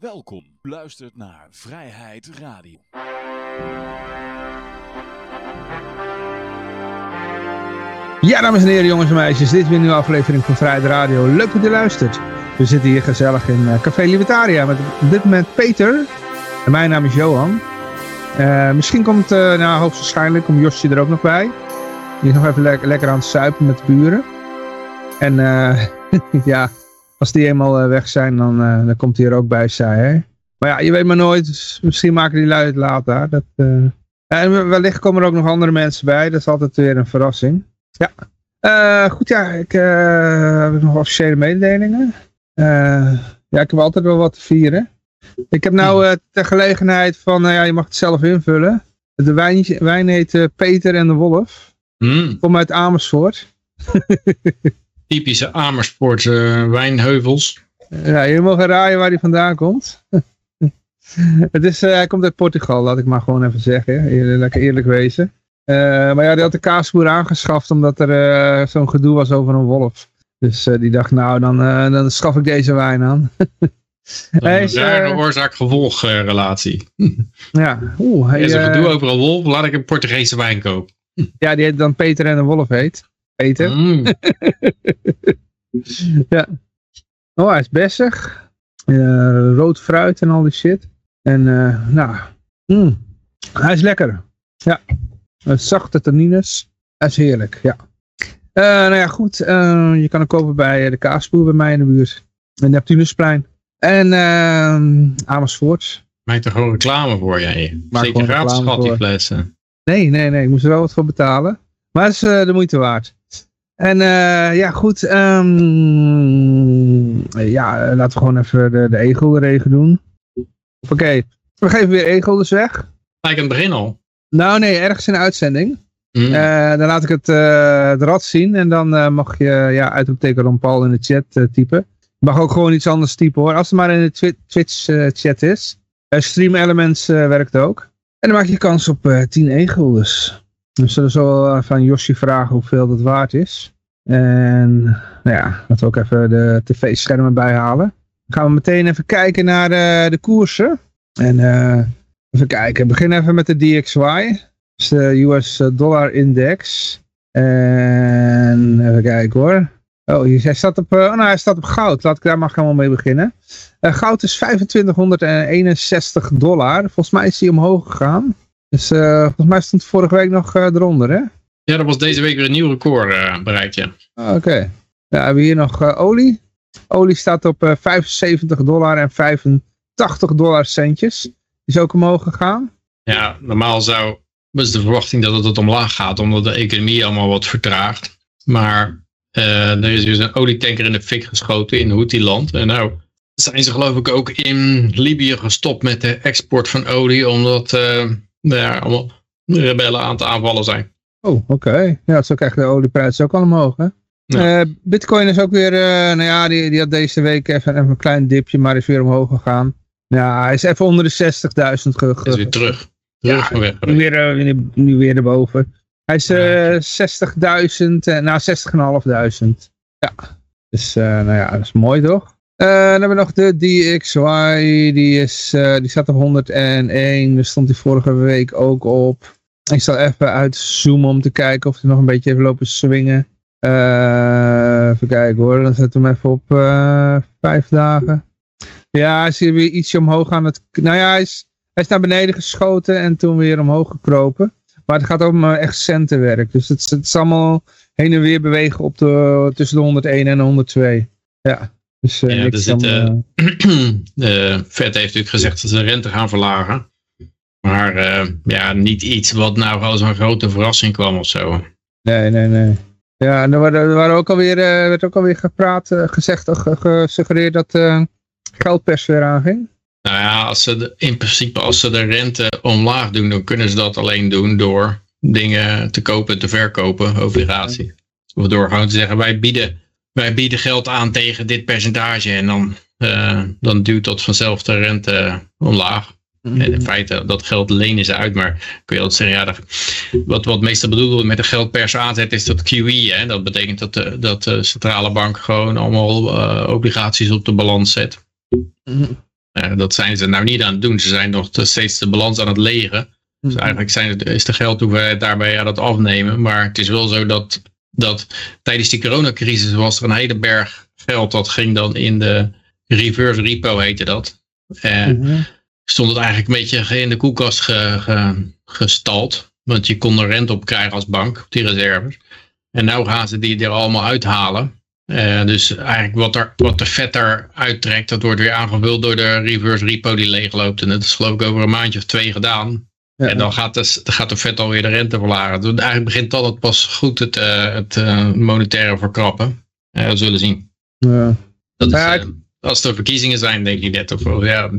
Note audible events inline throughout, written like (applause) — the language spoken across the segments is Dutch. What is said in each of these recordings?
Welkom, luistert naar Vrijheid Radio. Ja, dames en heren, jongens en meisjes, dit is weer een nieuwe aflevering van Vrijheid Radio. Leuk dat u luistert. We zitten hier gezellig in uh, Café Libertaria met op dit moment Peter. En mijn naam is Johan. Uh, misschien komt, uh, nou hoogstwaarschijnlijk, komt Josje er ook nog bij. Die is nog even le lekker aan het suipen met de buren. En (laughs) ja, als die eenmaal weg zijn, dan, dan komt hij er ook bij, zei hij. Maar ja, je weet maar nooit, dus misschien maken die lui het later. Dat, en wellicht komen er ook nog andere mensen bij, dat is altijd weer een verrassing. Ja, uh, goed ja, ik uh, heb nog officiële mededelingen. Uh, ja, ik heb altijd wel wat te vieren. Ik heb nou ter gelegenheid van, ja, je mag het zelf invullen. De wijn, wijn heet Peter en de Wolf. Mm. Kom uit Amersfoort. (laughs) Typische Amersfoort wijnheuvels. Ja, je mag raaien waar hij vandaan komt. (laughs) het is, hij komt uit Portugal, laat ik maar gewoon even zeggen. Lekker eerlijk wezen. Uh, maar ja, die had de kaasboer aangeschaft omdat er zo'n gedoe was over een wolf. Dus uh, die dacht, nou, dan, dan schaf ik deze wijn aan. hij is, een rare oorzaak-gevolgrelatie. (laughs) ja, oeh. Hij, is een gedoe over een wolf, laat ik een Portugese wijn kopen. ja, die heet dan Peter en de Wolf heet. Peter. Mm. (laughs) ja. Oh, hij is bessig. rood fruit en al die shit. En, nou, mm. hij is lekker. Ja. Uh, zachte tannines. Dat is heerlijk, ja. Uh, nou ja, goed. Uh, je kan hem kopen bij de kaasboer bij mij in de buurt. In Neptunusplein. En Amersfoort. Maak er gewoon reclame voor, jij. Zeker gratis schat, die flessen. Nee, nee, nee. Ik moest er wel wat voor betalen. Maar het is de moeite waard. En ja, goed. Um, ja, laten we gewoon even de, de e-gulden doen. Oké, okay. we geven weer e-guldens weg. Gelijk aan het begin al. Nou nee, ergens in de uitzending. Mm. Uh, dan laat ik het, uh, het rad zien en dan uh, mag je ja, uitroepteken Ron Paul in de chat typen. Je mag ook gewoon iets anders typen hoor, als het maar in de twi Twitch chat is. Stream Elements werkt ook. En dan maak je kans op 10 e-guldens. We zullen zo van Yoshi vragen hoeveel dat waard is. En nou ja, laten we ook even de tv-schermen bijhalen. Dan gaan we meteen even kijken naar de, de koersen. En Even kijken, we beginnen even met de DXY. Dus de US Dollar Index. En even kijken hoor. Oh, hij staat op, uh, oh, nou, hij staat op goud. Laat ik daar maar gewoon mee beginnen. Goud is 2561 dollar. Volgens mij is hij omhoog gegaan. Dus uh, volgens mij stond vorige week nog eronder, hè? Ja, dat was deze week weer een nieuw record bereikt, ja. Oké. Okay. Ja, we hebben hier nog olie. Olie staat op 75 dollar en 85 dollar centjes is ook omhoog gegaan? Ja, normaal zou, was de verwachting dat het omlaag gaat, omdat de economie allemaal wat vertraagt. Maar uh, er is dus een olietanker in de fik geschoten in Houthi-land. En nou zijn ze geloof ik ook in Libië gestopt met de export van olie, omdat uh, daar allemaal rebellen aan het aanvallen zijn. Oh, oké. Okay. Ja, zo krijgt de olieprijs ook al omhoog, hè? Ja. Uh, Bitcoin is ook weer, nou ja, die, die had deze week even, even een klein dipje, maar is weer omhoog gegaan. Ja, hij is even onder de 60.000 ge, ge, Is weer terug. terug ja, nu, weer, uh, nu weer erboven. Hij is uh, 60.000, uh, nou 60.500. Ja, dus nou ja, dat is mooi toch? Dan hebben we nog de DXY, die, is, die staat op 101, daar stond hij vorige week ook op. Ik zal even uitzoomen om te kijken of hij nog een beetje heeft lopen swingen. even kijken hoor, dan zetten we hem even op vijf dagen. Ja, hij is weer ietsje omhoog aan het... Nou ja, hij is, hij is naar beneden geschoten en toen weer omhoog gekropen. Maar het gaat om echt centenwerk. Dus het, het is allemaal heen en weer bewegen op de, tussen de 101 en de 102. Ja, dus uh, ja, niks dan, uh, de (clears throat) Fed heeft natuurlijk gezegd dat ze de rente gaan verlagen. Maar uh, ja, niet iets wat nou als een grote verrassing kwam of zo. Nee, nee, nee. Ja, en er, waren, er waren ook alweer, werd ook alweer gepraat, gezegd, gesuggereerd dat geldpers weer aanging? Nou ja, als ze de, in principe als ze de rente omlaag doen, dan kunnen ze dat alleen doen door dingen te kopen en te verkopen, obligatie. Of door gewoon te zeggen, wij bieden, wij bieden geld aan tegen dit percentage en dan, uh, dan duwt dat vanzelf de rente omlaag. En in feite, dat geld lenen ze uit, maar kun je altijd zeggen, ja, dat, wat, wat meestal bedoeld wordt met de geldpers aanzet is dat QE. Hè? Dat betekent dat de, dat de centrale bank gewoon allemaal uh, obligaties op de balans zet. dat zijn ze nou niet aan het doen. Ze zijn nog steeds de balans aan het legen. Dus mhm. eigenlijk zijn, is de geldhoeveelheid daarbij aan het afnemen. Maar het is wel zo dat, dat tijdens die coronacrisis was er een hele berg geld. Dat ging dan in de reverse repo, heette dat. En stond het eigenlijk een beetje in de koelkast gestald. Want je kon er rente op krijgen als bank, op die reserves. En nu gaan ze die er allemaal uithalen. Uh, dus eigenlijk wat, er, wat de vet er uittrekt, dat wordt weer aangevuld door de reverse repo die leegloopt. En dat is geloof ik over een maandje of twee gedaan. En dan gaat de, gaat de vet alweer de rente verlagen. Dus eigenlijk begint dat het pas goed het, uh, het uh, monetaire verkrappen. we zullen zien. Ja. Dat is, als er verkiezingen zijn, denk ik net. Of ja,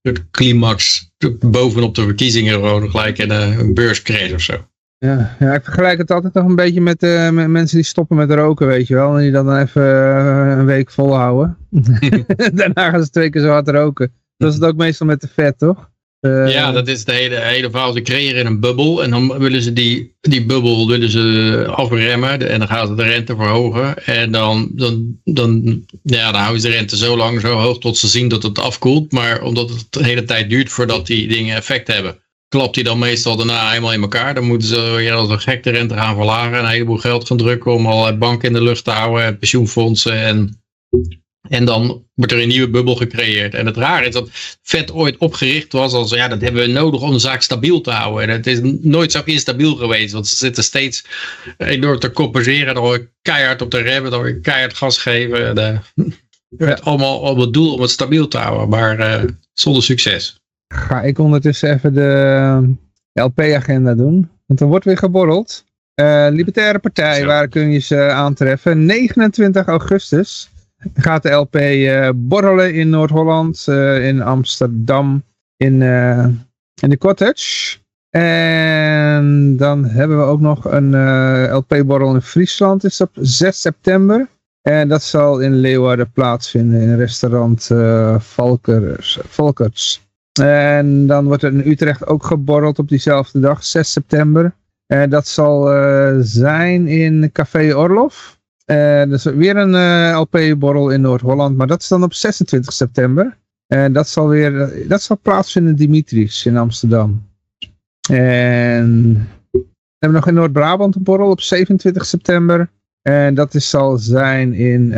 de climax bovenop de verkiezingen gewoon gelijk in een beurs kreeg of zo. Ja, ja, ik vergelijk het altijd nog een beetje met, uh, met mensen die stoppen met roken, weet je wel. En die dan even uh, een week volhouden. (laughs) (laughs) Daarna gaan ze twee keer zo hard roken. Dat is het ook meestal met de vet, toch? Uh, ja, dat is de hele, hele verhaal. Ze creëren een bubbel en dan willen ze die, die bubbel willen ze afremmen en dan gaan ze de rente verhogen. En dan, dan, dan, ja, dan houden ze de rente zo lang, zo hoog tot ze zien dat het afkoelt. Maar omdat het de hele tijd duurt voordat die dingen effect hebben klapt hij dan meestal daarna helemaal in elkaar. Dan moeten ze weer als een gek de rente gaan verlagen. En een heleboel geld gaan drukken om al banken in de lucht te houden. Pensioenfondsen. En, en dan wordt er een nieuwe bubbel gecreëerd. En het rare is dat vet ooit opgericht was als ja, dat hebben we nodig om de zaak stabiel te houden. En het is nooit zo instabiel geweest. Want ze zitten steeds enorm te compenseren. Dan hoor keihard op de remmen. Dan hoor keihard gas geven. De, het allemaal op het doel om het stabiel te houden. Maar uh, zonder succes ga ik ondertussen even de LP-agenda doen. Want er wordt weer geborreld. Uh, Libertaire Partij, waar kun je ze aantreffen? 29 augustus gaat de LP uh, eh, borrelen in Noord-Holland, uh, in Amsterdam, in, in de Cottage. En dan hebben we ook nog een LP-borrel in Friesland, is op 6 september. En dat zal in Leeuwarden plaatsvinden in restaurant Valkers, Valkers. En dan wordt er in Utrecht ook geborreld op diezelfde dag, 6 september. En dat zal uh, zijn in Café Orlof. Uh, dat is weer een uh, eh, LP-borrel in Noord-Holland, maar dat is dan op 26 september. En dat zal weer dat zal plaatsvinden in Dimitris in Amsterdam. En we hebben nog in Noord-Brabant een borrel op 27 september. En dat is, zal zijn in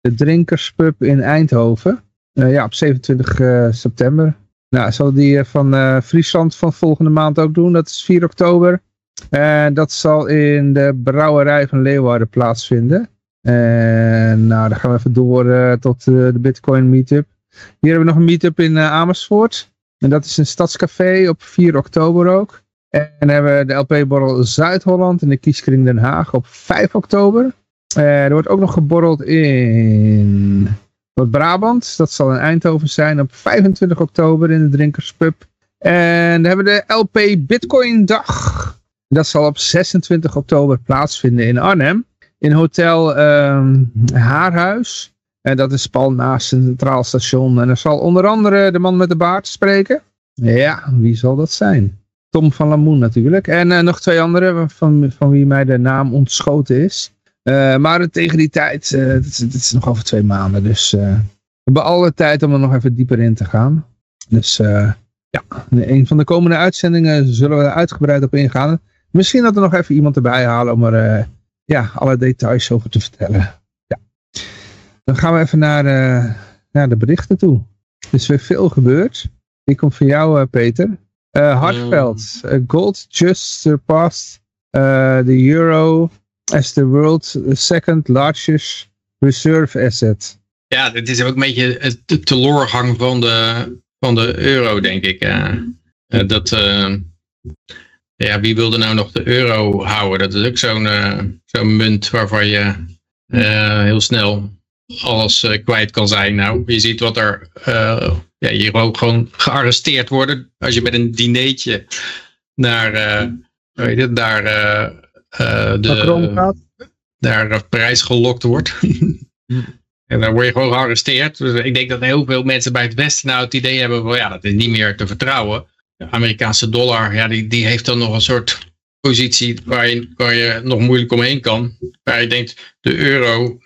de Drinkerspub in Eindhoven. Eh, ja, op 27 eh, september. Nou, zal die eh, van Friesland van volgende maand ook doen. Dat is 4 oktober. En dat zal in de brouwerij van Leeuwarden plaatsvinden. En nou, dan gaan we even door tot de Bitcoin Meetup. Hier hebben we nog een meetup in Amersfoort. En dat is een stadscafé op 4 oktober ook. En dan hebben we de LP-borrel Zuid-Holland in de Kieskring Den Haag op 5 oktober. er wordt ook nog geborreld in Noord-Brabant. Dat zal in Eindhoven zijn op 25 oktober in de Drinkerspub. En dan hebben we de LP Bitcoin Dag. Dat zal op 26 oktober plaatsvinden in Arnhem. In Hotel uh, Haarhuis. En dat is pal naast het Centraal Station. En er zal onder andere de man met de baard spreken. Ja, wie zal dat zijn? Tom van Lamoen natuurlijk. En uh, nog twee anderen van, van wie mij de naam ontschoten is. Uh, maar tegen die tijd, uh, dat, is, nog over twee maanden. Dus we hebben alle tijd om er nog even dieper in te gaan. Dus ja, in een van de komende uitzendingen zullen we er uitgebreid op ingaan. Misschien dat we nog even iemand erbij halen om er ja, alle details over te vertellen. Ja. Dan gaan we even naar, naar de berichten toe. Er is weer veel gebeurd. Die komt van jou, Peter. Hartveld. gold just surpassed the euro as the world's second largest reserve asset. Ja, dit is ook een beetje de teloorgang van de, van de euro, denk ik. Dat, ja, wie wilde nou nog de euro houden? Dat is ook zo'n uh, zo'n munt waarvan je heel snel alles kwijt kan zijn. Nou, je ziet wat er, ja, je ook gewoon gearresteerd worden als je met een dineetje naar, weet naar uh, de, naar Parijs gelokt wordt. (laughs) en dan word je gewoon gearresteerd. Dus ik denk dat heel veel mensen bij het Westen nou het idee hebben van ja, dat is niet meer te vertrouwen. Amerikaanse dollar, ja, die, die heeft dan nog een soort positie waar je, waar je nog moeilijk omheen kan. Waar je denkt, de euro,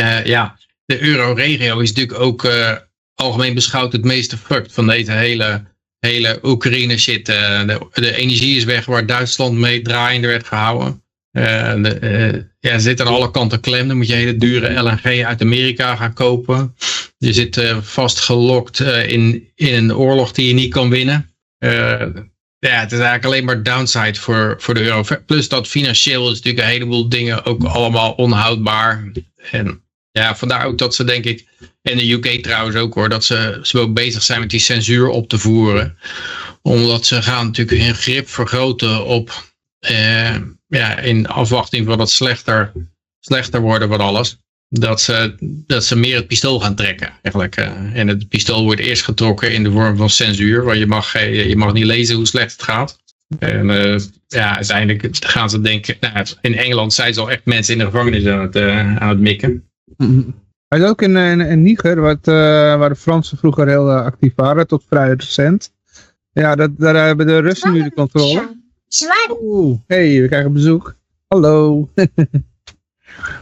uh, ja, de euro-regio is natuurlijk ook uh, algemeen beschouwd het meeste fruct van deze hele, hele Oekraïne shit. de, de energie is weg waar Duitsland mee draaiende werd gehouden. De, ja, zit aan alle kanten klem. Dan moet je hele dure LNG uit Amerika gaan kopen. Je zit vastgelokt in, in een oorlog die je niet kan winnen. Ja, het is eigenlijk alleen maar downside voor, voor de euro. Plus dat financieel is natuurlijk een heleboel dingen ook allemaal onhoudbaar. En ja, vandaar ook dat ze denk ik, en de UK trouwens ook hoor, dat ze, ze ook bezig zijn met die censuur op te voeren. Omdat ze gaan natuurlijk hun grip vergroten op ja, in afwachting van dat slechter, slechter worden van alles, dat ze, dat ze meer het pistool gaan trekken. Eigenlijk. Eh. en het pistool wordt eerst getrokken in de vorm van censuur, want je mag, je mag niet lezen hoe slecht het gaat. En uh, ja, uiteindelijk gaan ze denken, nou, in Engeland zijn ze al echt mensen in de gevangenis aan het, uh, aan het mikken. Hij is ook in, in, in Niger, wat, uh, waar de Fransen vroeger heel actief waren, tot vrij recent. Ja, dat, daar hebben de Russen nu de controle. Zwaar. Oeh, hey, we krijgen bezoek. Hallo. (laughs)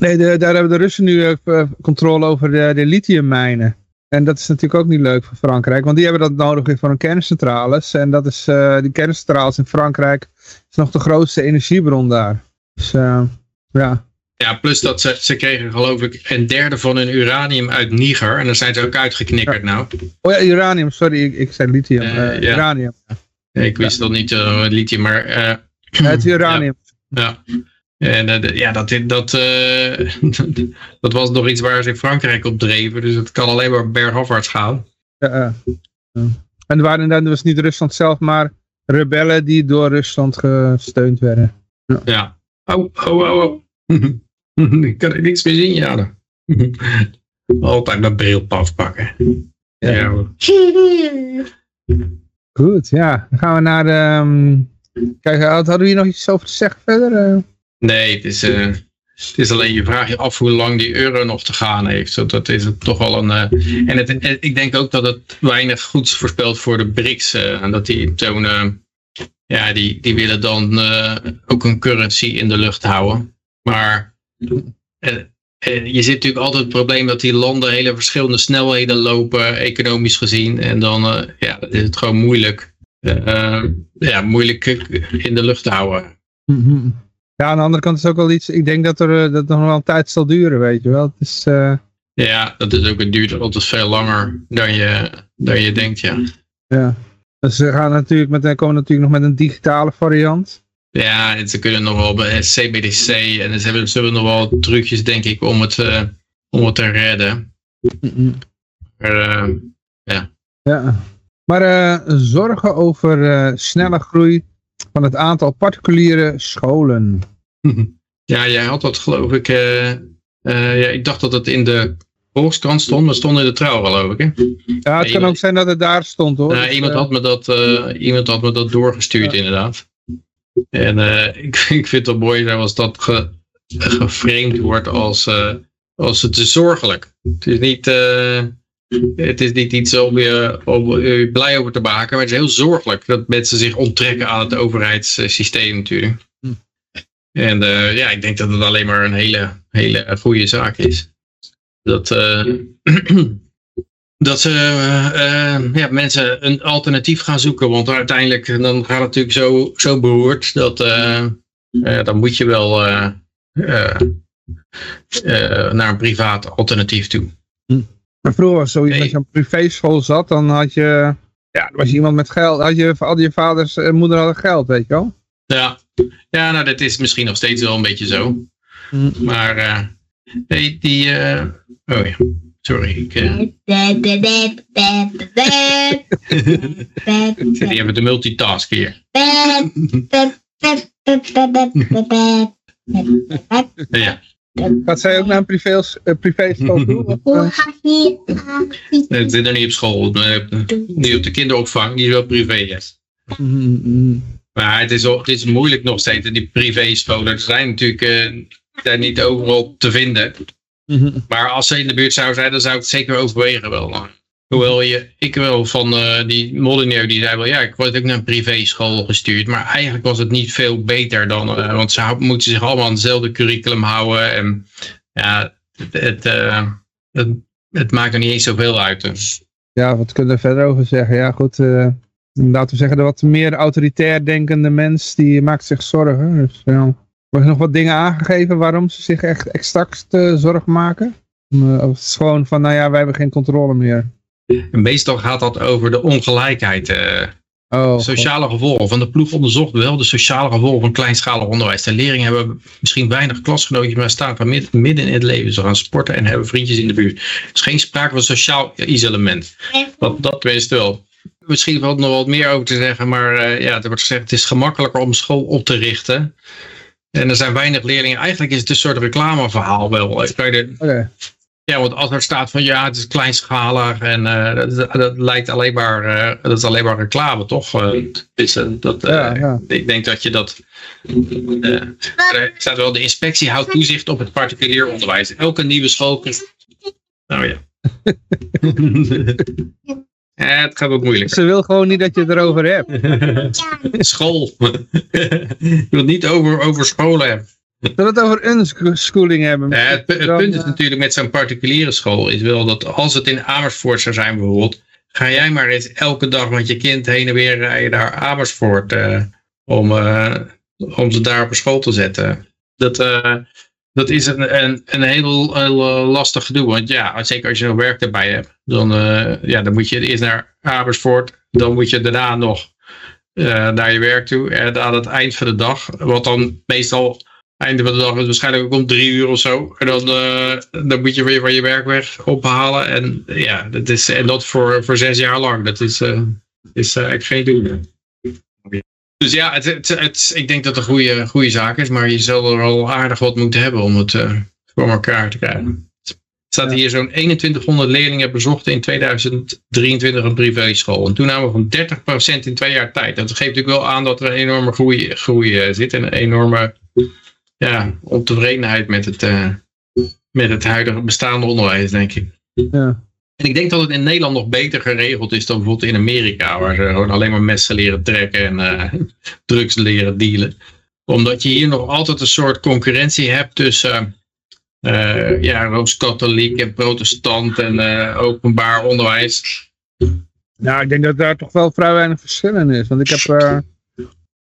nee, de, daar hebben de Russen nu uh, controle over de, de lithiummijnen. En dat is natuurlijk ook niet leuk voor Frankrijk, want die hebben dat nodig voor hun kerncentrales. En dat is, uh, die kerncentrales in Frankrijk is nog de grootste energiebron daar. Dus uh, ja. Ja, plus dat ze, ze kregen geloof ik een derde van hun uranium uit Niger. En dan zijn ze ook uitgeknikkerd nou. Oh ja, uranium, sorry, ik, ik zei lithium. Uh, ja. Uranium. Ik wist dat niet, lithium, maar... Het uranium. (clears throat) Ja. En uh, ja, dat, dat, (laughs) dat was nog iets waar ze in Frankrijk op dreven. Dus het kan alleen maar bergafwaarts gaan. Ja, En waren dan was niet Rusland zelf, maar rebellen die door Rusland gesteund werden. Ja. ja. Oh, oh, oh, oh. ik kan er niks meer zien, ja. (laughs) Altijd mijn bril afpakken. Ja. ja. Goed, ja. Dan gaan we naar de... Um... Kijk, hadden we hier nog iets over te zeggen verder? Nee, het is, uh, het is alleen je vraag je af hoe lang die euro nog te gaan heeft. Dat is het toch wel een... Uh... En het, ik denk ook dat het weinig goeds voorspelt voor de BRICS. en dat die zo'n... ja, die, die willen dan ook een currency in de lucht houden. Maar eh, je ziet natuurlijk altijd het probleem dat die landen hele verschillende snelheden lopen, economisch gezien. En dan ja, is het gewoon moeilijk, ja, moeilijk in de lucht te houden. Mhm. Ja, aan de andere kant is ook wel iets, ik denk dat, er, dat nog wel een tijd zal duren, weet je wel. Het is, Ja, dat is ook, het duurt altijd veel langer dan je, dan je denkt, ja. Ja, dus ze gaan natuurlijk met, komen natuurlijk nog met een digitale variant. Ja, en ze kunnen nog wel bij CBDC en ze hebben, ze hebben nog wel trucjes denk ik om het, uh, om het te redden. Maar, uh, ja. ja. Maar zorgen over snelle groei van het aantal particuliere scholen. (laughs) Ja, jij had dat geloof ik. ja, ik dacht dat het in de Volkskrant stond, maar stond in de trouw geloof ik. Hè? Ja, het kan ook zijn dat het daar stond hoor. Ja, iemand, had me dat, iemand had me dat doorgestuurd inderdaad. En ik, ik vind het wel mooi als dat ge, geframed wordt als, als het is zorgelijk. Het is niet, het is niet iets om je, om je blij over te maken, maar het is heel zorgelijk dat mensen zich onttrekken aan het overheidssysteem natuurlijk. Hm. En ja, ik denk dat het alleen maar een hele, hele goede zaak is. Dat, (clears throat) dat ze uh, ja, mensen een alternatief gaan zoeken. Want uiteindelijk dan gaat het natuurlijk zo, zo beroerd dat dan moet je wel naar een privaat alternatief toe. Hm. Maar vroeger was zoiets, als je op een privéschool zat, dan had je, ja, was je iemand met geld, had je, al je vaders en moeder hadden geld, weet je wel? Ja, ja nou dat is misschien nog steeds wel een beetje zo. Hm. Maar die, die oh ja. Sorry, ik... Uh... (laughs) Zit even de multitask hier. (laughs) ja. Gaat zij ook naar een privé, uh, privé school toe? (laughs) nee, zit er niet op school. Niet op de kinderopvang, die is wel privé. Yes. Maar het is, het is moeilijk nog steeds, die privé scholen. Er zijn natuurlijk uh, daar niet overal te vinden. Mhm. Maar als ze in de buurt zou zijn, dan zou ik het zeker overwegen wel. Hoewel je, ik wel van uh, die Molyneux, die zei wel, ja, ik word ook naar een privéschool gestuurd. Maar eigenlijk was het niet veel beter dan, uh, want ze moeten zich allemaal aan hetzelfde curriculum houden. En ja, het, uh, het het maakt er niet eens zoveel uit. Dus. Ja, wat kunnen we verder over zeggen? Ja, goed. Laten we zeggen, de wat meer autoritair denkende mens, die maakt zich zorgen. Dus ja. Worden nog wat dingen aangegeven waarom ze zich echt exact zorgen maken? Of gewoon van, nou ja, wij hebben geen controle meer. En meestal gaat dat over de ongelijkheid. Oh, sociale gevolgen. Van de ploeg onderzocht wel de sociale gevolgen van kleinschalig onderwijs. De leerlingen hebben misschien weinig klasgenootjes, maar staan midden in het leven. Ze gaan sporten en hebben vriendjes in de buurt. Er is geen sprake van sociaal isolement. Dat, dat wist wel. Misschien valt er nog wat meer over te zeggen, maar uh, ja, er wordt gezegd het is gemakkelijker om school op te richten. En er zijn weinig leerlingen. Eigenlijk is het een soort reclameverhaal wel. Bij de, okay. Ja, want als er staat van ja, het is kleinschalig en uh, dat, dat, lijkt alleen maar, uh, dat is alleen maar reclame, toch? Uh, dus, dat, ja, ja. Ik denk dat je dat. er staat wel, de inspectie houdt toezicht op het particulier onderwijs. Elke nieuwe school. Nou ja. (laughs) ja. Het gaat ook moeilijk. Ze wil gewoon niet dat je het erover hebt. School. (laughs) je wilt niet over, over scholen hebben. Dat we het over unschooling hebben. Ja, het, punt is natuurlijk met zo'n particuliere school is wel dat als het in Amersfoort zou zijn bijvoorbeeld, ga jij maar eens elke dag met je kind heen en weer rijden naar Amersfoort uh, om, uh, om ze daar op school te zetten. Dat, uh, dat is een, een, een heel, heel lastig gedoe. Want ja, zeker als je nog werk erbij hebt, dan, ja, dan moet je eerst naar Amersfoort, dan moet je daarna nog naar je werk toe. En aan het eind van de dag, wat dan meestal einde van de dag is waarschijnlijk ook om drie uur of zo. En dan, uh, dan moet je weer van je werk weg ophalen. En ja, dat is, en dat voor, voor zes jaar lang. Dat is, uh, is uh, geen doen. Dus ja, het, het, het, ik denk dat het een goede, goede zaak is. Maar je zal er al aardig wat moeten hebben om het voor elkaar te krijgen. Er staat hier zo'n 2100 leerlingen bezochten in 2023 een privéschool. Een toename van 30% in twee jaar tijd. Dat geeft natuurlijk wel aan dat er een enorme groei, groei zit. En een enorme ja, ontevredenheid met het, uh, met het huidige bestaande onderwijs, denk ik. Ja. En ik denk dat het in Nederland nog beter geregeld is dan bijvoorbeeld in Amerika, waar ze gewoon alleen maar messen leren trekken en uh, (laughs) drugs leren dealen. Omdat je hier nog altijd een soort concurrentie hebt tussen uh, ja, Rooms-Katholiek en Protestant en openbaar onderwijs. Nou, ik denk dat daar toch wel vrij weinig verschil in is. Want ik heb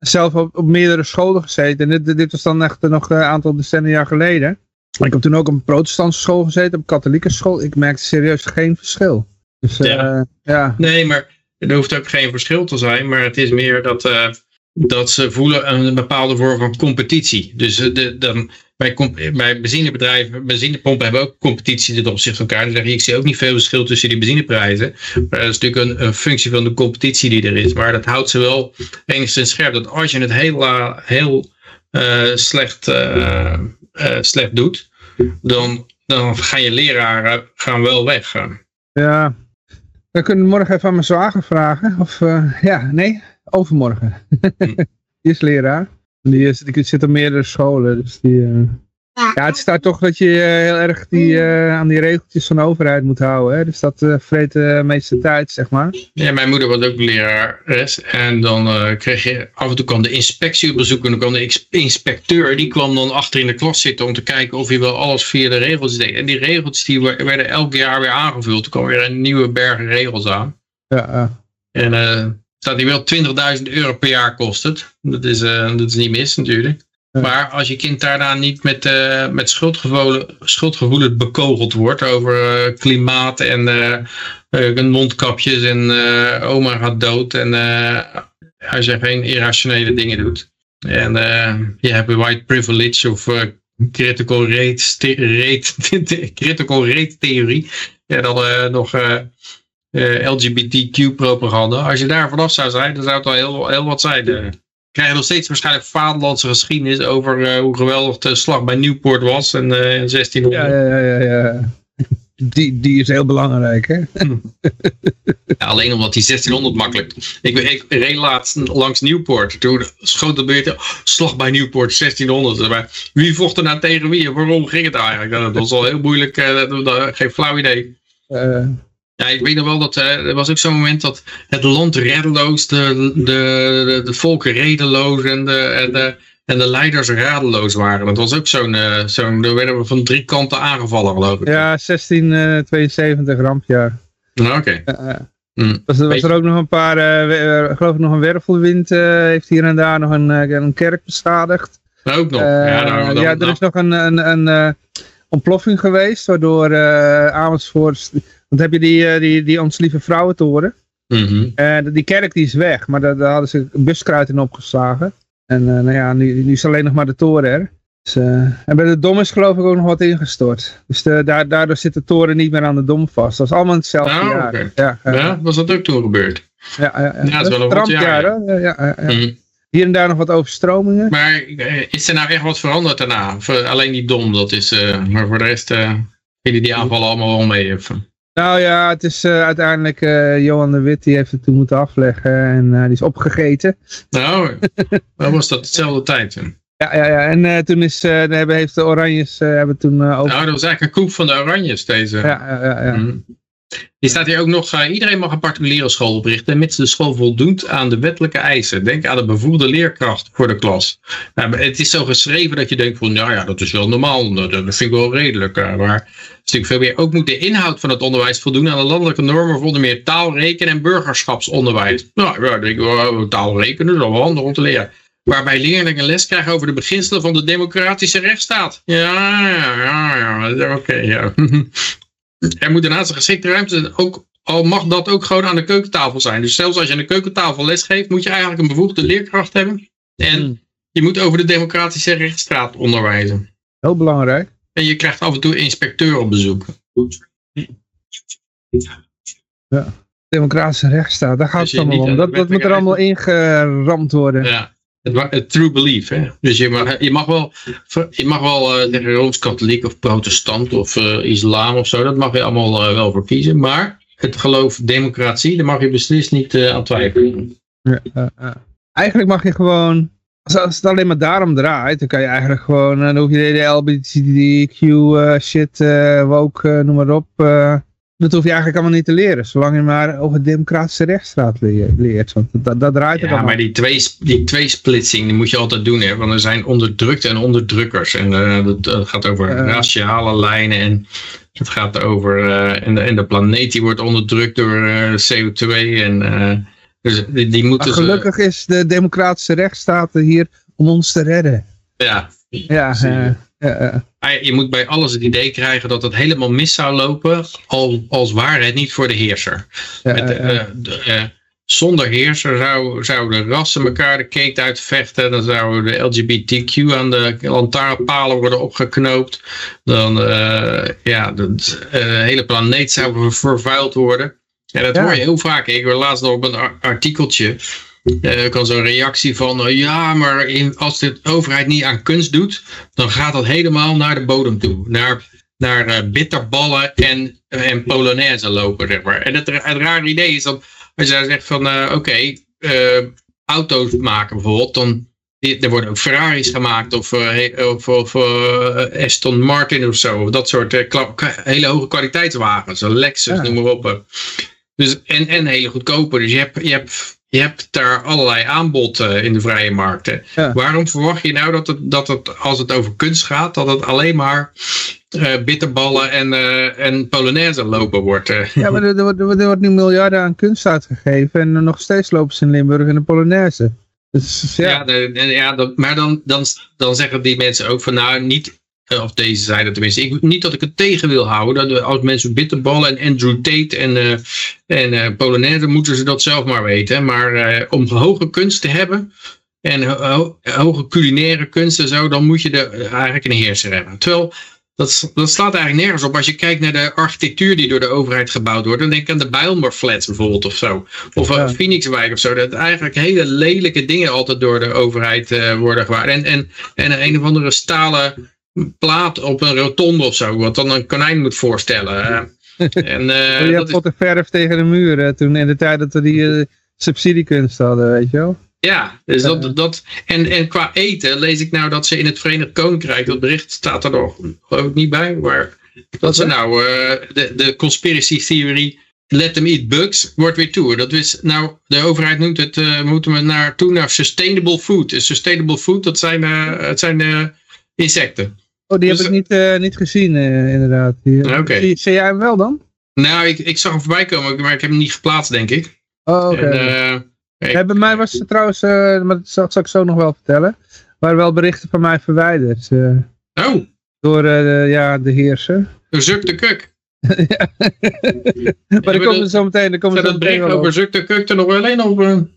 zelf op, op, meerdere scholen gezeten. En dit, dit was dan echt nog een aantal decennia geleden. Ik heb toen ook op een protestantse school gezeten, op een katholieke school. Ik merkte serieus geen verschil. Dus, ja. Uh, ja. Nee, maar er hoeft ook geen verschil te zijn. Maar het is meer dat, uh, dat ze voelen een bepaalde vorm van competitie. Dus uh, de, dan, bij, bij benzinebedrijven, benzinepompen hebben ook competitie ten opzichte van elkaar. Je, ik zie ook niet veel verschil tussen die benzineprijzen. Maar dat is natuurlijk een, een, functie van de competitie die er is. Maar dat houdt ze wel enigszins scherp. Dat als je het heel, uh, heel uh, slecht, uh, slecht doet, dan, dan gaan je leraren gaan wel weg. Ja, we kunnen morgen even aan mijn zwager vragen. Of ja, nee, overmorgen. Hm. (laughs) die is leraar. Die, is, die zit op meerdere scholen, dus die... Uh... Ja, het staat toch dat je uh, heel erg die, uh, aan die regeltjes van de overheid moet houden. Hè? Dus dat uh, vreet de meeste tijd, zeg maar. Ja, mijn moeder was ook lerares. En dan kreeg je af en toe kwam de inspectie op bezoek. En dan kwam de inspecteur, die kwam dan achter in de klas zitten om te kijken of je wel alles via de regels deed. En die regels die werden elk jaar weer aangevuld. Er kwam weer een nieuwe bergen regels aan. Ja, En staat die wel 20.000 euro per jaar kost het. Dat is, uh, dat is niet mis natuurlijk. Maar als je kind daarna niet met, uh, met schuldgevoelens bekogeld wordt over uh, klimaat en mondkapjes en oma gaat dood en als je geen irrationele dingen doet. En je hebt een white privilege of critical rate, rate, (laughs) critical rate theorie. Ja, dan nog uh, eh, LGBTQ-propaganda. Als je daar vanaf zou zijn, dan zou het wel heel, heel wat zijn. Uh, krijg je nog steeds waarschijnlijk vaderlandse geschiedenis over uh, hoe geweldig de slag bij Newport was in 1600. Ja, ja, ja, ja. Die, die is heel belangrijk, hè? ja, alleen omdat die 1600 makkelijk... Ik, ik reed laatst langs Newport. Toen schoot de beurt... Slag bij Newport, 1600. Maar wie vocht er nou tegen wie? Waarom ging het eigenlijk? Dat was al heel moeilijk. geen flauw idee. Ja, ik weet nog wel dat uh, er was ook zo'n moment dat het land reddeloos, de, de, de, de volken redeloos en, de, en de, en de leiders radeloos waren. Dat was ook zo'n, uh, zo'n daar werden we van drie kanten aangevallen geloof ik. Ja, 1672 rampjaar. Nou, Oké. Mm. Was, er, was er ook nog een paar, uh, geloof ik nog een wervelwind, uh, heeft hier en daar nog een, een kerk beschadigd. Ook nog. ja, nou, ja, er is nog een, een, een ontploffing geweest, waardoor Amersfoort... Want heb je die, die, die Ons Lieve Vrouwentoren. Mm -hmm. die kerk die is weg, maar daar, daar hadden ze buskruid in opgeslagen. En nou ja, nu, nu is alleen nog maar de toren er. Dus, en bij de Dom is geloof ik ook nog wat ingestort. Dus de, daar, daardoor zit de toren niet meer aan de Dom vast. Dat is allemaal hetzelfde oh, jaar. Okay. Ja, ja, was dat ook toen gebeurd? Ja, ja, ja. ja dat is wel een rampjaar. Ja, ja, ja, mm. Hier en daar nog wat overstromingen. Maar is er nou echt wat veranderd daarna? Alleen die Dom, dat is... Uh, maar voor de rest uh, jullie die aanvallen allemaal wel mee even. Nou ja, het is uh, uiteindelijk Johan de Wit die heeft het toen moeten afleggen en die is opgegeten. Nou, (laughs) dan was dat dezelfde tijd. Ja, ja, ja. en toen is, hebben, heeft de Oranjes hebben toen over... Nou, dat was eigenlijk een koep van de Oranjes, deze. Ja, ja, ja. ja. Mm. Hier staat hier ook nog, iedereen mag een particuliere school oprichten, mits de school voldoet aan de wettelijke eisen. Denk aan de bevoegde leerkracht voor de klas. Nou, het is zo geschreven dat je denkt van, nou ja, dat is wel normaal, dat, dat vind ik wel redelijk. maar het is natuurlijk veel meer, ook moet de inhoud van het onderwijs voldoen aan de landelijke normen voor onder meer taal, rekenen en burgerschapsonderwijs. Nou, ja, denk well, taal, rekenen is wel handig om te leren waarbij leerlingen les krijgen over de beginselen van de democratische rechtsstaat. Ja, ja, ja, ja oké, ja. (laughs) er moet daarnaast een geschikte ruimte zijn, ook, al mag dat ook gewoon aan de keukentafel zijn. Dus zelfs als je aan de keukentafel les geeft, moet je eigenlijk een bevoegde leerkracht hebben. En hmm. je moet over de democratische rechtsstaat onderwijzen. Heel belangrijk. En je krijgt af en toe inspecteur op bezoek. Ja, democratische rechtsstaat, daar gaat dus het allemaal om. Dat, dat moet er allemaal ingeramd worden. Ja, het, true belief. Hè? Dus je mag, je mag wel, je mag wel uh, zeggen Rooms-Katholiek of Protestant of uh, Islam of zo. Dat mag je allemaal uh, wel verkiezen. Maar het geloof democratie, daar mag je beslist niet aan twijfelen. Ja, eigenlijk mag je gewoon, als, als, het alleen maar daarom draait, dan kan je eigenlijk gewoon, dan hoef je de LBTQ shit, woke, noem maar op dat hoef je eigenlijk allemaal niet te leren, zolang je maar over de democratische rechtsstraat leert. Want dat, dat draait het Ja, maar die twee, die twee splitsing die moet je altijd doen, hè, want er zijn onderdrukte en onderdrukkers. En uh, dat, gaat over uh, raciale lijnen en het gaat over, uh, en, de, en de planeet die wordt onderdrukt door CO2 en dus die, die moeten... gelukkig is de democratische rechtsstaat hier om ons te redden. Ja. Ja, je moet bij alles het idee krijgen dat het helemaal mis zou lopen, al, als ware het niet voor de heerser. Met, uh, de, uh, zonder heerser zou, zouden rassen elkaar de keet uitvechten. Dan zouden de LGBTQ aan de lantaarnpalen worden opgeknoopt. Dan, uh, ja, de hele planeet zou vervuild worden. En dat hoor je heel vaak. Ik wil laatst nog op een artikeltje uh, kan zo'n reactie van, uh, ja, maar in, als de overheid niet aan kunst doet, dan gaat dat helemaal naar de bodem toe. Naar, naar uh, bitterballen en, en polonaise lopen, zeg maar. En het, het rare idee is dat, als je zegt van, oké, okay, auto's maken bijvoorbeeld, dan er worden ook Ferraris gemaakt of, of, of Aston Martin of zo. Of dat soort hele hoge kwaliteitswagens. Lexus, noem maar op. Dus, en, en hele goedkope. Dus je hebt, je hebt je hebt daar allerlei aanbod uh, in de vrije markten. Waarom verwacht je nou dat het, dat het, als het over kunst gaat, dat het alleen maar uh, bitterballen en, uh, en polonaise lopen wordt? Ja, maar er, er, er, wordt nu miljarden aan kunst uitgegeven en nog steeds lopen ze in Limburg in de polonaise. Dus, ja, ja, de, ja maar dan, dan, dan zeggen die mensen ook van nou, niet of deze zijde tenminste. Ik, niet dat ik het tegen wil houden. Dat als mensen bitterballen en Andrew Tate en, uh, en uh, Polonaise moeten ze dat zelf maar weten. Maar uh, om hoge kunst te hebben en ho hoge culinaire kunsten zo, dan moet je er eigenlijk een heerser hebben. Terwijl dat, dat slaat eigenlijk nergens op. Als je kijkt naar de architectuur die door de overheid gebouwd wordt. Dan denk ik aan de Bijlmer flats bijvoorbeeld of zo. Of ja. Phoenixwijk of zo. Dat eigenlijk hele lelijke dingen altijd door de overheid worden gebouwd. En, en, en een of andere stalen plaat op een rotonde of zo, wat dan een konijn moet voorstellen. (laughs) en, uh, je had de verf tegen de muur toen in de tijd dat we die uh, subsidiekunst hadden, weet je wel. Ja, dus dat, dat, en, en qua eten lees ik nou dat ze in het Verenigd Koninkrijk, dat bericht staat er nog ook niet bij, maar dat ze nou uh, de, de conspiracy theorie let them eat bugs wordt weer toe. Dat is, nou, de overheid noemt het, uh, moeten we naartoe naar sustainable food. Sustainable food, dat zijn, uh, het zijn insecten. Oh, die dus, heb ik niet, niet gezien inderdaad. Oké. Okay. Zie, zie, jij hem wel dan? Nou, ik, ik zag hem voorbij komen, maar ik heb hem niet geplaatst, denk ik. Oh, oké. Okay. Ja, bij mij was het trouwens, maar dat zal, zal, ik zo nog wel vertellen, waren wel berichten van mij verwijderd. oh. Door ja, de heerser. (laughs) Zuk de kuk. ja. maar dan komen we zo meteen. Dan komen we zo meteen over Zuk de kuk er nog wel een op.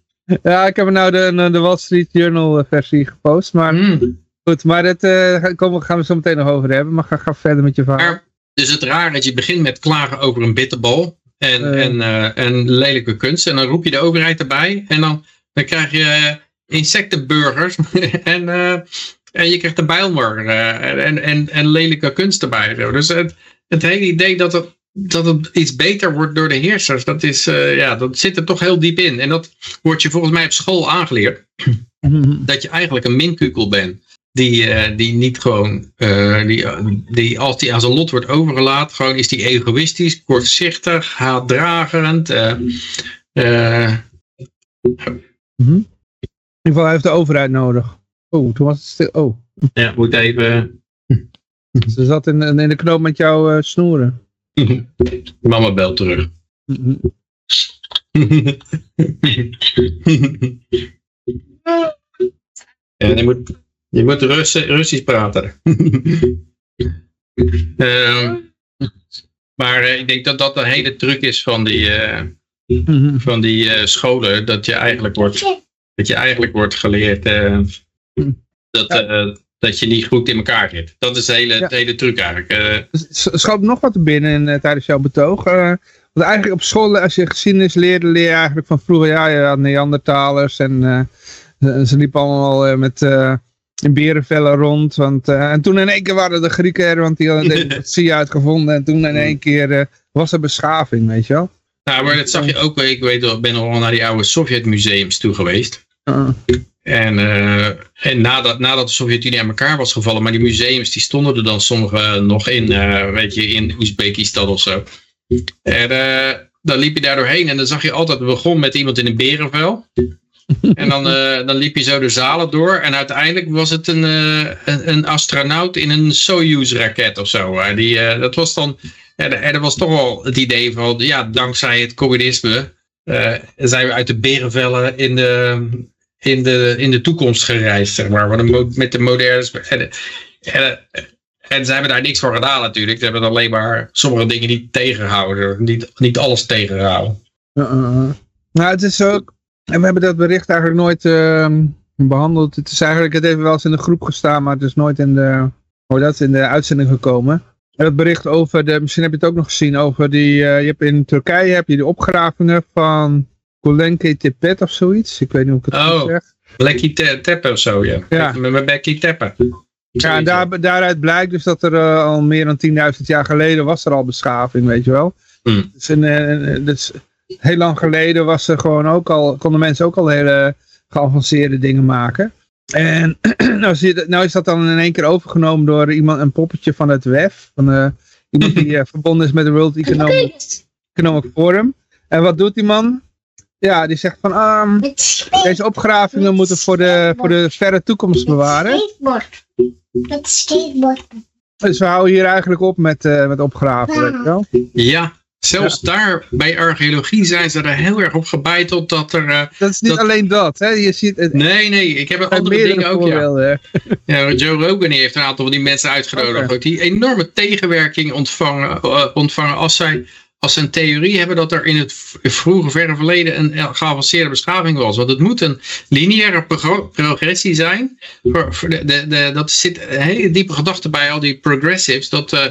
Ja, ik heb er nou de, de Wall Street Journal versie gepost. Maar mm. Goed, maar dat uh, gaan we zo meteen nog over hebben. Maar ga, ga verder met je verhaal. dus het raar dat je begint met klagen over een bitterbal. En, uh. en, uh, en lelijke kunst. En dan roep je de overheid erbij. En dan, dan krijg je insectenburgers. (laughs) en, en je krijgt de bijlmer. en, en, en lelijke kunst erbij. Dus het, het hele idee dat het, dat het iets beter wordt door de heersers, dat, is, ja, dat zit er toch heel diep in. En dat wordt je volgens mij op school aangeleerd. (laughs) dat je eigenlijk een minkukel bent. Die, uh, die niet gewoon, uh, die, die als die aan zijn lot wordt overgelaten, gewoon is die egoïstisch, kortzichtig, haatdragerend. Mm -hmm. In ieder geval, hij heeft de overheid nodig. Oh, toen was het stil. Oh. Ja, moet even... Ze zat in, in de knoop met jouw uh, snoeren. (laughs) Mama belt terug. (laughs) ja, je moet, je moet Rus, Russisch praten. uh, (laughs) maar uh, ik denk dat dat een hele truc is van die, uh, van die scholen. Dat je eigenlijk wordt, dat je eigenlijk wordt geleerd dat, dat je niet goed in elkaar zit. Dat is de hele, ja. de hele truc eigenlijk. Schoot nog wat er binnen tijdens jouw betoog. Want eigenlijk op school, als je geschiedenis leerde, leer je eigenlijk van vroeger, ja, je had Neandertalers en ze liepen allemaal met in berenvellen rond. Want, en toen in één keer waren de Grieken er, want die hadden (laughs) democratie uitgevonden. En toen in één keer was er beschaving, weet je wel. Nou, maar dat zag je ook, ik weet wel, ik ben al naar die oude Sovjetmuseums toe geweest. En, uh, en nadat, nadat de Sovjet-Unie aan elkaar was gevallen, maar die museums die stonden er dan sommige nog in, weet je, in Oezbekistan of zo. En dan liep je daar doorheen en dan zag je altijd, het begon met iemand in een berenvel. (laughs) en dan, dan liep je zo de zalen door en uiteindelijk was het een, een, een, astronaut in een Soyuz-raket of zo. die, dat was dan, en, er was toch wel het idee van, ja, dankzij het communisme zijn we uit de berenvellen in de in de, in de toekomst gereisd, zeg maar. Met de moderne... En, en, en ze hebben daar niks voor gedaan natuurlijk. Ze hebben alleen maar sommige dingen niet tegengehouden. Niet, niet alles tegengehouden. Uh, uh, nou, het is ook... En we hebben dat bericht eigenlijk nooit uh, behandeld. Het is eigenlijk, het heeft wel eens in de groep gestaan, maar het is nooit in de, hoe dat, in de uitzending gekomen. En dat bericht over, de, misschien heb je het ook nog gezien, over die, je hebt in Turkije heb je de opgravingen van Kolenke Tepet of zoiets. Ik weet niet hoe ik het oh, goed zeg. Lekkie Teppe of zo, ja. ja. Met Becky Teppe. Ja, en daar, daaruit blijkt dus dat er uh, al meer dan 10.000 jaar geleden was er al beschaving, weet je wel. Hmm. Dus, uh, dus heel lang geleden was er gewoon ook al, konden mensen ook al hele geavanceerde dingen maken. En (clears throat) nou, zie je, nou is dat dan in één keer overgenomen door iemand, een poppetje van het WEF. Van, uh, iemand die (laughs) verbonden is met de World Economic, Economic Forum. En wat doet die man? Ja, die zegt van um, deze opgravingen moeten voor de, voor de verre toekomst bewaren. Skateboard. Met skateboard. Dus we houden hier eigenlijk op met, uh, met opgraven, weet je wel? Ja, zelfs ja. daar bij archeologie zijn ze er heel erg op gebeiteld dat er... Uh, dat is niet dat... alleen dat, hè? Je ziet het, nee, nee, ik heb andere dingen ook, ja. (laughs) ja. Joe Rogan heeft een aantal van die mensen uitgenodigd. Okay. Die enorme tegenwerking ontvangen, uh, ontvangen als zij als ze een theorie hebben dat er in het vroege verre verleden een geavanceerde beschaving was. Want het moet een lineaire progressie zijn. Voor, voor de, de, de, dat zit een hele diepe gedachte bij al die progressives. Dat, uh,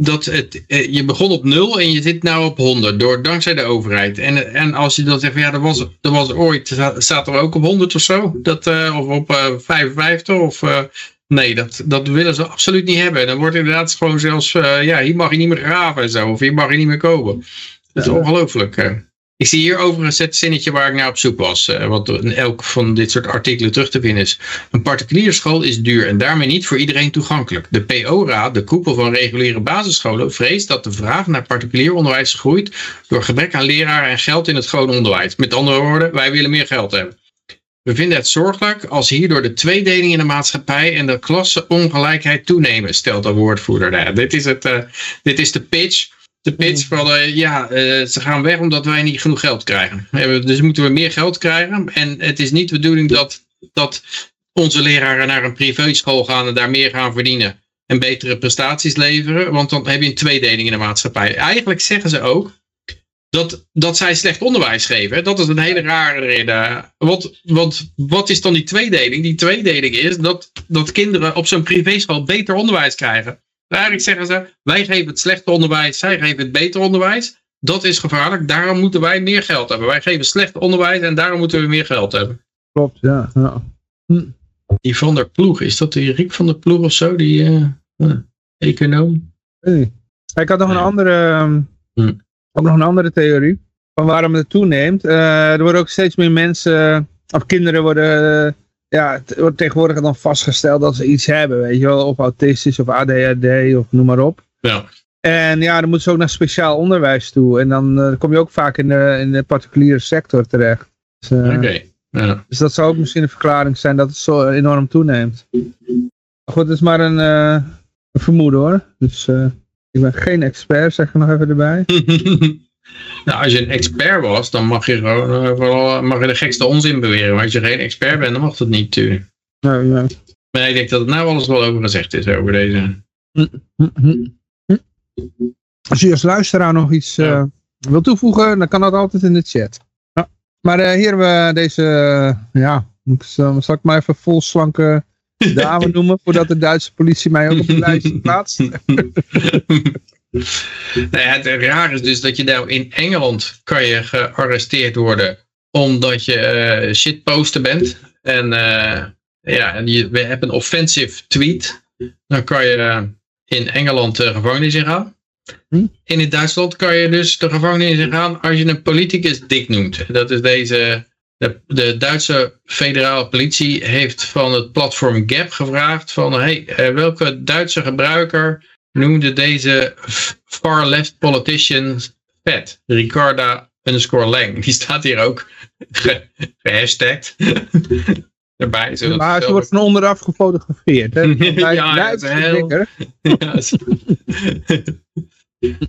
dat het, uh, je begon op nul en je zit nu op 100 door, dankzij de overheid. En, en als je dan zegt, ja, er was, er was ooit, staat er ook op 100 of zo. Dat, uh, of op 55 of Nee, dat, dat willen ze absoluut niet hebben. Dan wordt inderdaad gewoon zelfs, uh, ja, hier mag je niet meer graven en zo. Of hier mag je niet meer komen. Dat is ongelooflijk. Ik zie hier overigens het zinnetje waar ik naar op zoek was. Uh, wat in elk van dit soort artikelen terug te vinden is. Een particuliere school is duur en daarmee niet voor iedereen toegankelijk. De PO-raad, de koepel van reguliere basisscholen, vreest dat de vraag naar particulier onderwijs groeit door gebrek aan leraren en geld in het gewone onderwijs. Met andere woorden, wij willen meer geld hebben. We vinden het zorgelijk als hierdoor de tweedeling in de maatschappij en de klasseongelijkheid toenemen, stelt de woordvoerder. Nou, dit, is het, uh, dit is de pitch de pitch van uh, ja, uh, ze gaan weg omdat wij niet genoeg geld krijgen. Dus moeten we meer geld krijgen. En het is niet de bedoeling dat, dat onze leraren naar een privéschool gaan en daar meer gaan verdienen. En betere prestaties leveren. Want dan heb je een tweedeling in de maatschappij. Eigenlijk zeggen ze ook dat, dat zij slecht onderwijs geven. Dat is een hele rare reden. Want, want wat is dan die tweedeling? Die tweedeling is dat, dat kinderen op zo'n privéschool beter onderwijs krijgen. Eigenlijk zeggen ze, wij geven het slechte onderwijs, zij geven het beter onderwijs. Dat is gevaarlijk, daarom moeten wij meer geld hebben. Wij geven slecht onderwijs en daarom moeten we meer geld hebben. Klopt, ja. ja. Hm. Die van der Ploeg, is dat die Riek van der Ploeg of zo, die uh, econoom? Nee. Ik had nog een andere, hm. ook nog een andere theorie van waarom het toeneemt. Uh, er worden ook steeds meer mensen, of kinderen worden ja, het wordt tegenwoordig dan vastgesteld dat ze iets hebben, weet je wel, of autistisch of ADHD of noem maar op. Ja. En ja, dan moeten ze ook naar speciaal onderwijs toe. En dan uh, kom je ook vaak in de, in de particuliere sector terecht. Dus, uh, Oké. Ja. dus dat zou ook misschien een verklaring zijn dat het zo enorm toeneemt. Maar goed, het is maar een, uh, een vermoeden hoor. Dus ik ben geen expert, zeg ik nog even erbij. (laughs) Nou, als je een expert was, dan mag je gewoon uh, vooral, mag je de gekste onzin beweren. Maar als je geen expert bent, dan mag dat niet natuurlijk. Nee, nee. Maar ik denk dat het nou alles wel over gezegd is over deze. Als je als luisteraar nog iets ja. uh, wil toevoegen, dan kan dat altijd in de chat. Ja. Maar uh, hier hebben we deze, ja, zal ik maar even vol slanke (laughs) dame noemen, voordat de Duitse politie mij ook op de lijst (laughs) plaatst. (laughs) Nee, het raar is dus dat je nou in Engeland kan je gearresteerd worden omdat je uh, shitposter bent. En uh, ja, en je we hebt een offensive tweet. Dan kan je uh, in Engeland de gevangenis ingaan. Hm? In het Duitsland kan je dus de gevangenis ingaan als je een politicus dik noemt. Dat is deze... De, de Duitse federale politie heeft van het platform Gap gevraagd van hey, welke Duitse gebruiker noemde deze far left politician vet. Ricarda underscore Lang. Die staat hier ook (laughs) gehashtagd. (laughs) Erbij, maar ze wordt van onderaf gefotografeerd. Hè? (laughs) ja, is heel... ja,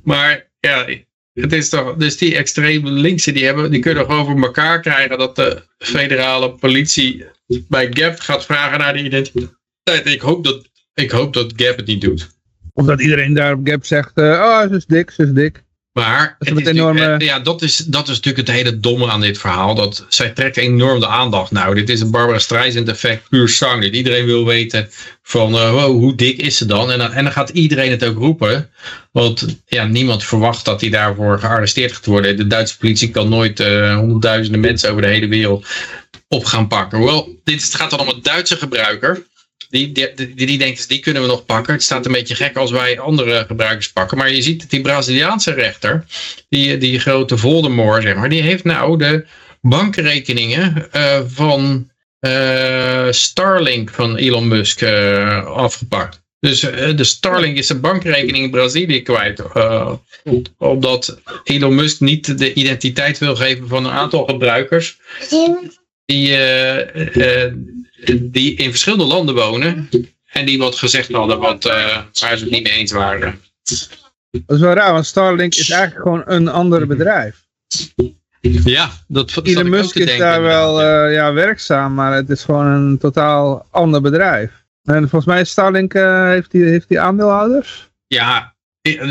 maar ja, het is toch, dus die extreme linkse die, hebben, die kunnen gewoon voor elkaar krijgen dat de federale politie bij Gap gaat vragen naar de identiteit. Ik hoop dat, ik hoop dat Gap het niet doet. Of dat iedereen daar op Gap zegt, uh, oh, ze is dik, ze is dik. Maar dat is enorme... ja, dat, is, dat is natuurlijk het hele domme aan dit verhaal. Dat zij trekt enorm de aandacht. Nou, dit is een Barbara Streisand effect, puur zang. Dat iedereen wil weten van uh, wow, hoe dik is ze dan? En, dan? en dan gaat iedereen het ook roepen. Want ja, niemand verwacht dat hij daarvoor gearresteerd gaat worden. De Duitse politie kan nooit uh, honderdduizenden mensen over de hele wereld op gaan pakken. Wel, dit gaat dan om een Duitse gebruiker. Die, die, die, die denkt, die kunnen we nog pakken. Het staat een beetje gek als wij andere gebruikers pakken. Maar je ziet dat die Braziliaanse rechter, die, die grote Voldemort, zeg maar, die heeft nou de bankrekeningen uh, van uh, Starlink van Elon Musk uh, afgepakt. Dus de Starlink is de bankrekening in Brazilië kwijt. omdat Elon Musk niet de identiteit wil geven van een aantal gebruikers. Die, die in verschillende landen wonen. En die wat gezegd hadden wat, uh, waar ze het niet mee eens waren. Dat is wel raar, want Starlink is eigenlijk gewoon een ander bedrijf. Ja, dat, Elon Musk is daar wel uh, ja, werkzaam, maar het is gewoon een totaal ander bedrijf. En volgens mij is Starlink, uh, heeft, die, heeft die aandeelhouders? Ja,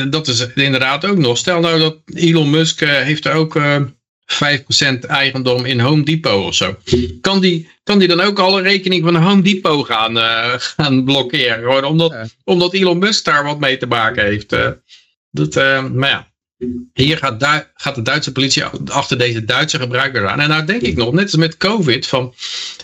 dat is inderdaad ook nog. Stel nou dat Elon Musk heeft er ook 5% eigendom in Home Depot of zo. Kan die, kan die dan ook alle rekening van Home Depot gaan, uh, gaan blokkeren? Omdat, omdat Elon Musk daar wat mee te maken heeft. Uh, dat, uh, maar ja. Hier gaat, Du- gaat de Duitse politie achter deze Duitse gebruikers aan. En nou denk ik nog, net als met COVID, van,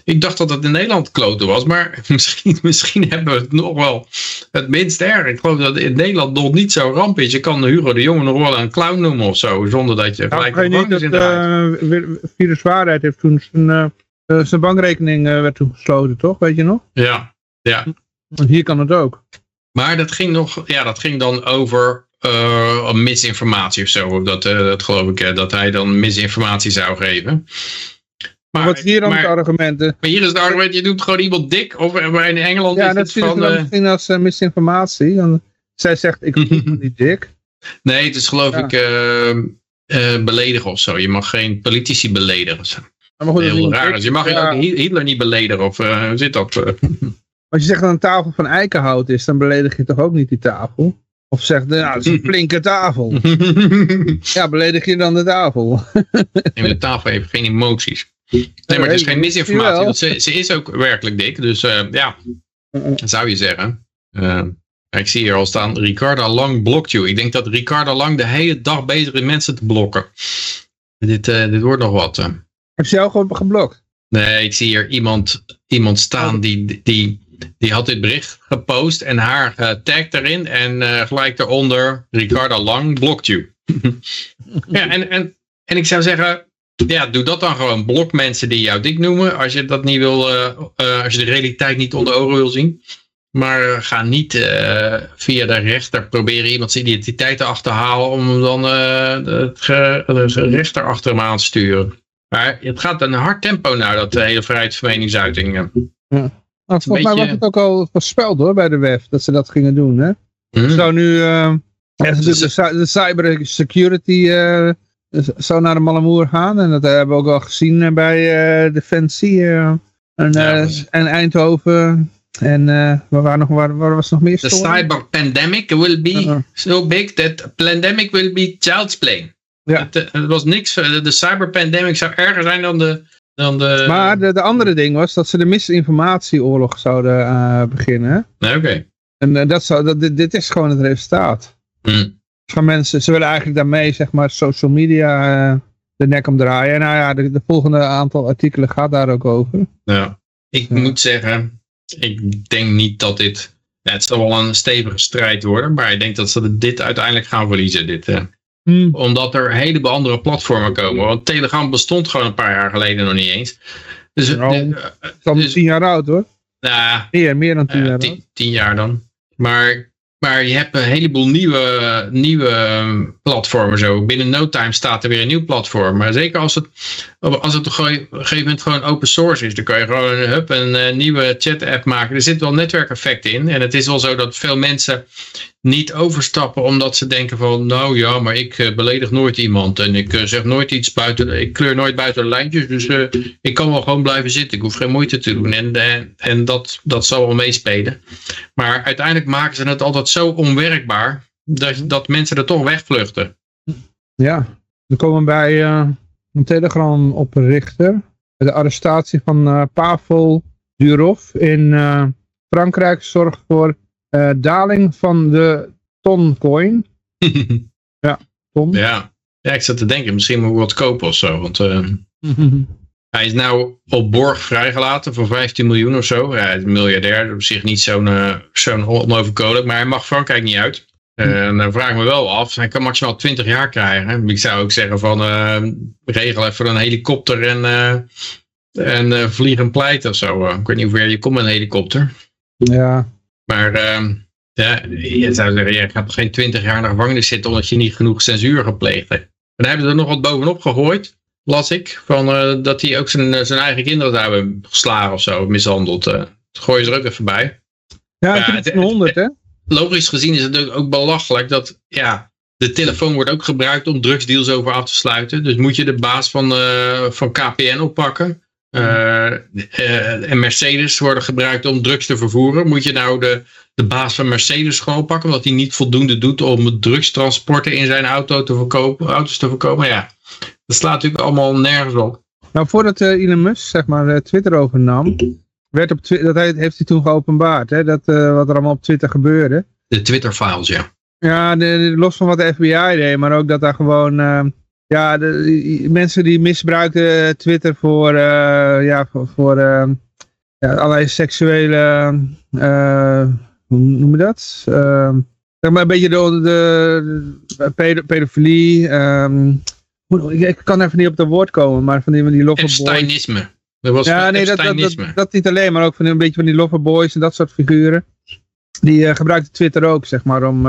ik dacht dat het in Nederland kloten was, maar (laughs) misschien, misschien hebben we het nog wel het minst erg. Ik geloof dat in Nederland nog niet zo ramp is. Je kan Hugo de Jonge nog wel een clown noemen of zo, zonder dat je Nou, gelijk vergeet de niet dat draait. eh, virus waarheid heeft toen zijn, eh, eh, zijn bankrekening eh, werd toen gesloten, toch? Weet je nog? Ja, ja. Want hier kan het ook. Maar dat ging, nog, ja, dat ging dan over eh, misinformatie of zo. Dat, eh, dat geloof ik, eh, dat hij dan misinformatie zou geven. Maar, Wat is hier dan maar, het argument? maar hier is het argument, je doet gewoon iemand dik. Of in Engeland Ja, is dat het van... dan eh, misschien als eh, misinformatie. Dan, zij zegt, ik me (laughs) niet dik. nee, het is geloof Ja. ik beledigen of zo. Je mag geen politici beledigen. Maar goed, Heel raar. Dus je mag Ja, Hitler niet beledigen. Of hoe zit dat? Als je zegt dat een tafel van eikenhout is, dan beledig je toch ook niet die tafel? Of zegt, nou, het is een (laughs) flinke tafel. (laughs) Ja, beledig je dan de tafel? En de tafel heeft geen emoties. Nee, maar het is geen misinformatie. Want ze, ze is ook werkelijk dik. Dus eh, ja, zou je zeggen. Eh, ik zie hier al staan, Ricarda Lang blokt you. Ik denk dat Ricarda Lang de hele dag bezig is mensen te blokken. Dit, eh, dit wordt nog wat. Heb je jou gewoon geblokt? Nee, ik zie hier iemand, iemand staan die, die, die had dit bericht gepost en haar getagd erin. En eh, gelijk daaronder, Ricarda Lang blokt you. (laughs) ja, en, en, en ik zou zeggen, ja, doe dat dan gewoon. Blok mensen die jou dik noemen. Als je dat niet wil, eh, als je de realiteit niet onder ogen wil zien. Maar ga niet via de rechter proberen iemand zijn identiteit te achterhalen om hem dan de rechter achter hem aan te sturen. Maar het gaat een hard tempo naar dat hele vrijheid van eh. Nou, volgens mij was het ook al voorspeld hoor, bij de WEF, dat ze dat gingen doen. Hè? Hm? Zou nu, eh, de, de, de cybersecurity eh, zou naar de Malamoer gaan. En dat hebben we ook al gezien eh, bij eh, Defensie en, Ja, en Eindhoven. En waar, nog, waar, waar was nog meer The storen? cyber pandemic will be so big that pandemic will be child's play. Ja. Het, het was niks. De cyber pandemic zou erger zijn dan de. Dan de Maar de, de andere ding was dat ze de misinformatieoorlog zouden eh, beginnen. Nee, Oké. En eh, dat zou, dat, dit, dit is gewoon het resultaat. Van mensen, ze willen eigenlijk daarmee zeg maar social media eh, de nek omdraaien. En nou ja, de, de volgende aantal artikelen gaat daar ook over. Ja. Ik Ja. moet zeggen, ik denk niet dat dit. Ja, het zal wel een stevige strijd worden, maar ik denk dat ze dit uiteindelijk gaan verliezen. Dit, eh. Omdat er een heleboel andere platformen komen. Want Telegram bestond gewoon een paar jaar geleden nog niet eens. Dus, Nou, eh, Het is al Dus- tien jaar oud hoor. nou, Meer, meer dan tien Ja, jaar tien, oud. tien jaar dan. Maar, maar je hebt een heleboel nieuwe, nieuwe ehm, platformen zo. Binnen no time staat er weer een nieuw platform. Maar zeker als het, als het op een ge- gegeven moment gewoon open source is. Dan kan je gewoon een, hup, een eh, nieuwe chat app maken. Er zit wel netwerkeffect in. En het is wel zo dat veel mensen niet overstappen omdat ze denken van nou ja, maar ik eh, beledig nooit iemand en ik eh, zeg nooit iets buiten, ik kleur nooit buiten de lijntjes, dus eh, ik kan wel gewoon blijven zitten, ik hoef geen moeite te doen en, en dat, dat zal wel meespelen. Maar uiteindelijk maken ze het altijd zo onwerkbaar dat, dat mensen er toch wegvluchten. Ja, we komen bij eh, een telegram oprichter. De arrestatie van Pavel Durov in Frankrijk zorgt voor eh, daling van de toncoin. (laughs) Ton. ja. ja, ik zat te denken, misschien moet ik wat kopen of zo, want... eh, (laughs) Hij is nou op borg vrijgelaten voor 15 miljoen of zo. Ja, hij is een miljardair, op zich niet zo'n eh, zo'n onoverkomelijk, maar hij mag Frankrijk niet uit. Eh, En dan vraag ik me wel af, hij kan maximaal 20 jaar krijgen. Ik zou ook zeggen van, regel even een helikopter en, en vlieg een pleit of zo. Ik weet niet hoe ver je komt met een helikopter. Ja, Maar ehm, ja, je zou zeggen, je gaat geen 20 jaar in de gevangenis zitten omdat je niet genoeg censuur gepleegd hebt. En dan hebben ze er nog wat bovenop gegooid, las ik, van, eh, dat hij ook zijn, zijn eigen kinderen zou hebben geslagen of zo, mishandeld. eh. dat gooien ze er ook even bij. ja, het is het- een 100 hè? Logisch gezien is het natuurlijk ook belachelijk dat, ja, de telefoon wordt ook gebruikt om drugsdeals over af te sluiten. Dus moet je de baas van, eh, van KPN oppakken. Eh, eh, en Mercedes worden gebruikt om drugs te vervoeren. Moet je nou de, de baas van Mercedes gewoon pakken, omdat hij niet voldoende doet om drugstransporten in zijn auto te verkopen, auto's te verkopen? Ja, dat slaat natuurlijk allemaal nergens op. Nou, voordat eh, Elon Musk zeg maar Twitter overnam, werd op Twi- dat hij- heeft hij toen geopenbaard, hè, dat, wat er allemaal op Twitter gebeurde. De Twitter-files, ja. Ja, de, de- los van wat de FBI deed, maar ook dat daar gewoon... ja, de, die- mensen die misbruikten Twitter voor, eh, ja, voor, voor eh, ja, allerlei seksuele... eh, hoe noem je dat? Eh, zeg maar een beetje de, de, de pedo- pedofilie. ehm, ik, kan even niet op het woord komen, maar van die, van die loverboys. Epsteinisme. Was Ja, nee, dat, dat, dat, niet alleen, maar ook van een beetje van die loverboys en dat soort figuren. Die eh, gebruikten Twitter ook, zeg maar, om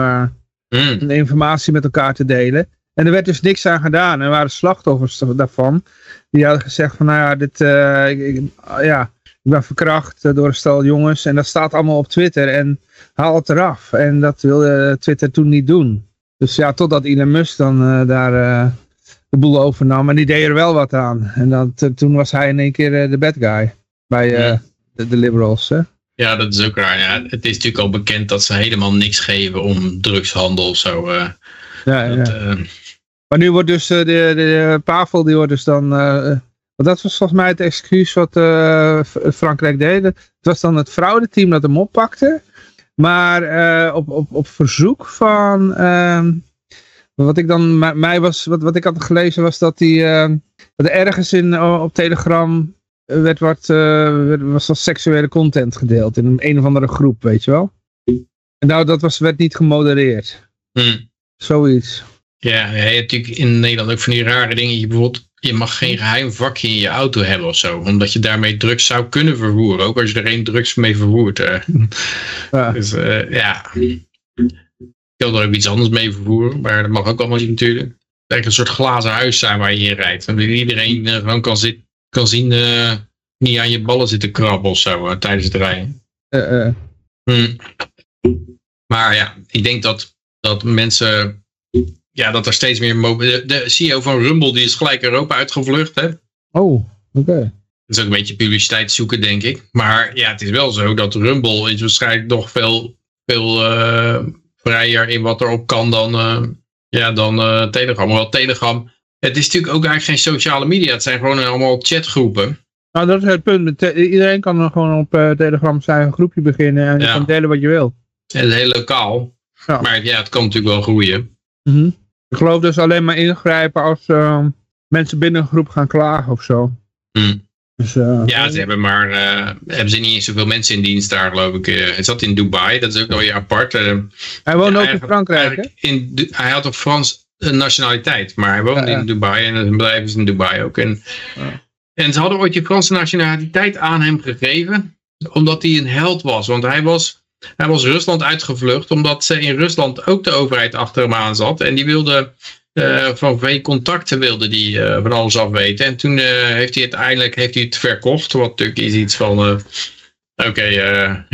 de informatie met elkaar te delen. En er werd dus niks aan gedaan. Er waren slachtoffers daarvan. Die hadden gezegd van, nou ja, dit, eh, ik, ik- ja, ik ben verkracht door een stel jongens. En dat staat allemaal op Twitter. En haal het eraf. En dat wilde Twitter toen niet doen. Dus ja, totdat Elon Musk dan eh, daar eh, de boel overnam. En die deed er wel wat aan. En dat, toen was hij in één keer de bad guy. Bij Ja. de, de liberals, hè. Ja, dat is ook raar. Ja, het is natuurlijk al bekend dat ze helemaal niks geven om drugshandel of zo. Ja, ja. Dat, Maar nu wordt dus eh, de, de, de Pavel, die wordt dus dan... eh, want dat was volgens mij het excuus wat eh, Frankrijk deed. Het was dan het fraudeteam dat hem oppakte. Maar op, op, op verzoek van... ehm, wat ik dan mij- was, wat, wat ik had gelezen was dat die eh, dat er ergens in op Telegram werd wat was al seksuele content gedeeld in een, een of andere groep, weet je wel. En nou, dat was, werd niet gemodereerd. hmm. Zoiets. Ja, je hebt natuurlijk in Nederland ook van die rare dingen. Je, bijvoorbeeld, je mag geen geheim vakje in je auto hebben of zo. Omdat je daarmee drugs zou kunnen vervoeren. Ook als je er geen drugs mee vervoert. Ja. Dus eh, ja. Je kan er ook iets anders mee vervoeren. Maar dat mag ook allemaal niet natuurlijk. Het een soort glazen huis zijn waar je in rijdt. Dan iedereen eh, gewoon kan, zit, kan zien... eh, niet aan je ballen zitten krabben of zo tijdens het rijden. Hmm. Maar ja, ik denk dat, dat mensen. Ja, dat er steeds meer. De, de CEO van Rumble die is gelijk Europa uitgevlucht. Hè? Oh, oké. Dat is ook een beetje publiciteit zoeken, denk ik. Maar ja, het is wel zo dat Rumble is waarschijnlijk nog veel, veel eh, vrijer in wat erop kan dan, eh, ja, dan eh, Telegram. Hoewel Telegram. Het is natuurlijk ook eigenlijk geen sociale media. Het zijn gewoon allemaal chatgroepen. Nou, dat is het punt. Iedereen kan dan gewoon op Telegram zijn groepje beginnen en je Ja. kan delen wat je wil. Het is heel lokaal. Ja. Maar ja, het kan natuurlijk wel groeien. Mhm. Ik geloof dus alleen maar ingrijpen als eh, mensen binnen een groep gaan klagen of zo. Hmm. Dus, eh, Ja, ze hebben maar eh, hebben ze niet eens zoveel mensen in dienst daar, geloof ik. Eh, Hij zat in Dubai, dat is ook nog weer apart. Hij woont ja, ook in Frankrijk, hè? in hij had ook Frans nationaliteit, maar hij woonde Ja, ja. in Dubai en zijn bedrijf is in Dubai ook. En, Ja. en ze hadden ooit die Franse nationaliteit aan hem gegeven, omdat hij een held was. Want hij was, hij was Rusland uitgevlucht, omdat ze in Rusland ook de overheid achter hem aan zat. En die wilde eh, vanwege contacten wilde die eh, van alles afweten. En toen eh, heeft hij uiteindelijk heeft hij het verkocht. Wat natuurlijk is iets van, oké,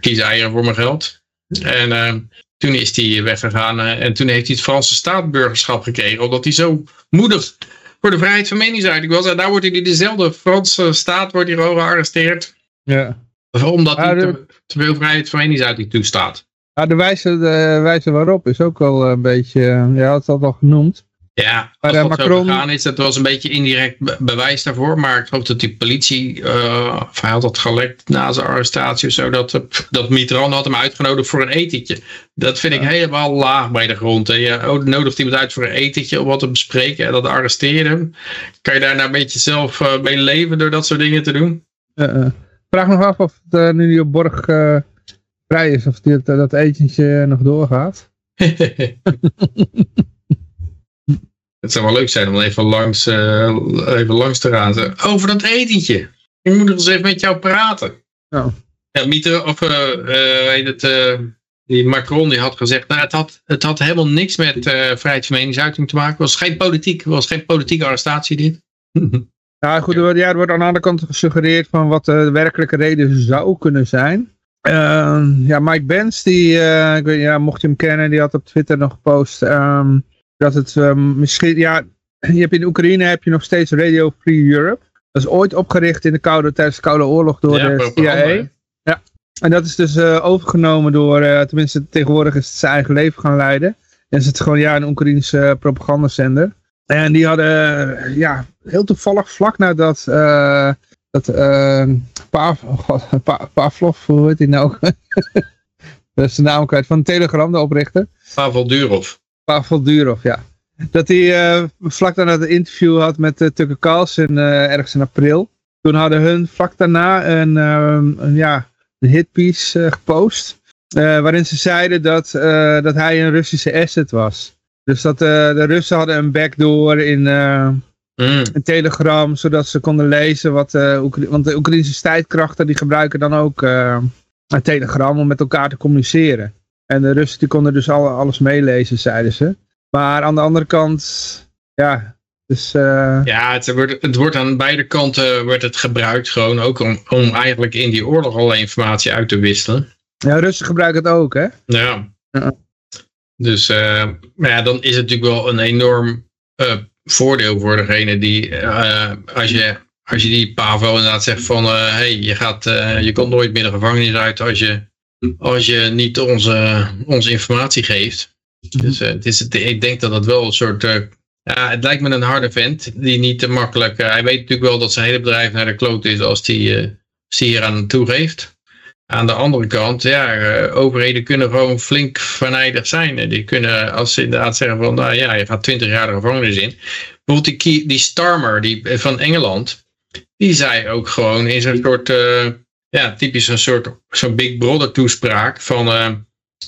kies eieren voor mijn geld. En toen is hij weggegaan en toen heeft hij het Franse staatsburgerschap gekregen. Omdat hij zo moedig voor de vrijheid van meningsuiting was. En daar wordt hij dezelfde Franse staat wordt hij gewoon gearresteerd. Ja. Omdat hij de- te, te veel vrijheid van meningsuiting toestaat. Ja, de wijze, de wijze waarop is ook wel een beetje, eh, ja, had het al genoemd. Ja, Maar, als eh, dat Macron- zo gegaan is, dat was een beetje indirect be- bewijs daarvoor. Maar ik geloof dat die politie, eh, of hij had dat gelekt na zijn arrestatie of zo, dat, eh, dat Mitterrand had hem uitgenodigd voor een etentje. Dat vind ik helemaal laag bij de grond. Hè. Je nodigt iemand uit voor een etentje om wat te bespreken en dat arresteerde hem. Kan je daar nou een beetje zelf eh, mee leven door dat soort dingen te doen? Eh, eh. Vraag nog af of het eh, nu die op borg eh, vrij is, of dit, dat etentje nog doorgaat. (laughs) Het zou wel leuk zijn om even langs, eh, even langs te gaan. Over dat etentje. Ik moet nog eens even met jou praten. Ja. Ja, Mieter, of heet het, die Macron die had gezegd, nou, het, had, het had helemaal niks met vrijheid van meningsuiting te maken. Het was geen politiek, het was geen politieke arrestatie dit. (laughs) Ja, goed, er wordt, ja, er wordt aan de andere kant gesuggereerd van wat de werkelijke reden zou kunnen zijn. Ehm, ja, Mike Benz, die, eh, ik weet, ja, mocht je hem kennen, die had op Twitter nog gepost ehm, dat het ehm, misschien, ja, (clears throat) je hebt in Oekraïne heb je nog steeds Radio Free Europe. Dat is ooit opgericht in de koude, tijdens de Koude Oorlog door Ja, de CIA. hè? En dat is dus eh, overgenomen door, eh, tenminste tegenwoordig is het zijn eigen leven gaan leiden. En is het gewoon ja, een Oekraïnse eh, propagandazender. En die hadden, eh, ja, heel toevallig vlak nadat eh dat Pav, god, Pa- Pavlov, hoe heet hij nou? (laughs) Dat is de naam kwijt van Telegram, de oprichter. Pavel Durov. Pavel Durov, ja. Dat hij uh, vlak daarna het interview had met uh, Tucker Carlson uh, ergens in april. Toen hadden hun vlak daarna een, een ja, een hitpiece gepost. waarin ze zeiden dat, dat hij een Russische asset was. Dus dat de Russen hadden een backdoor in, mm. in Telegram. Zodat ze konden lezen wat... want de Oekraïnse strijdkrachten die gebruiken dan ook een Telegram om met elkaar te communiceren. En de Russen die konden dus al, alles meelezen, zeiden ze. Maar aan de andere kant, ja, dus, uh... Ja, het wordt, het wordt aan beide kanten wordt het gebruikt gewoon ook om, om eigenlijk in die oorlog alle informatie uit te wisselen. Ja, Russen gebruiken het ook, hè? Ja. ja. Dus uh, maar ja, dan is het natuurlijk wel een enorm uh, voordeel voor degene die, als, je, als je die Pavel inderdaad zegt van, hé, hey, je, gaat, je komt nooit meer de gevangenis uit als je, als je niet onze, onze informatie geeft. Dus uh, het is, het, ik denk dat het wel een soort... Ja, het lijkt me een harde vent. Die niet te makkelijk... Hij weet natuurlijk wel dat zijn hele bedrijf naar de kloot is als hij hier aan toegeeft. Aan de andere kant, ja, overheden kunnen gewoon flink verneidig zijn. Die kunnen, als ze inderdaad zeggen van, nou ja, je gaat 20 jaar de gevangenis in. Bijvoorbeeld die, die Starmer die, van Engeland, die zei ook gewoon in zo'n soort, ja, typisch een soort, zo'n Big Brother toespraak van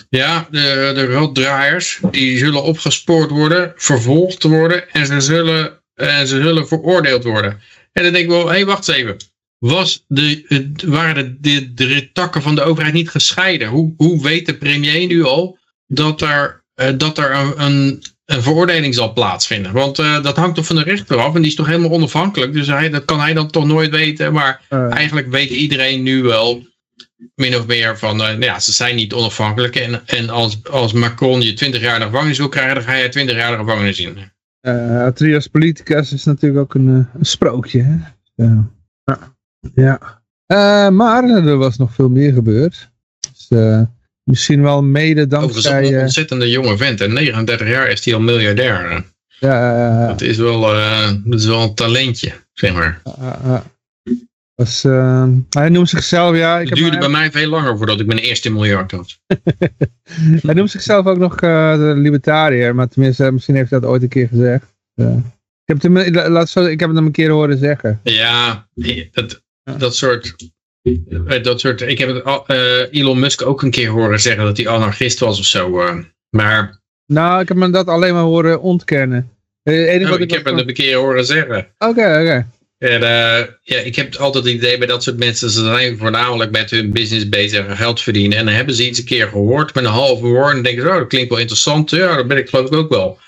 ja, de, de rotdraaiers die zullen opgespoord worden, vervolgd worden en ze zullen, en ze zullen veroordeeld worden. En dan denk ik wel, hé hey, wacht eens even. Was de, waren de, de, de, takken van de overheid niet gescheiden? Hoe, hoe weet de premier nu al dat er, uh, dat er een, een, een, veroordeling zal plaatsvinden? Want uh, dat hangt toch van de rechter af en die is toch helemaal onafhankelijk. Dus hij, dat kan hij dan toch nooit weten. Maar uh. eigenlijk weet iedereen nu wel min of meer van, uh, nou ja, ze zijn niet onafhankelijk. En, en als, als Macron je 20 jaar de gevangenis wil krijgen, dan ga je 20 jaar de gevangenis in. Trias politicus is natuurlijk ook een, eh, een sprookje. Hè? ja. Ja. Uh, maar er was nog veel meer gebeurd. Dus, misschien wel mede dankzij... Overigens een ontzettende jonge vent. En 39 jaar is hij al miljardair. Ja, dat, is wel, dat is wel een talentje, zeg maar. Was, uh, hij noemt zichzelf, ja... Ik het duurde bij mij veel langer voordat ik mijn eerste miljard had. (laughs) hij noemt zichzelf ook nog uh, de libertariër, maar tenminste, misschien heeft hij dat ooit een keer gezegd. Ik, heb hem, laat zo, ik heb het hem een keer horen zeggen. Ja, dat, dat soort... Dat soort ik heb het, Elon Musk ook een keer horen zeggen dat hij anarchist was of zo. maar... Nou, ik heb hem dat alleen maar horen ontkennen. Oh, ik, ik heb hem een keer horen zeggen. Oké, oké. Okay. En ja, ik heb altijd het idee bij dat soort mensen, ze zijn voornamelijk met hun business bezig en geld verdienen. En dan hebben ze iets een keer gehoord met een halve woord en denken ze, oh, dat klinkt wel interessant. Ja, dat ben ik geloof ik ook wel.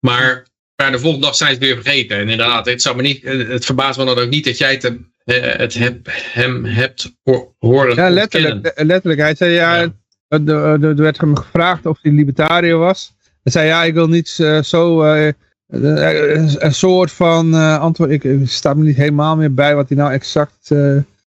Maar, maar de volgende dag zijn ze het weer vergeten. En inderdaad, het, zou me niet, het verbaast me dan ook niet dat jij het, het heb, hem hebt horen Ja, letterlijk. letterlijk. Hij zei, ja, ja. Er werd hem gevraagd of hij libertariër was. Hij zei, ja, ik wil niet uh, zo een soort van uh, antwoord, ik, ik sta me niet helemaal meer bij wat hij nou exact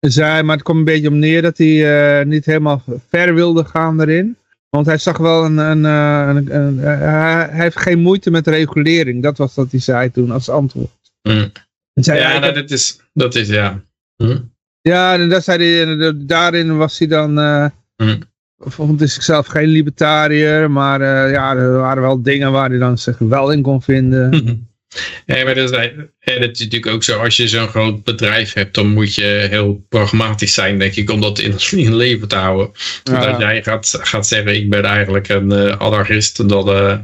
zei, maar het komt een beetje om neer dat hij niet helemaal ver wilde gaan erin. Want hij zag wel een, een, een, een hij heeft geen moeite met regulering, dat was wat hij zei toen als antwoord. Mm. Ja, nou, dat, is, dat is, ja. Hm? Ja, en daar zei hij, daarin was hij dan... Mm vond hij zichzelf geen libertariër, maar uh, ja, er waren wel dingen waar hij dan zich wel in kon vinden. (laughs) Ja, maar dat is, dat is natuurlijk ook zo, als je zo'n groot bedrijf hebt, dan moet je heel pragmatisch zijn, denk ik, om dat in, (laughs) in leven te houden. Ja. Als jij gaat, gaat zeggen, ik ben eigenlijk een uh, anarchist, dan, uh,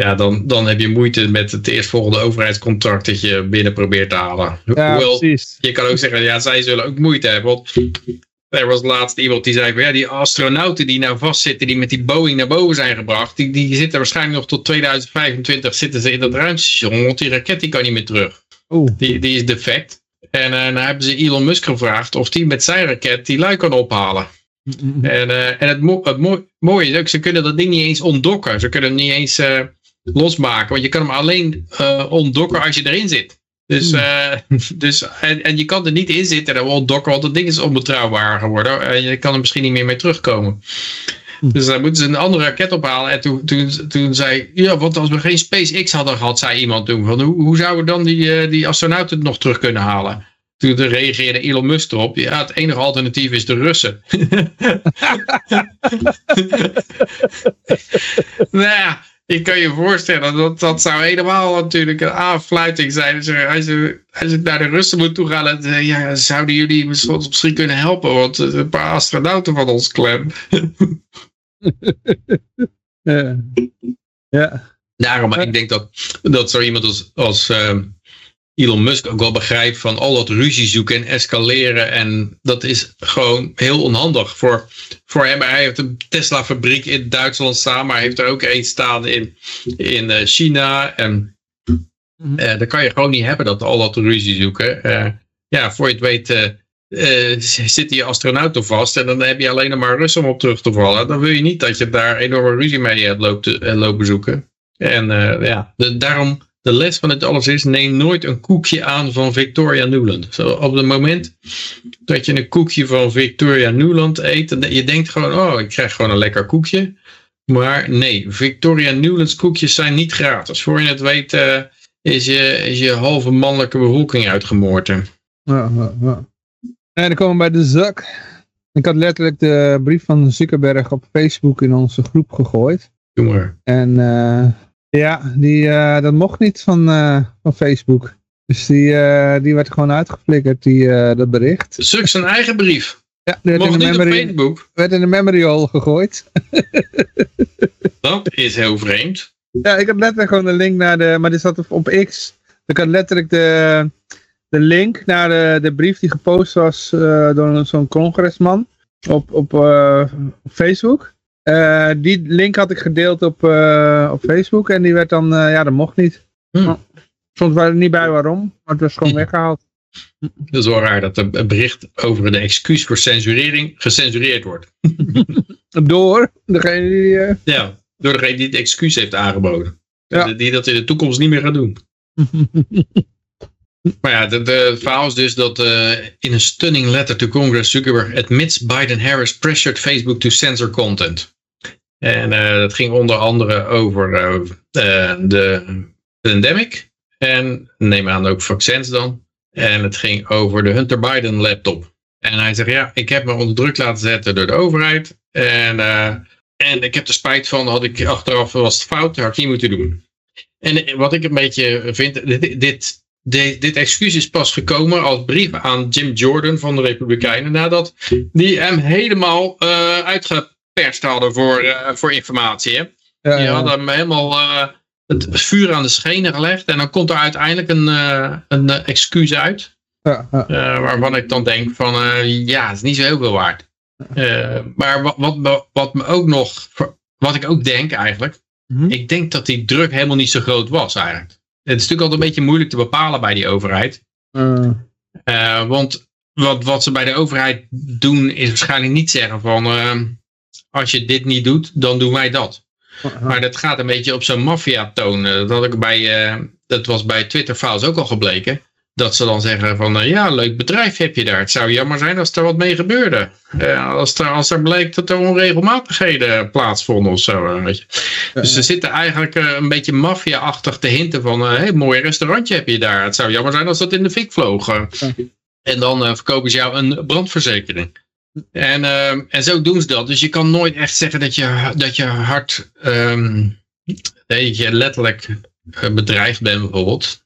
ja, dan, dan heb je moeite met het eerstvolgende overheidscontract dat je binnen probeert te halen. Ja, Hoewel, precies. Je kan ook zeggen, ja, zij zullen ook moeite hebben, want er was laatst iemand die zei van ja, die astronauten die nou vastzitten, die met die Boeing naar boven zijn gebracht, die, die zitten waarschijnlijk nog tot 2025 zitten ze in dat ruimtestation, want die raket die kan niet meer terug. Oeh. Die, die is defect. En uh, dan hebben ze Elon Musk gevraagd of die met zijn raket die lui kan ophalen. En, uh, en het, mo het mo mooie is ook, ze kunnen dat ding niet eens ontdokken. Ze kunnen niet eens uh, losmaken, want je kan hem alleen ontdokken als je erin zit. Dus, uh, (laughs) dus en, en je kan er niet in zitten en ontdokken, want het ding is onbetrouwbaar geworden. En je kan er misschien niet meer mee terugkomen. Hm. Dus dan moeten ze een andere raket ophalen. En toen, toen, toen zei ja, want als we geen SpaceX hadden gehad, zei iemand toen. Van, hoe, hoe zouden we dan die, uh, die astronauten nog terug kunnen halen? toen reageerde Elon Musk erop. Ja, het enige alternatief is de Russen. (laughs) nou ja, je kan je voorstellen dat dat zou helemaal natuurlijk een aanfluiting zijn. Als je, als je, als je naar de Russen moet toegaan en ja, zouden jullie misschien kunnen helpen? Want een paar astronauten van ons klem. ja. (laughs) ja. Daarom, ik denk dat, dat zo iemand als, als ehm, Elon Musk ook wel begrijpt van al dat ruzie zoeken en escaleren. En dat is gewoon heel onhandig voor, voor hem. Hij heeft een Tesla fabriek in Duitsland staan, maar hij heeft er ook één staan in, in eh, China. En mm daar kan je gewoon niet hebben dat al dat ruzie zoeken. Uh, ja, voor je het weet uh, zitten je astronauten vast en dan heb je alleen maar Russen om op terug te vallen. Dan wil je niet dat je daar enorme ruzie mee hebt loopt, lopen zoeken. En ja, de, daarom de les van het alles is, neem nooit een koekje aan van Victoria Nuland. Zo, op het moment dat je een koekje van Victoria Nuland eet, je denkt gewoon, oh, ik krijg gewoon een lekker koekje. Maar nee, Victoria Nuland's koekjes zijn niet gratis. Voor je het weet uh, is, je, is je halve mannelijke bevolking uitgemoord. Ja, ja, ja. En dan komen we bij de zak. Ik had letterlijk de brief van Zuckerberg op Facebook in onze groep gegooid. Doe maar. En... Uh, ja, die, uh, dat mocht niet van, uh, van Facebook. Dus die, uh, die werd gewoon uitgeflikkerd, die, dat bericht. Suk zijn eigen brief. Ja, die werd mocht in de niet memory, op Facebook. werd in de memory hole gegooid. (laughs) dat is heel vreemd. Ja, ik had letterlijk gewoon een link naar de, maar dit zat op X. Ik had letterlijk de, de link naar de, de brief die gepost was door zo'n congresman op, op, op Facebook. Uh, die link had ik gedeeld op, uh, op Facebook en die werd dan, uh, ja dat mocht niet. Hmm. Soms waren er niet bij waarom, maar het was gewoon Hm. weggehaald. Dat is wel raar dat een bericht over de excuus voor censurering gecensureerd wordt. (laughs) Door degene die... Ja, door degene die het excuus heeft aangeboden. Ja. Die dat in de toekomst niet meer gaat doen. (laughs) Maar ja, de, de, verhaal is dus dat uh, in een stunning letter to Congress, Zuckerberg admits Biden-Harris pressured Facebook to censor content. En uh, dat ging onder andere over uh, de pandemic en neem aan ook vaccins dan. En het ging over de Hunter Biden laptop. En hij zegt, ja, ik heb me onder druk laten zetten door de overheid. En, en ik heb er spijt van, had ik achteraf was het fout, had ik niet moeten doen. En wat ik een beetje vind, dit, dit de, dit excuus is pas gekomen als brief aan Jim Jordan van de Republikeinen nadat die hem helemaal uh, uitgeperst hadden voor, uh, voor informatie. Hè? Ja, die hadden hem helemaal uh, het vuur aan de schenen gelegd en dan komt er uiteindelijk een, een excuus uit. Ja, ja. waarvan ik dan denk van ja, het is niet zo heel veel waard. maar wat, wat, wat me ook nog, wat ik ook denk eigenlijk, mm -hmm. ik denk dat die druk helemaal niet zo groot was eigenlijk. Het is natuurlijk altijd een beetje moeilijk te bepalen bij die overheid. Uh. Uh, want wat, wat ze bij de overheid doen is waarschijnlijk niet zeggen van uh, als je dit niet doet, dan doen wij dat. -huh. Maar dat gaat een beetje op zo'n maffia-toon. Dat, had ik bij, dat was bij Twitter-files ook al gebleken. Dat ze dan zeggen van ja, leuk bedrijf heb je daar. Het zou jammer zijn als er wat mee gebeurde. als, er, als er bleek dat er onregelmatigheden plaatsvonden of zo. Weet je. Dus ze zitten eigenlijk uh, een beetje maffia-achtig te hinten van... hé, hey, mooi restaurantje heb je daar. Het zou jammer zijn als dat in de fik vloog. Uh. En dan verkopen ze jou een brandverzekering. En, en zo doen ze dat. Dus je kan nooit echt zeggen dat je, dat je hard... Um, dat je letterlijk bedreigd bent bijvoorbeeld.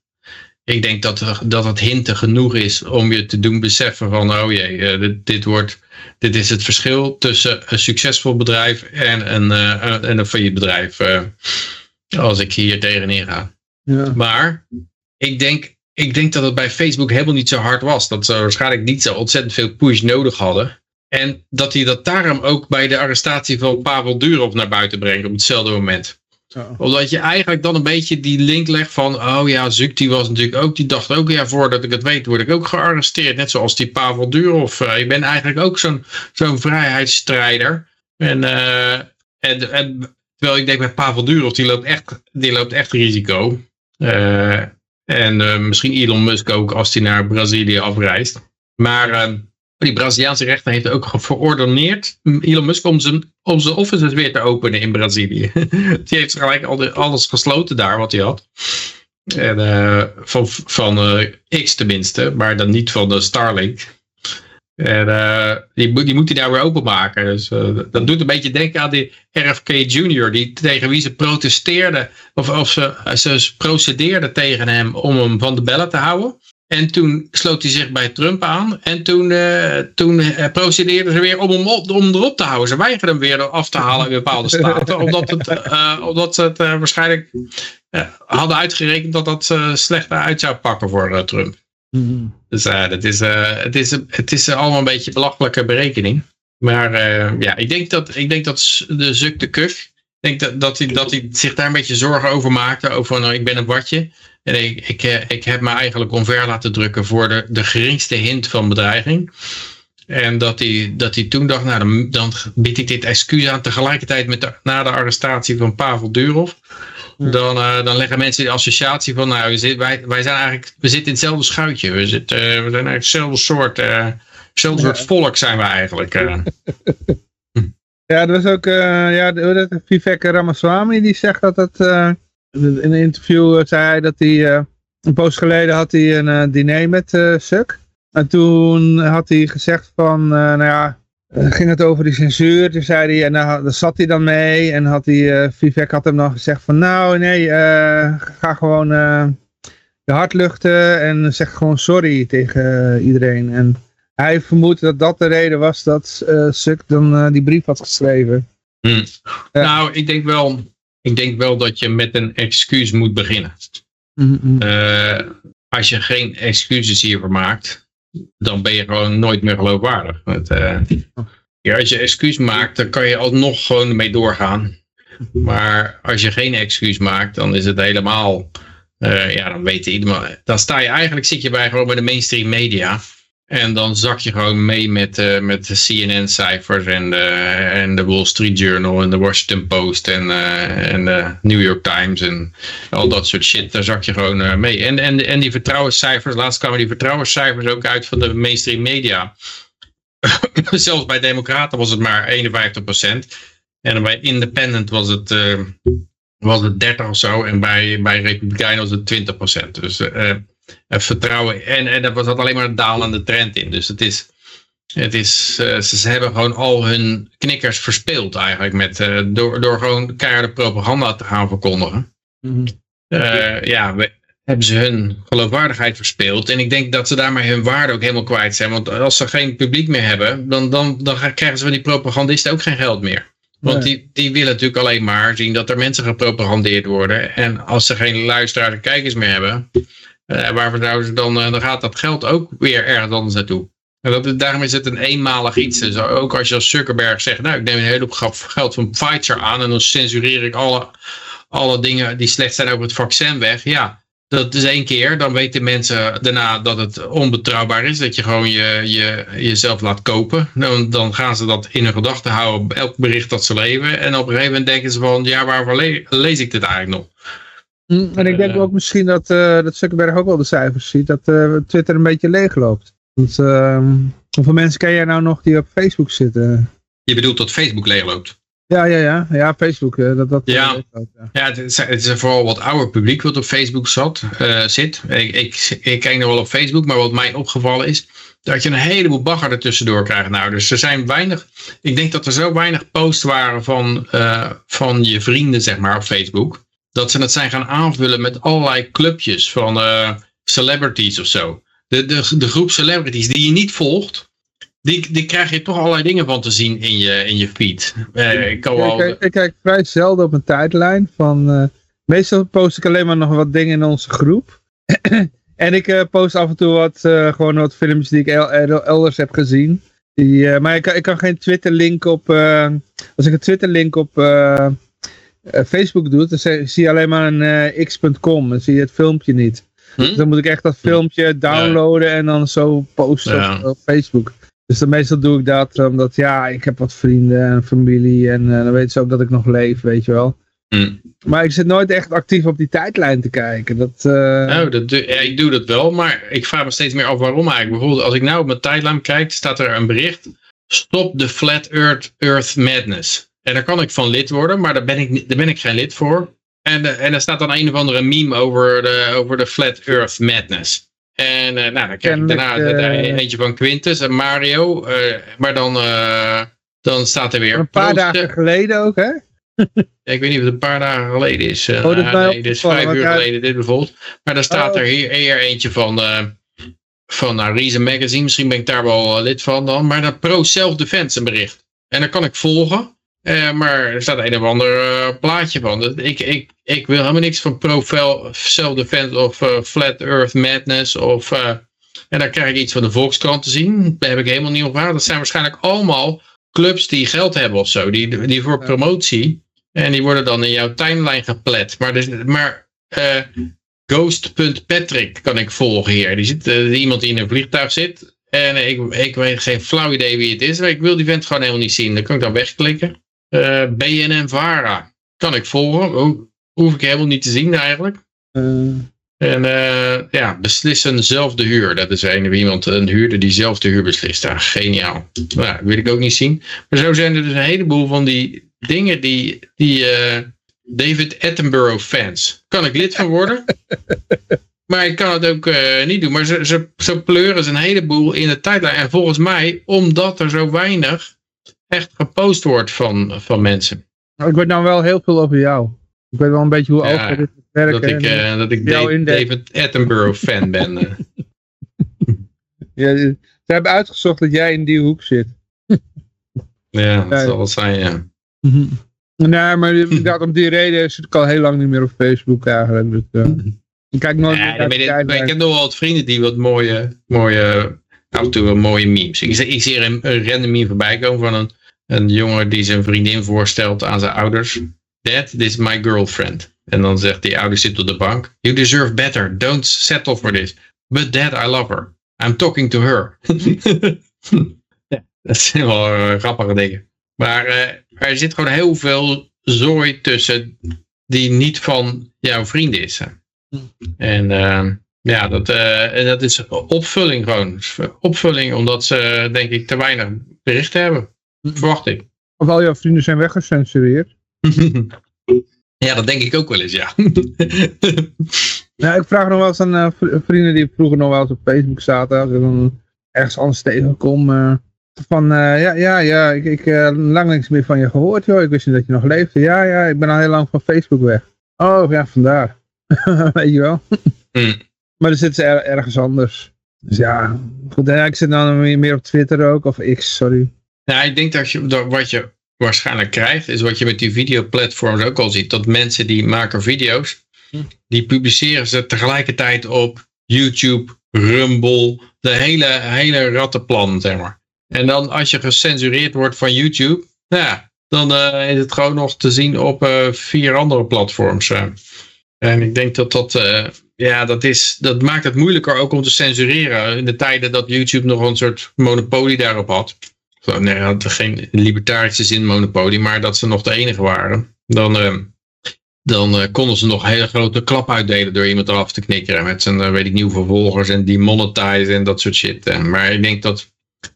Ik denk dat, er, dat het hinten genoeg is om je te doen beseffen van... oh jee, dit, dit wordt... Dit is het verschil tussen een succesvol bedrijf en een, uh, en een failliet bedrijf. Uh, als ik hier tegenin ga. Ja. Maar ik denk, ik denk dat het bij Facebook helemaal niet zo hard was. Dat ze waarschijnlijk niet zo ontzettend veel push nodig hadden. En dat hij dat daarom ook bij de arrestatie van Pavel Durov naar buiten brengt op hetzelfde moment. Ja. Omdat je eigenlijk dan een beetje die link legt van, oh ja, Zuk die was natuurlijk ook, die dacht ook, ja, voordat ik het weet, word ik ook gearresteerd. Net zoals die Pavel Durov. Uh, ik ben eigenlijk ook zo'n zo'n vrijheidsstrijder. En, uh, en, en, terwijl ik denk bij Pavel Durov, die loopt echt, die loopt echt risico. Uh, en misschien Elon Musk ook, als hij naar Brazilië afreist. Maar die Braziliaanse rechter heeft ook verordoneerd Elon Musk om zijn, om zijn offices weer te openen in Brazilië. (laughs) die heeft gelijk al de, alles gesloten daar wat hij had. En, eh, van van eh, X tenminste, maar dan niet van de Starlink. En uh, die, moet, die moet hij daar weer openmaken. Dus dat doet een beetje denken aan die RFK Jr. Die tegen wie ze protesteerden. Of, of ze, ze procedeerden tegen hem om hem van de bellen te houden. En toen sloot hij zich bij Trump aan. En toen, uh, toen uh, procedeerden ze weer om hem op, om erop te houden. Ze weigerden hem weer af te halen in bepaalde staten. omdat, het, uh, omdat ze het waarschijnlijk hadden uitgerekend dat dat slechter uit zou pakken voor Trump. Mm Dus het, is, het, is, het is allemaal een beetje een belachelijke berekening. Maar ja, ik denk dat, ik denk dat de Zuk de Kuf, ik denk dat, dat, hij, dat hij zich daar een beetje zorgen over maakte. Over nou, ik ben een watje. En ik, ik, eh, ik heb me eigenlijk omver laten drukken voor de, de geringste hint van bedreiging. En dat hij, dat hij toen dacht, nou dan, dan bied ik dit excuus aan tegelijkertijd met de, na de arrestatie van Pavel Durov. Dan, uh, dan leggen mensen de associatie van, nou wij, wij zijn eigenlijk, we zitten in hetzelfde schuitje. We, zitten, uh, we zijn eigenlijk hetzelfde soort, uh, hetzelfde soort volk zijn we eigenlijk. (laughs) ja, er was ook, ja, Vivek Ramaswamy die zegt dat het in een interview eh, zei hij dat hij, eh, een poos geleden had hij een diner met Suk. En toen had hij gezegd van, nou ja, ging het over die censuur. Toen zei hij, en daar, zat hij dan mee. En had hij, Vivek had hem dan gezegd van, nou nee, ga gewoon je hart luchten en zeg gewoon sorry tegen iedereen. En hij vermoedt dat dat de reden was dat Suk dan die brief had geschreven. Hmm. Nou, ik denk wel ik denk wel dat je met een excuus moet beginnen. Mm-hmm. Uh, als je geen excuses hiervoor maakt, dan ben je gewoon nooit meer geloofwaardig. Uh, ja, als je excuus maakt, dan kan je alsnog gewoon mee doorgaan. Maar als je geen excuus maakt, dan is het helemaal, ja, dan weet iedereen, dan sta je eigenlijk, zit je bij gewoon bij de mainstream media. En dan zak je gewoon mee met, uh, met de CNN-cijfers en de, en de Wall Street Journal en de Washington Post en, uh, en de New York Times en al dat soort shit. Daar zak je gewoon mee. En, en, en die vertrouwenscijfers, laatst kwamen die vertrouwenscijfers ook uit van de mainstream media. (laughs) Zelfs bij Democraten was het maar 51%. En bij Independent was het, was het 30 of zo. En bij, bij Republikeinen was het 20%. Dus vertrouwen. En, en dat zat alleen maar een dalende trend in. Dus het is, het is, uh, ze, hebben gewoon al hun knikkers verspeeld eigenlijk. Met, uh, door, door gewoon keiharde propaganda te gaan verkondigen. Mm ja, we, hebben ze hun geloofwaardigheid verspeeld. En ik denk dat ze daarmee hun waarde ook helemaal kwijt zijn. Want als ze geen publiek meer hebben, dan, dan, dan krijgen ze van die propagandisten ook geen geld meer. Want die, die willen natuurlijk alleen maar zien dat er mensen gepropagandeerd worden. En als ze geen luisteraars en kijkers meer hebben, waarvoor zouden ze dan, uh, dan gaat dat geld ook weer ergens anders naartoe. En dat, daarom is het een eenmalig iets. Dus ook als je als Zuckerberg zegt, nou ik neem een hele hoop geld van Pfizer aan en dan censureer ik alle, alle dingen die slecht zijn over het vaccin weg. Ja, dat is één keer. Dan weten mensen daarna dat het onbetrouwbaar is. Dat je gewoon je, je, jezelf laat kopen. Dan, dan gaan ze dat in hun gedachten houden. Elk bericht dat ze leven. En op een gegeven moment denken ze van, ja waarvoor lees ik dit eigenlijk nog? Hm, en ik denk ook misschien dat, uh, dat Zuckerberg ook wel de cijfers ziet, dat uh, Twitter een beetje leeg loopt. Want, uh, hoeveel mensen ken jij nou nog die op Facebook zitten? Je bedoelt dat Facebook leeg loopt? Ja, ja, ja. Ja, Facebook. Dat, dat ja, loopt, ja. ja het, is, het is vooral wat ouder publiek wat op Facebook zat, zit. Ik, ik, ik kijk nog wel op Facebook, maar wat mij opgevallen is, dat je een heleboel bagger ertussendoor krijgt. Nou, dus er zijn weinig, ik denk dat er zo weinig posts waren van, van je vrienden, zeg maar, op Facebook dat ze het zijn gaan aanvullen met allerlei clubjes van uh, celebrities of zo. De, de, de groep celebrities die je niet volgt, die, die krijg je toch allerlei dingen van te zien in je, in je feed. Uh, ik, kan wel... ik, ik, kijk vrij zelden op een tijdlijn. Van, uh, meestal post ik alleen maar nog wat dingen in onze groep. (clears throat) en ik post af en toe wat, gewoon wat films die ik elders heb gezien. Die, maar ik, kan, ik kan geen Twitter link op... als ik een Twitter link op Facebook doet, dan zie je alleen maar een uh, x.com. Dan zie je het filmpje niet. Hm? Dus dan moet ik echt dat filmpje downloaden en dan zo posten op, Facebook. Dus dan meestal doe ik dat, omdat ja, ik heb wat vrienden en familie en uh, dan weten ze ook dat ik nog leef, weet je wel. Hm. Maar ik zit nooit echt actief op die tijdlijn te kijken. Dat, Nou, dat, ja, ik doe dat wel, maar ik vraag me steeds meer af waarom eigenlijk. Bijvoorbeeld als ik nou op mijn tijdlijn kijk, staat er een bericht. Stop the flat earth, earth madness. En daar kan ik van lid worden, maar daar ben ik, daar ben ik geen lid voor. En, en er staat dan een of andere meme over de, over de Flat Earth Madness. En nou, dan krijg ik daarna uh, eentje van Quintus en Mario. maar dan, dan staat er weer... Een paar dagen geleden ook, hè? (laughs) ik weet niet of het een paar dagen geleden is. Oh, dat nee, vijf uur geleden dit bijvoorbeeld. Maar daar staat oh. er hier eer eentje van, van nou, Reason Magazine. Misschien ben ik daar wel lid van dan. Maar dat Pro Self-Defense een bericht. En dan kan ik volgen. Uh, maar er staat een of ander plaatje van. Ik, ik, ik wil helemaal niks van Pro Self-Defense of Flat Earth Madness. Of, en dan krijg ik iets van de Volkskrant te zien. Daar heb ik helemaal niet op waar. Dat zijn waarschijnlijk allemaal clubs die geld hebben of zo. Die, die voor promotie en die worden dan in jouw timeline geplet. Maar, dus, maar Ghost.patrick kan ik volgen hier. Die zit, iemand die in een vliegtuig zit. En ik, ik weet geen flauw idee wie het is. Maar ik wil die vent gewoon helemaal niet zien. Dan kan ik dan wegklikken. Eh, BNN Vara kan ik volgen. Ho hoef ik helemaal niet te zien eigenlijk. En ja, beslissen zelf de huur. Dat is een, iemand, een huurder die zelf de huur beslist. Ja, geniaal. Nou, wil ik ook niet zien. Maar zo zijn er dus een heleboel van die dingen die, die David Attenborough fans. Kan ik lid van worden? (laughs) maar ik kan het ook uh, niet doen. Maar ze, ze, ze pleuren ze een heleboel in de tijdlijn. En volgens mij, omdat er zo weinig echt gepost wordt van, van mensen. Nou, ik weet nou wel heel veel over jou. Ik weet wel een beetje hoe ja, dit werkt. Dat ik, uh, dat ik Dave, David Attenborough fan ben. (laughs) ja, ze hebben uitgezocht dat jij in die hoek zit. (laughs) ja, dat zal wel zijn, ja. (laughs) Nee, maar inderdaad, om die reden zit ik al heel lang niet meer op Facebook eigenlijk. Dus, uh, ik kijk nooit ja, meer ik, ik heb nog wel wat vrienden die wat mooie, mooie af en toe mooie memes. Ik, ik zie er een, een random meme voorbij komen van een, een jongen die zijn vriendin voorstelt aan zijn ouders. Dad, this is my girlfriend. En dan zegt die ouder zit op de bank. You deserve better. Don't settle for this. But dad, I love her. I'm talking to her. (laughs) ja, dat zijn wel uh, grappige dingen. Maar uh, er zit gewoon heel veel zooi tussen die niet van jouw vrienden is. En uh, ja, dat, uh, dat is opvulling gewoon. Opvulling omdat ze denk ik te weinig berichten hebben. Verwacht ik. Of al jouw vrienden zijn weggecensureerd. (laughs) ja, dat denk ik ook wel eens, ja. (laughs) nou, ik vraag nog wel eens aan vrienden die vroeger nog wel eens op Facebook zaten. Als ik dan ergens anders tegenkom van, uh, ja, ja, ja, ik, ik lang niks meer van je gehoord, joh. Ik wist niet dat je nog leefde. Ja, ja, ik ben al heel lang van Facebook weg. Oh, ja, vandaar. (laughs) Weet je wel. Mm. Maar dan zitten ze er, ergens anders. Dus ja, goed, ja, ik zit dan meer op Twitter ook, of X, sorry. Ja, ik denk dat, je, dat wat je waarschijnlijk krijgt, is wat je met die videoplatforms ook al ziet. Dat mensen die maken video's, hm. die publiceren ze tegelijkertijd op YouTube, Rumble, de hele, hele rattenplan, zeg maar. En dan als je gecensureerd wordt van YouTube, nou ja, dan uh, is het gewoon nog te zien op uh, vier andere platforms. Uh. En ik denk dat dat, ja, dat, is, dat maakt het moeilijker ook om te censureren. In de tijden dat YouTube nog een soort monopolie daarop had. Nee, had geen libertarische zin monopolie, maar dat ze nog de enige waren. Dan, dan konden ze nog een hele grote klap uitdelen door iemand eraf te knikkeren. Met zijn, weet ik niet hoeveel volgers en demonetizen en dat soort shit. Maar ik denk dat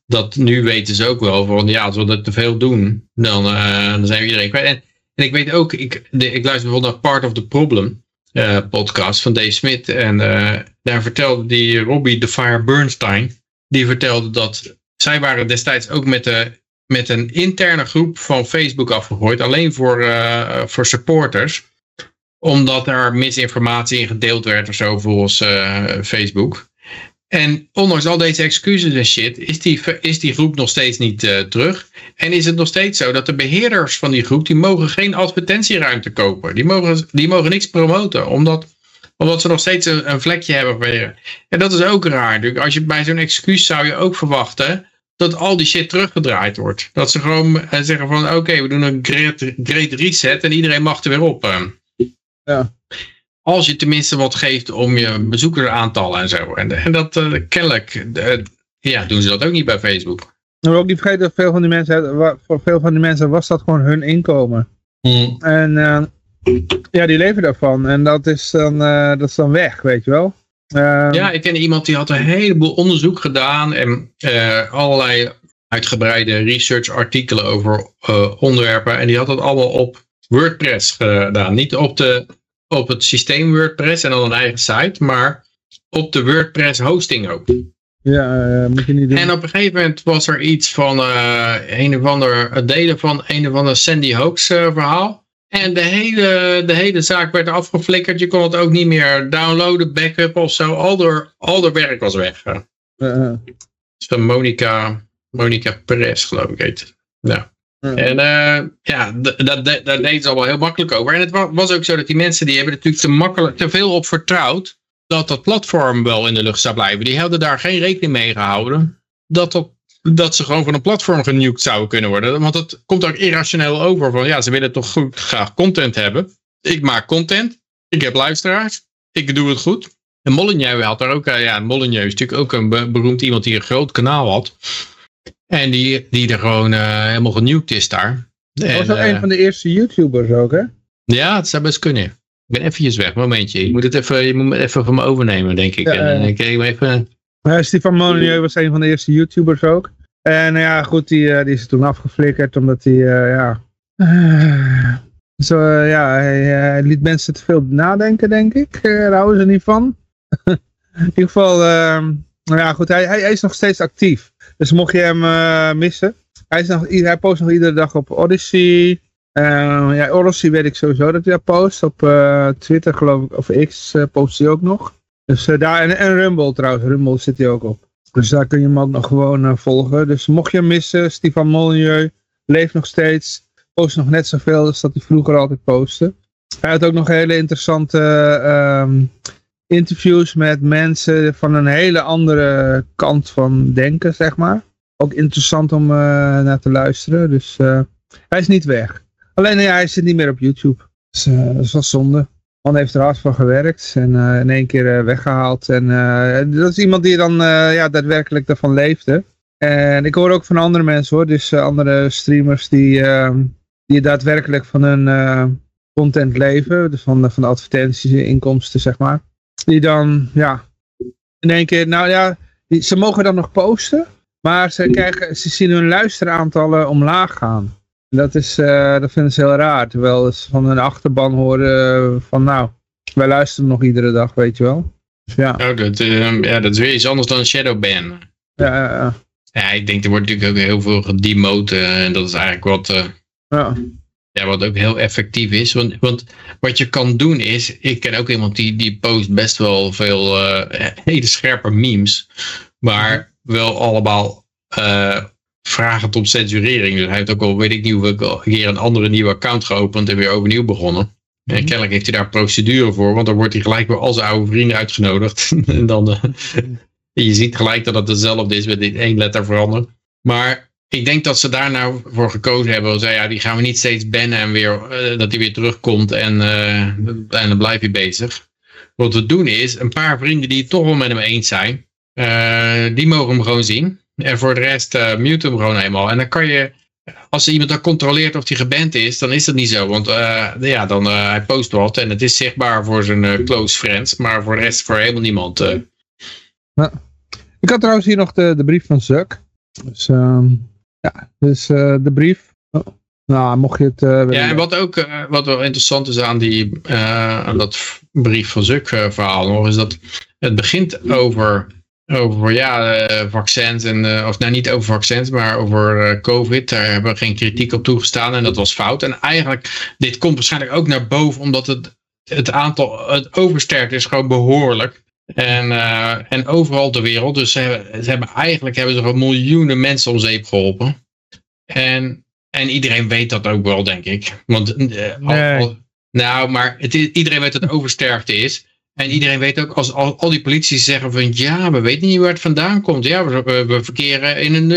dat nu weten ze ook wel van ja, als we dat te veel doen, dan, dan zijn we iedereen kwijt. En, ik weet ook, ik, ik luister bijvoorbeeld naar Part of the Problem podcast van Dave Smith. En daar vertelde die Robbie de Fire Bernstein, die vertelde dat zij waren destijds ook met, met een interne groep van Facebook afgegooid, alleen voor, voor supporters omdat er misinformatie in gedeeld werd of zo volgens Facebook. En ondanks al deze excuses en shit, is die, is die groep nog steeds niet uh, terug. En is het nog steeds zo dat de beheerders van die groep, die mogen geen advertentieruimte kopen. Die mogen, die mogen niks promoten, omdat, omdat ze nog steeds een, een vlekje hebben. En dat is ook raar. Als je bij zo'n excuus zou je ook verwachten dat al die shit teruggedraaid wordt. Dat ze gewoon uh, zeggen van oké, we doen een great, great reset en iedereen mag er weer op. Uh. Ja. Als je tenminste wat geeft om je bezoekeraantallen en zo. En, en dat uh, kennelijk ja, doen ze dat ook niet bij Facebook. We ook niet vergeten dat veel van die mensen, voor veel van die mensen was dat gewoon hun inkomen. Hmm. En uh, ja, die leven daarvan. En dat is dan, uh, dat is dan weg, weet je wel. Uh, ja, ik ken iemand die had een heleboel onderzoek gedaan en allerlei uitgebreide research artikelen over onderwerpen. En die had dat allemaal op WordPress gedaan. Niet op, de, op het systeem WordPress en dan een eigen site, maar op de WordPress hosting ook. Ja, uh, moet je niet doen. En op een gegeven moment was er iets van uh, een of ander, het delen van een of ander Sandy Hoax uh, verhaal. En de hele, de hele zaak werd afgeflikkerd. Je kon het ook niet meer downloaden, backup of zo. Al de, al de werk was weg. Uh, van Monica, Monica Perez, geloof ik heet. Ja. En uh, ja, daar deden ze al wel heel makkelijk over. En het was ook zo dat die mensen, die hebben natuurlijk te, makkelijk, te veel op vertrouwd dat dat platform wel in de lucht zou blijven. Die hadden daar geen rekening mee gehouden dat, dat, dat ze gewoon van een platform genukt zouden kunnen worden. Want dat komt ook irrationeel over. Van ja, ze willen toch goed, graag content hebben. Ik maak content. Ik heb luisteraars. Ik doe het goed. En Molyneux had daar ook, ja, Molyneux is natuurlijk ook een beroemd iemand die een groot kanaal had. En die, die er gewoon uh, helemaal genukt is daar. Dat was ook uh, een van de eerste YouTubers ook, hè? Ja, het zou best kunnen. Ik ben eventjes weg, momentje. Je moet het even, je moet het even van me overnemen, denk ik. Ja, en, uh, ik even... Ja, Stefan Molyneux was een van de eerste YouTubers ook. En ja, goed, die, die is toen afgeflikkerd, omdat hij, ja... zo, ja, hij, liet mensen te veel nadenken, denk ik. Daar houden ze niet van. (laughs) In ieder geval, nou ja, goed, hij, hij, is nog steeds actief. Dus mocht je hem missen. Hij, is nog, hij post nog iedere dag op Odyssey. Uh, ja, Odyssey weet ik sowieso dat hij post. Op Twitter geloof ik, of X post hij ook nog. Dus daar, en, en Rumble trouwens, Rumble zit hij ook op. Dus daar kun je hem ook nog gewoon volgen. Dus mocht je hem missen, Stefan Molyneux leeft nog steeds. Post nog net zoveel als dat hij vroeger altijd postte. Hij had ook nog hele interessante um, interviews met mensen van een hele andere kant van denken, zeg maar. Ook interessant om uh, naar te luisteren. Dus uh, hij is niet weg. Alleen hij zit niet meer op YouTube. Dus dat is wel zonde. Man heeft er hard voor gewerkt en in één keer weggehaald. En dat is iemand die dan ja, daadwerkelijk daarvan leefde. En ik hoor ook van andere mensen hoor. Dus andere streamers die, die daadwerkelijk van hun content leven. Dus van, van de advertenties en inkomsten zeg maar. Die dan, ja, in één keer, nou ja, ze mogen dan nog posten. Maar ze, krijgen, ze zien hun luisteraantallen omlaag gaan. Dat, is, uh, dat vinden ze heel raar. Terwijl ze van hun achterban horen van nou, wij luisteren nog iedere dag, weet je wel. Dus ja. Oh, dat, uh, ja, dat is weer iets anders dan shadowban. Ja, ja, ja. Ja, ik denk er wordt natuurlijk ook heel veel gedemoten. En dat is eigenlijk wat... Uh, ja. Ja, wat ook heel effectief is. Want, want wat je kan doen is, ik ken ook iemand die, die post best wel veel hele scherpe memes. Maar wel allemaal uh, vragen tot censurering. Dus hij heeft ook al, weet ik niet hoeveel keer een andere nieuwe account geopend en weer overnieuw begonnen. En kennelijk heeft hij daar procedure voor, want dan wordt hij gelijk weer al zijn oude vrienden uitgenodigd. (laughs) en dan, uh, je ziet gelijk dat het dezelfde is met dit één letter veranderd. Maar ik denk dat ze daar nou voor gekozen hebben. Zei, ja, die gaan we niet steeds bannen en weer, uh, dat hij weer terugkomt en, uh, en dan blijf je bezig. Wat we doen is, een paar vrienden die het toch wel met hem eens zijn, die mogen hem gewoon zien. En voor de rest mute hem gewoon helemaal. En dan kan je, als iemand dan controleert of hij geband is, dan is dat niet zo. Want ja, dan, hij post wat en het is zichtbaar voor zijn close friends, maar voor de rest voor helemaal niemand. Ja. Ik had trouwens hier nog de, de brief van Zuck. Dus... Um... Ja, dus uh, de brief. Oh. Nou, mocht je het... Uh, ja, en wat ook uh, wat wel interessant is aan, die, aan dat brief van Zuk verhaal nog, is dat het begint over, over ja, vaccins, en, of nou niet over vaccins, maar over COVID. Daar hebben we geen kritiek op toegestaan en dat was fout. En eigenlijk, dit komt waarschijnlijk ook naar boven, omdat het, het aantal, het oversterft is gewoon behoorlijk. En, uh, en overal ter wereld. Dus ze hebben, ze hebben, eigenlijk hebben ze gewoon miljoenen mensen om zeep geholpen. En, en iedereen weet dat ook wel, denk ik. Want, uh, nee. al, al, nou, maar het is, iedereen weet dat het oversterfte is. En iedereen weet ook, als al, al die politie zeggen van ja, we weten niet waar het vandaan komt. Ja, we, we verkeren in een,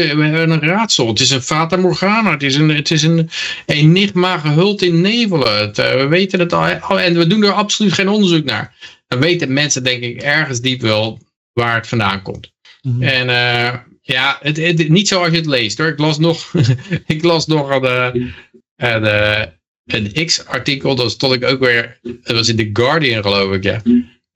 een raadsel. Het is een fata morgana. Het is een, het is een enigma gehuld in nevelen. Het, uh, we weten het al. En we doen er absoluut geen onderzoek naar dan weten mensen denk ik ergens diep wel waar het vandaan komt. Mhm. Mm -hmm. En uh, ja, het, het, niet zoals je het leest hoor. Ik las nog, (laughs) ik las nog aan de, aan de, een X-artikel, dat stond ik ook weer, dat was in The Guardian geloof ik, ja.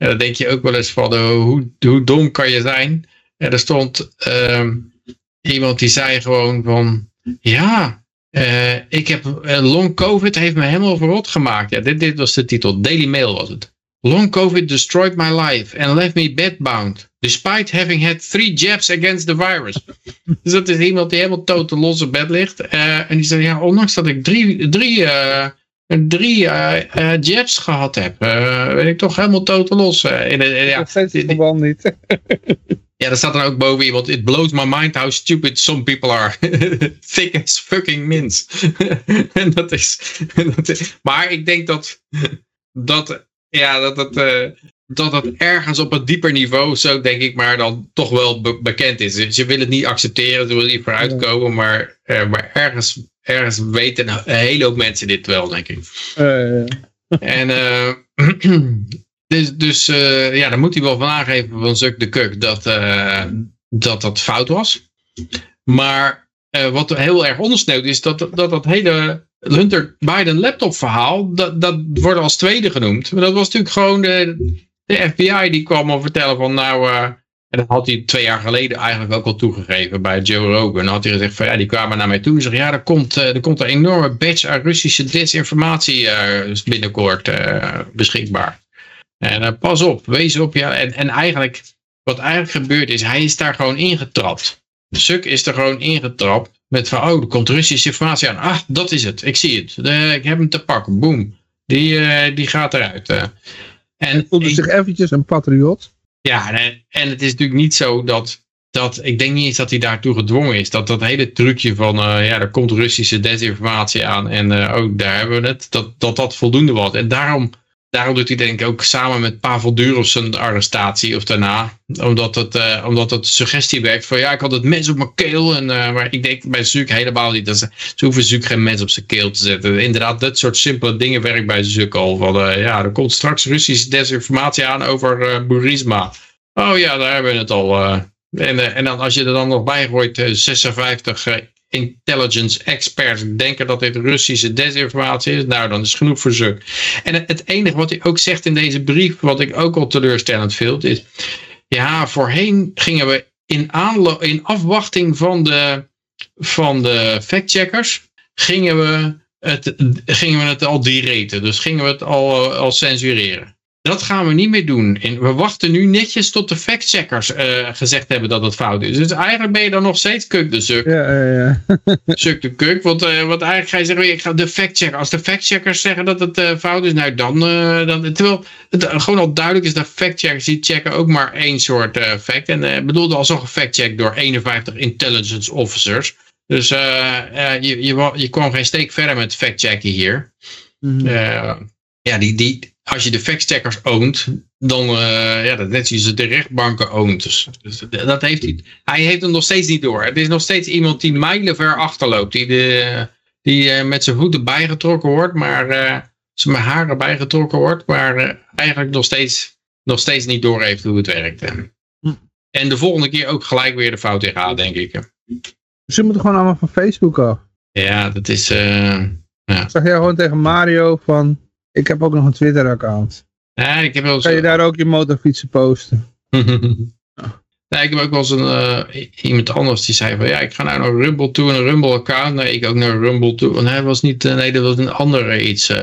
En dan denk je ook wel eens van, uh, hoe, hoe dom kan je zijn? En er stond um, iemand die zei gewoon van, ja, Eh, ik heb long COVID heeft me helemaal verrot gemaakt. Ja, dit, dit was de titel. Daily Mail was het. Long COVID destroyed my life and left me bedbound. Despite having had three jabs against the virus. (laughs) dus dat is iemand die helemaal totaal los op bed ligt. en die zei, ja, ondanks dat ik drie, drie drie uh, jabs gehad heb, uh, ben ik toch helemaal totaal los. in, ja, dat steeds het verband niet. (laughs) ja, er staat dan ook boven iemand, it blows my mind how stupid some people are. (laughs) Thick as fucking mints. (laughs) en dat is, dat is, maar ik denk dat, dat, ja, dat het, dat het ergens op een dieper niveau, zo denk ik maar, dan toch wel bekend is. Dus je wil het niet accepteren, ze willen niet vooruitkomen, maar, maar ergens ergens weten een hele hoop mensen dit wel, denk ik. Uh, (laughs) en uh, (clears throat) dus, dus uh, ja, dan moet hij wel van aangeven van Zuck de Kuk dat, dat dat fout was. Maar wat heel erg ondersneeuwt is dat dat, dat hele Hunter Biden laptop verhaal, dat, dat wordt als tweede genoemd. Maar dat was natuurlijk gewoon de, de FBI die kwam om vertellen van nou en dat had hij twee jaar geleden eigenlijk ook al toegegeven bij Joe Rogan. Dan had hij gezegd van ja, die kwamen naar mij toe en zeggen ja, er komt, eh, er komt een enorme batch aan Russische desinformatie uh, binnenkort uh, beschikbaar. En pas op, wees op. Ja. En, en eigenlijk, wat eigenlijk gebeurd is, hij is daar gewoon ingetrapt. Suk is er gewoon ingetrapt met van oh, er komt Russische informatie aan. Ah, dat is het, ik zie het. ik heb hem te pakken, boom. Die, die gaat eruit. en hij voelde zich eventjes een patriot. Ja, en, en het is natuurlijk niet zo dat, dat, ik denk niet eens dat hij daartoe gedwongen is. Dat dat hele trucje van, uh, ja, er komt Russische desinformatie aan en uh, oh, daar hebben we het, dat, dat dat voldoende was. En daarom, daarom doet hij denk ik ook samen met Pavel Durov zijn arrestatie of daarna. Omdat het, uh, omdat het suggestie werkt van, ja, ik had het mes op mijn keel. En, maar ik denk bij Zuck helemaal niet. Dat ze, hoeven Zuck geen mes op zijn keel te zetten. Inderdaad, dat soort simpele dingen werkt bij Zuck al. Van, ja, er komt straks Russische desinformatie aan over Burisma. Oh ja, daar hebben we het al. En, en dan als je er dan nog bij gooit, uh, 56 intelligence experts denken dat dit Russische desinformatie is. Nou, dan is genoeg ze. En het enige wat hij ook zegt in deze brief, wat ik ook al teleurstellend vind, is... Ja, voorheen gingen we in, in afwachting van de, van de factcheckers, gingen we het, gingen we het al direten. Dus gingen we het al, al censureren. Dat gaan we niet meer doen. En we wachten nu netjes tot de factcheckers uh, gezegd hebben dat het fout is. Dus eigenlijk ben je dan nog steeds kuk de suk. Ja, ja, ja. (laughs) Suk de kuk. Want, uh, want eigenlijk ga je zeggen, ik ga de factchecker. Als de factcheckers zeggen dat het uh, fout is, nou dan... dan terwijl het gewoon al duidelijk is dat factcheckers die checken ook maar één soort fact. En bedoelde al zo'n factcheck door 51 intelligence officers. Dus je, je, je kwam geen steek verder met factchecken hier. Mm -hmm. ja, die... die als je de factcheckers oont, dan, uh, ja, dat net zoals de rechtbanken oont. Dus, dus, dat heeft hij, hij heeft hem nog steeds niet door. Het is nog steeds iemand die mijlenver achterloopt, die, de, die uh, met zijn voeten bijgetrokken wordt, maar uh, zijn haren bijgetrokken wordt, maar eigenlijk nog steeds, nog steeds niet door heeft hoe het werkt. Hm. En de volgende keer ook gelijk weer de fout in gaat, denk ik. Ze moeten gewoon allemaal van Facebook af. Ja, dat is... ja. Zag jij gewoon tegen Mario van ik heb ook nog een Twitter account. Ja, ik heb wel Kan je daar ook je motorfietsen posten? (laughs) ja, ik heb ook wel eens een, uh, iemand anders die zei van ja, ik ga nou naar Rumble toe, een Rumble account. Nee, ik ook naar Rumble toe. Want hij was niet, uh, nee, dat was een andere iets. Uh.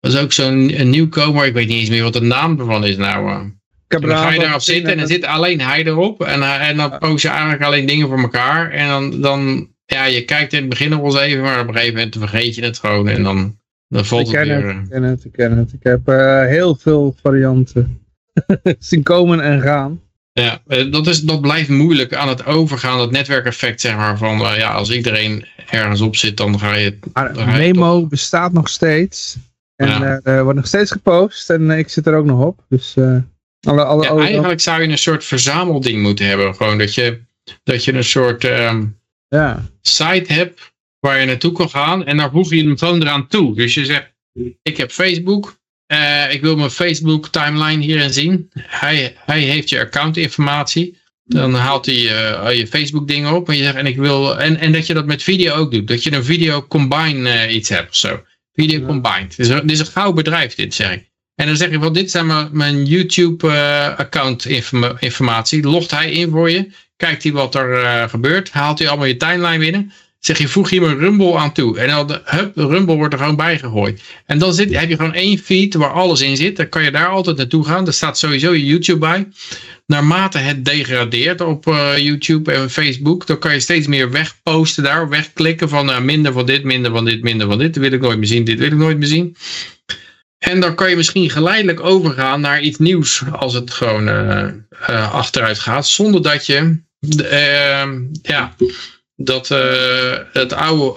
Dat was ook zo'n nieuwkomer, ik weet niet eens meer wat de naam ervan is nou. Heb dan ga je daarop zitten en dan zit alleen hij erop. En, en dan post je eigenlijk alleen dingen voor elkaar. En dan, dan ja, je kijkt in het begin nog wel eens even, maar op een gegeven moment vergeet je het gewoon. En dan dan valt ik het weer. Het, ik ken het, ik ken het. Ik heb uh, heel veel varianten (laughs) zien komen en gaan. Ja, eh, dat, is, dat blijft moeilijk aan het overgaan, dat netwerkeffect, zeg maar, van uh, ja, als iedereen ergens op zit, dan ga je... Maar Memo bestaat nog steeds. En ja. er wordt nog steeds gepost en ik zit er ook nog op. Dus, alle, alle, ja, eigenlijk zou je een soort verzamelding moeten hebben. Gewoon dat je, dat je een soort um, ja. site hebt waar je naartoe kan gaan. En dan voeg je hem gewoon eraan toe. Dus je zegt, ik heb Facebook. Uh, ik wil mijn Facebook timeline hierin zien. Hij, hij heeft je accountinformatie. Dan haalt hij uh, je Facebook dingen op. En, je zegt, en, ik wil, en, en dat je dat met video ook doet. Dat je een video combine uh, iets hebt of zo. Video combined. Dus dit is een gauw bedrijf dit zeg ik. En dan zeg je, wel, dit zijn mijn, mijn YouTube account informatie. Logt hij in voor je. Kijkt hij wat er gebeurt. Haalt hij allemaal je timeline binnen. Zeg je, voeg hier een Rumble aan toe. En dan, de, hup, Rumble wordt er gewoon bijgegooid. En dan zit, heb je gewoon één feed waar alles in zit. Dan kan je daar altijd naartoe gaan. Er staat sowieso je YouTube bij. Naarmate het degradeert op uh, YouTube en Facebook, dan kan je steeds meer wegposten daar, wegklikken van uh, minder van dit, minder van dit, minder van dit. Dit wil ik nooit meer zien, dit wil ik nooit meer zien. En dan kan je misschien geleidelijk overgaan naar iets nieuws als het gewoon uh, achteruit gaat, zonder dat je ja, dat, het oude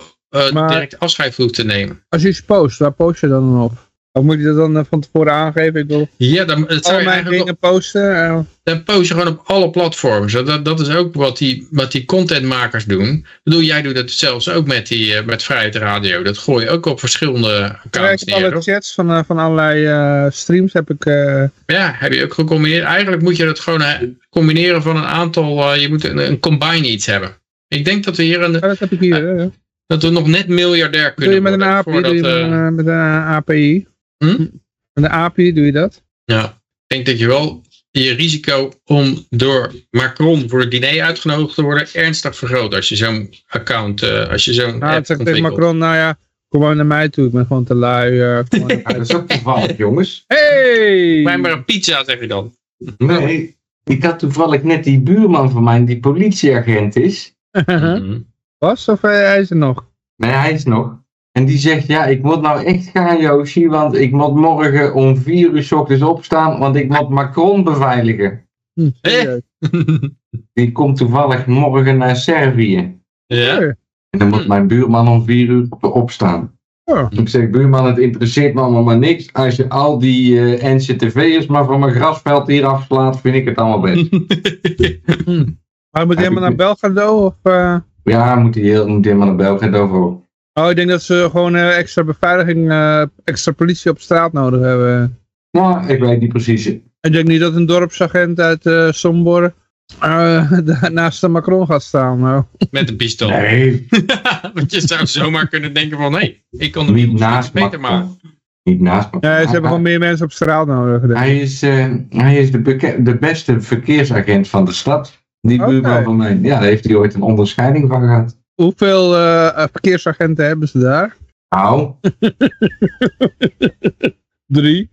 maar, direct afscheid hoeft te nemen. Als je iets post, waar post je dan op? Of moet je dat dan van tevoren aangeven? Ik wil ja, dan, het zou mijn dingen posten. Dan post je gewoon op alle platforms. Dat, dat is ook wat die, wat die contentmakers doen. Ik bedoel, jij doet het zelfs ook met, die, met Vrijheid Radio. Dat gooi je ook op verschillende accounts ik heb alle chats van, van allerlei uh, streams heb ik... Uh... Ja, heb je ook gecombineerd. Eigenlijk moet je dat gewoon combineren van een aantal... je moet een, een combine iets hebben. Ik denk dat we hier een... Ja, dat heb ik hier, Dat we nog net miljardair kunnen doe je met Een API, doe je met, een, met een API? Hm? Met de API doe je dat? Ja, ik denk dat je wel je risico om door Macron voor het diner uitgenodigd te worden ernstig vergroot als je zo'n account, uh, als je zo'n nou, app tegen Macron, nou ja, kom maar naar mij toe, ik ben gewoon te lui. Uh, (laughs) dat is ook toevallig, jongens. Hey! Mij maar een pizza, zeg je dan. Nee, ik had toevallig net die buurman van mij, die politieagent is. Was of hij is er nog? Nee, hij is nog. En die zegt, ja, ik moet nou echt gaan, Yoshi, want ik moet morgen om vier uur s ochtends opstaan, want ik moet Macron beveiligen. Hm, (laughs) die komt toevallig morgen naar Servië. Ja. En dan moet mijn buurman om vier uur opstaan. Oh. Ik zeg, buurman, het interesseert me allemaal maar niks. Als je al die uh, NCTV'ers maar van mijn grasveld hier afslaat, vind ik het allemaal best. (laughs) (laughs) Maar moet helemaal naar Belgrado? Of, uh... Ja, moet hij heel, moet helemaal naar Belgrado voor. Oh, ik denk dat ze gewoon uh, extra beveiliging, uh, extra politie op straat nodig hebben. Nou, ik weet niet precies. Ik denk niet dat een dorpsagent uit uh, Sombor (laughs) naast de Macron gaat staan. Nou. Met een pistool. Nee. (laughs) Want je zou zomaar kunnen denken van, nee, ik kan de niet naast beter maken. Niet naast Macron. Ja, ze hebben gewoon meer mensen op straat nodig. Denk. Hij is, hij is de, de beste verkeersagent van de stad. Die okay. buurman van mij. Ja, daar heeft hij ooit een onderscheiding van gehad. Hoeveel uh, verkeersagenten hebben ze daar? Nou. (laughs) Drie.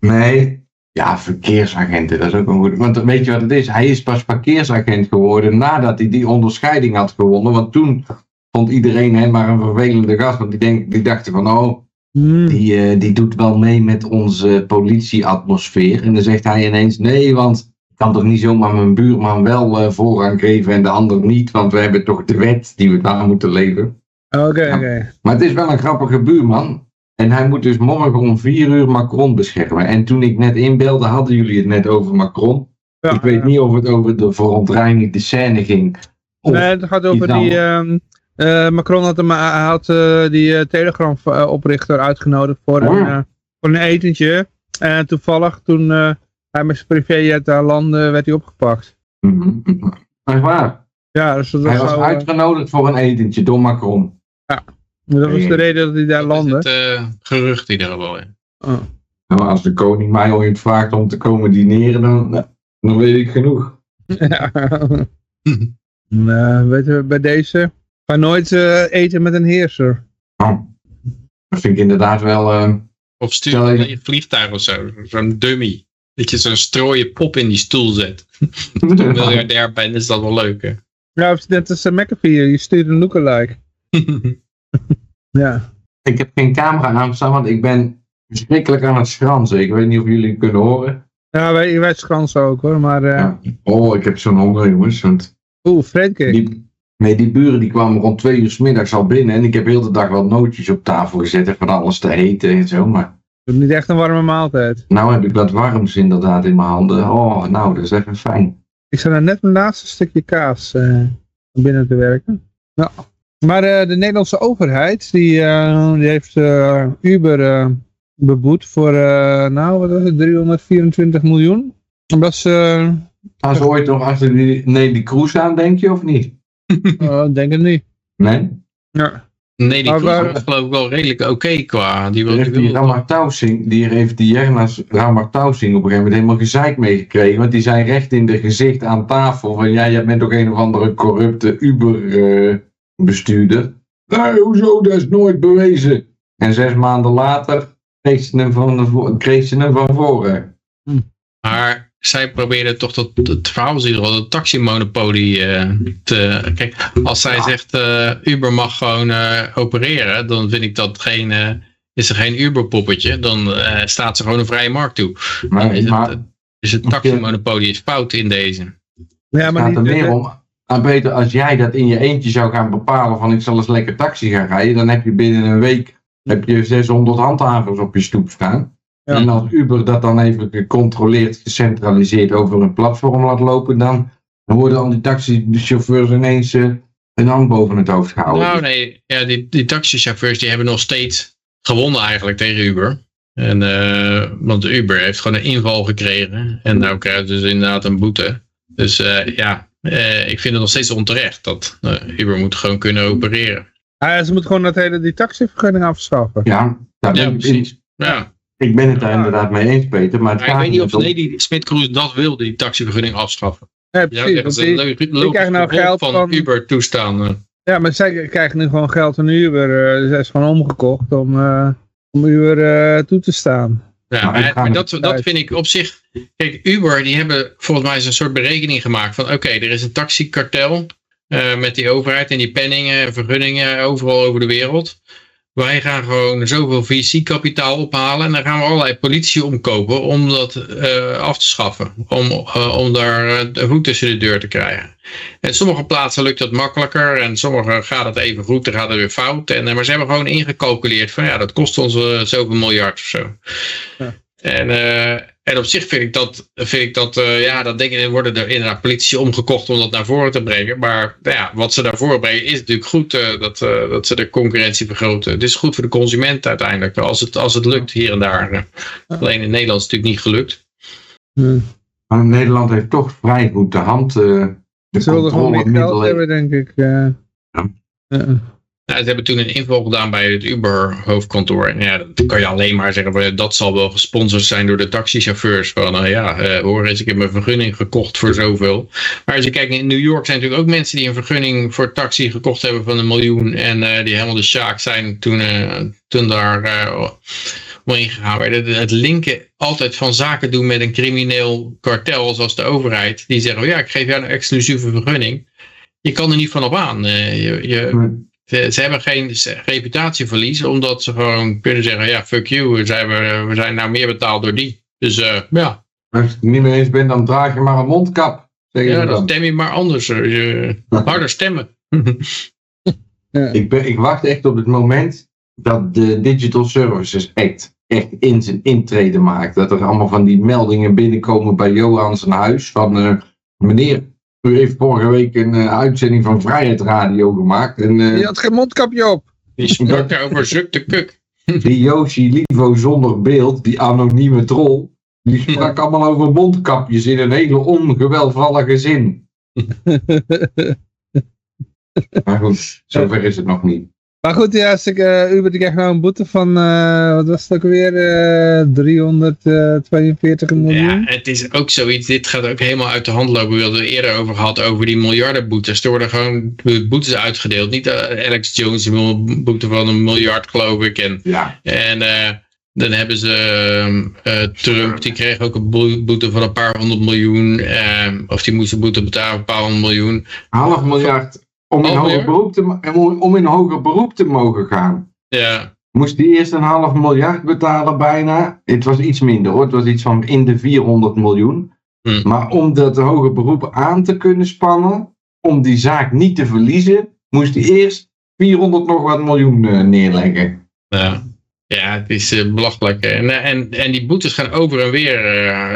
Nee. Ja, verkeersagenten, dat is ook een goed. Want weet je wat het is? Hij is pas verkeersagent geworden nadat hij die onderscheiding had gewonnen. Want toen vond iedereen hem maar een vervelende gast. Want die, denk, die dachten van, oh, Hmm. die, uh, die doet wel mee met onze politieatmosfeer. En dan zegt hij ineens, nee, want kan toch niet zomaar mijn buurman wel uh, voorrang geven en de ander niet, want we hebben toch de wet die we daar moeten leven. Oké, okay, oké. Okay. Maar het is wel een grappige buurman. En hij moet dus morgen om vier uur Macron beschermen. En toen ik net inbelde, hadden jullie het net over Macron. Ja, ik weet ja. niet of het over de verontreinigde scène ging. Nee, het gaat over die... Uh, uh, Macron had, hem, had uh, die Telegram-oprichter uitgenodigd voor, Oh. een, voor een etentje. En toevallig toen hij met zijn privéjet daar landde, werd hij opgepakt. Mm -hmm. Echt waar? Ja, dus dat hij was zou, uitgenodigd voor een etentje door Macron. Ja, dat was de reden dat hij daar landde. Het uh, gerucht in ieder geval. Oh. Nou, als de koning mij ooit vraagt om te komen dineren, dan, nou, dan weet ik genoeg. (laughs) Ja. nou, weten we bij deze, ga nooit uh, eten met een heerser. Oh. Dat vind ik inderdaad wel... Uh, of stuur je... een vliegtuig of zo, zo'n dummy. Dat je zo'n strooien pop in die stoel zet. (laughs) Als je miljardair bent, is dat wel leuk, hè? Ja, of net als een McAfee, je stuurt een lookalike. (laughs) ja. Ik heb geen camera aanstaan, want ik ben verschrikkelijk aan het schransen. Ik weet niet of jullie kunnen horen. Ja, wij, wij schransen ook hoor, maar... Uh... Ja. Oh, ik heb zo'n honger, jongens. Want Oeh, Frenkie. Die, nee, die buren die kwamen rond twee uur s middags al binnen. En ik heb heel de dag wel nootjes op tafel gezet en van alles te eten en zo, maar... Het is niet echt een warme maaltijd. Nou heb ik wat warms inderdaad in mijn handen. Oh, nou, dat is even fijn. Ik zat net mijn laatste stukje kaas uh, binnen te werken. Nou. Maar uh, de Nederlandse overheid, die, uh, die heeft Uber beboet voor, nou, wat was het, 324 miljoen. Omdat ze... Gaan ze ooit nog achter die Nelly Kroes aan, denk je, of niet? Oh, (laughs) denk het niet. Nee? Ja. Nee, die waar... was geloof ik wel redelijk oké okay qua. Die, die heeft die Ramartausing, die heeft die Jernas Ramartausing op een gegeven moment helemaal gezeik meegekregen. Want die zei recht in de gezicht aan tafel van ja, jij bent toch een of andere corrupte Uber, uh, bestuurder. Nee, hoezo, dat is nooit bewezen. En zes maanden later kreeg ze hem van, de kreeg ze hem van voren. Maar zij probeerden toch dat het verhaal was in ieder geval de taximonopolie eh, te... Kijk, als zij zegt uh, Uber mag gewoon uh, opereren, dan vind ik dat geen... Uh, is er geen Uber-poppetje, dan uh, staat ze gewoon een vrije markt toe. Maar, Dan is, maar het, dus het taximonopolie is fout in deze. Ja, het maar gaat er meer om. Ah, Peter, als jij dat in je eentje zou gaan bepalen van ik zal eens lekker taxi gaan rijden, dan heb je binnen een week heb je 600 handhavers op je stoep staan. Ja. En als Uber dat dan even gecontroleerd, gecentraliseerd over een platform laat lopen, dan, dan worden al die taxichauffeurs ineens uh, een hand boven het hoofd gehouden. Nou nee, ja, die, die taxichauffeurs die hebben nog steeds gewonnen eigenlijk tegen Uber. En, uh, want Uber heeft gewoon een inval gekregen. En nou krijgt dus inderdaad een boete. Dus uh, ja, uh, ik vind het nog steeds onterecht dat Uber moet gewoon kunnen opereren. Ah, ze moeten gewoon dat hele, die taxivergunning afschaffen. Ja, dat Ja, ben ik- precies. Ja. Ik ben het daar inderdaad mee eens, Peter. Maar ik weet niet of Lady Smit-Kroes dat wil, die taxivergunning afschaffen. Ja, precies. want ze die- krijgen nou geld van, van- Uber toestaan. Ja, maar zij krijgen nu gewoon geld van Uber. eh, zij is gewoon omgekocht om, eh, om Uber eh, toe te staan. Ja, Maar maar, dat, dat vind ik op zich... Kijk, Uber, die hebben volgens mij eens een soort berekening gemaakt van... Oké, er is een taxikartel eh, met die overheid en die penningen en vergunningen overal over de wereld. Wij gaan gewoon zoveel VC-kapitaal ophalen en dan gaan we allerlei politici omkopen om dat eh, af te schaffen. Om, eh, om daar eh, de voet tussen de deur te krijgen. En sommige plaatsen lukt dat makkelijker en sommige gaat het even goed, dan gaat het weer fout. En, eh, maar ze hebben gewoon ingecalculeerd van ja, dat kost ons eh, zoveel miljard of zo. Ja. En, eh, en op zich vind ik dat, vind ik dat eh, ja, ik, er worden er inderdaad politici omgekocht om dat naar voren te brengen. Maar nou ja, wat ze naar voren brengen is natuurlijk goed eh, dat, eh, dat ze de concurrentie vergroten. Het is goed voor de consument uiteindelijk, als het, als het lukt hier en daar. Alleen in Nederland is het natuurlijk niet gelukt. Hm. Maar Nederland heeft toch vrij goed de hand. eh de Ze wilden gewoon meer geld hebben, denk ik. eh. Ja. Nou, ze hebben toen een inval gedaan bij het Uber hoofdkantoor. En ja, dan kan je alleen maar zeggen, dat zal wel gesponsord zijn door de taxichauffeurs. Van nou ja, eh, hoor eens, ik heb mijn vergunning gekocht voor zoveel. Maar als je kijkt, in New York zijn natuurlijk ook mensen die een vergunning voor taxi gekocht hebben van een miljoen. En eh, die helemaal de sjaak zijn toen, eh, toen daar eh om ingegaan werden. Het linken altijd van zaken doen met een crimineel kartel zoals de overheid. Die zeggen, oh ja, ik geef jou een exclusieve vergunning. Je kan er niet van op aan. Je, je, ze, ze hebben geen reputatieverlies, omdat ze gewoon kunnen zeggen, ja, fuck you, we zijn, we, we zijn nou meer betaald door die. Dus eh, ja, Als je het niet mee eens bent, dan draag je maar een mondkap. Zeggen ja dan. stem je maar anders. eh, je- (laughs) harder stemmen. Ik, ben, ik wacht echt op het moment dat de Digital Services Act echt in zijn intrede maakt. Dat er allemaal van die meldingen binnenkomen bij Johan zijn huis. Van eh, meneer, u heeft vorige week een eh, uitzending van Vrijheid Radio gemaakt. En eh, Je had geen mondkapje op. Die sprak daarover zuk de kuk. (laughs) die Yoshi Livo zonder beeld, die anonieme troll, die sprak allemaal over mondkapjes in een hele ongewelvallige zin. (laughs) Maar goed, zover is het nog niet. Maar goed, ja, als ik, eh, Uber die krijgt nou een boete van, eh, wat was het ook weer, eh 342 miljoen. Ja, het is ook zoiets, dit gaat ook helemaal uit de hand lopen. We hadden het eerder over gehad, over die miljardenboetes. Er worden gewoon boetes uitgedeeld. Niet eh, Alex Jones een boete van een miljard, geloof ik. En Ja, En eh, dan hebben ze eh, eh, Trump, die kreeg ook een boe- boete van een paar honderd miljoen. eh, of die moest een boete betalen van een paar honderd miljoen. half miljard om in, Half hoger beroep te, om, om in hoger beroep te mogen gaan. Ja, Moest die eerst een half miljard betalen bijna. Het was iets minder hoor, het was iets van in de 400 miljoen. Hm. Maar om dat hoger beroep aan te kunnen spannen, om die zaak niet te verliezen, moest hij eerst 400 nog wat miljoen eh, neerleggen. ja. ja het is eh, belachelijk. En, eh, en, en die boetes gaan over en weer.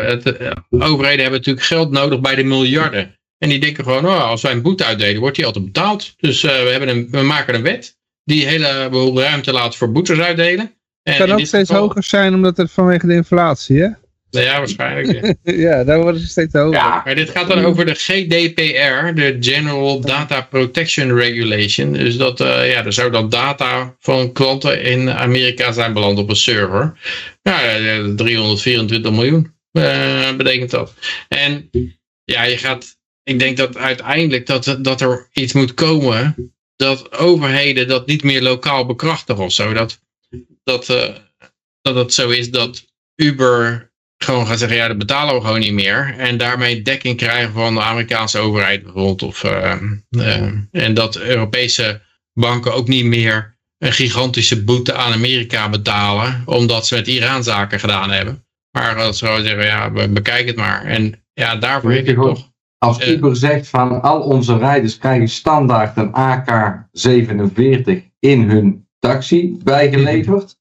het, overheden hebben natuurlijk geld nodig bij de miljarden. En die denken gewoon, oh, als wij een boete uitdelen, wordt die altijd betaald. Dus eh, we, hebben een, we maken een wet die een heleboel ruimte laat voor boetes uitdelen. En Het kan ook steeds geval- hoger zijn, omdat het vanwege de inflatie, hè? Ja, waarschijnlijk. ja. (laughs) ja, daar worden ze steeds hoger. Ja, Maar dit gaat dan over de GDPR, de General Data Protection Regulation. Dus dat, eh, ja, er zou dan data van klanten in Amerika zijn beland op een server. Ja, eh, 324 miljoen eh, betekent dat. En ja, je gaat, ik denk dat uiteindelijk dat, dat er iets moet komen dat overheden dat niet meer lokaal bekrachtigen of zo. Dat, dat, uh, dat het zo is dat Uber gewoon gaat zeggen, ja, dat betalen we gewoon niet meer. En daarmee dekking krijgen van de Amerikaanse overheid bijvoorbeeld. Of, uh, uh, en dat Europese banken ook niet meer een gigantische boete aan Amerika betalen. Omdat ze met Iran zaken gedaan hebben. Maar dat ze gewoon zeggen, ja, bekijk het maar. En ja, daarvoor heb je toch... Als Uber zegt van al onze rijders krijgen standaard een AK-47 in hun taxi bijgeleverd.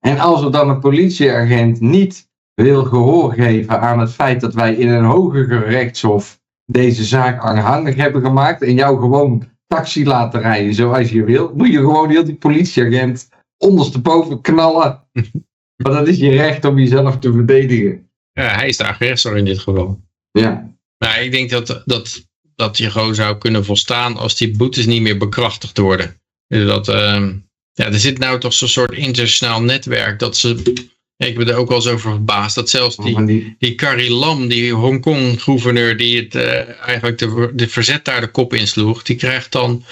En als er dan een politieagent niet wil gehoor geven aan het feit dat wij in een hoger gerechtshof deze zaak aanhangig hebben gemaakt en jou gewoon taxi laten rijden zoals je wil, moet je gewoon heel die politieagent ondersteboven knallen. (laughs) maar dat is je recht om jezelf te verdedigen. Ja, hij is de agressor in dit geval. Ja. Nou, ik denk dat, dat, dat je gewoon zou kunnen volstaan als die boetes niet meer bekrachtigd worden. Dat, uh, ja, er zit nou toch zo'n soort internationaal netwerk dat ze ik ben er ook wel eens over verbaasd dat zelfs die, die Carrie Lam, die Hongkong-gouverneur, die het uh, eigenlijk de, de verzet daar de kop insloeg, die krijgt dan,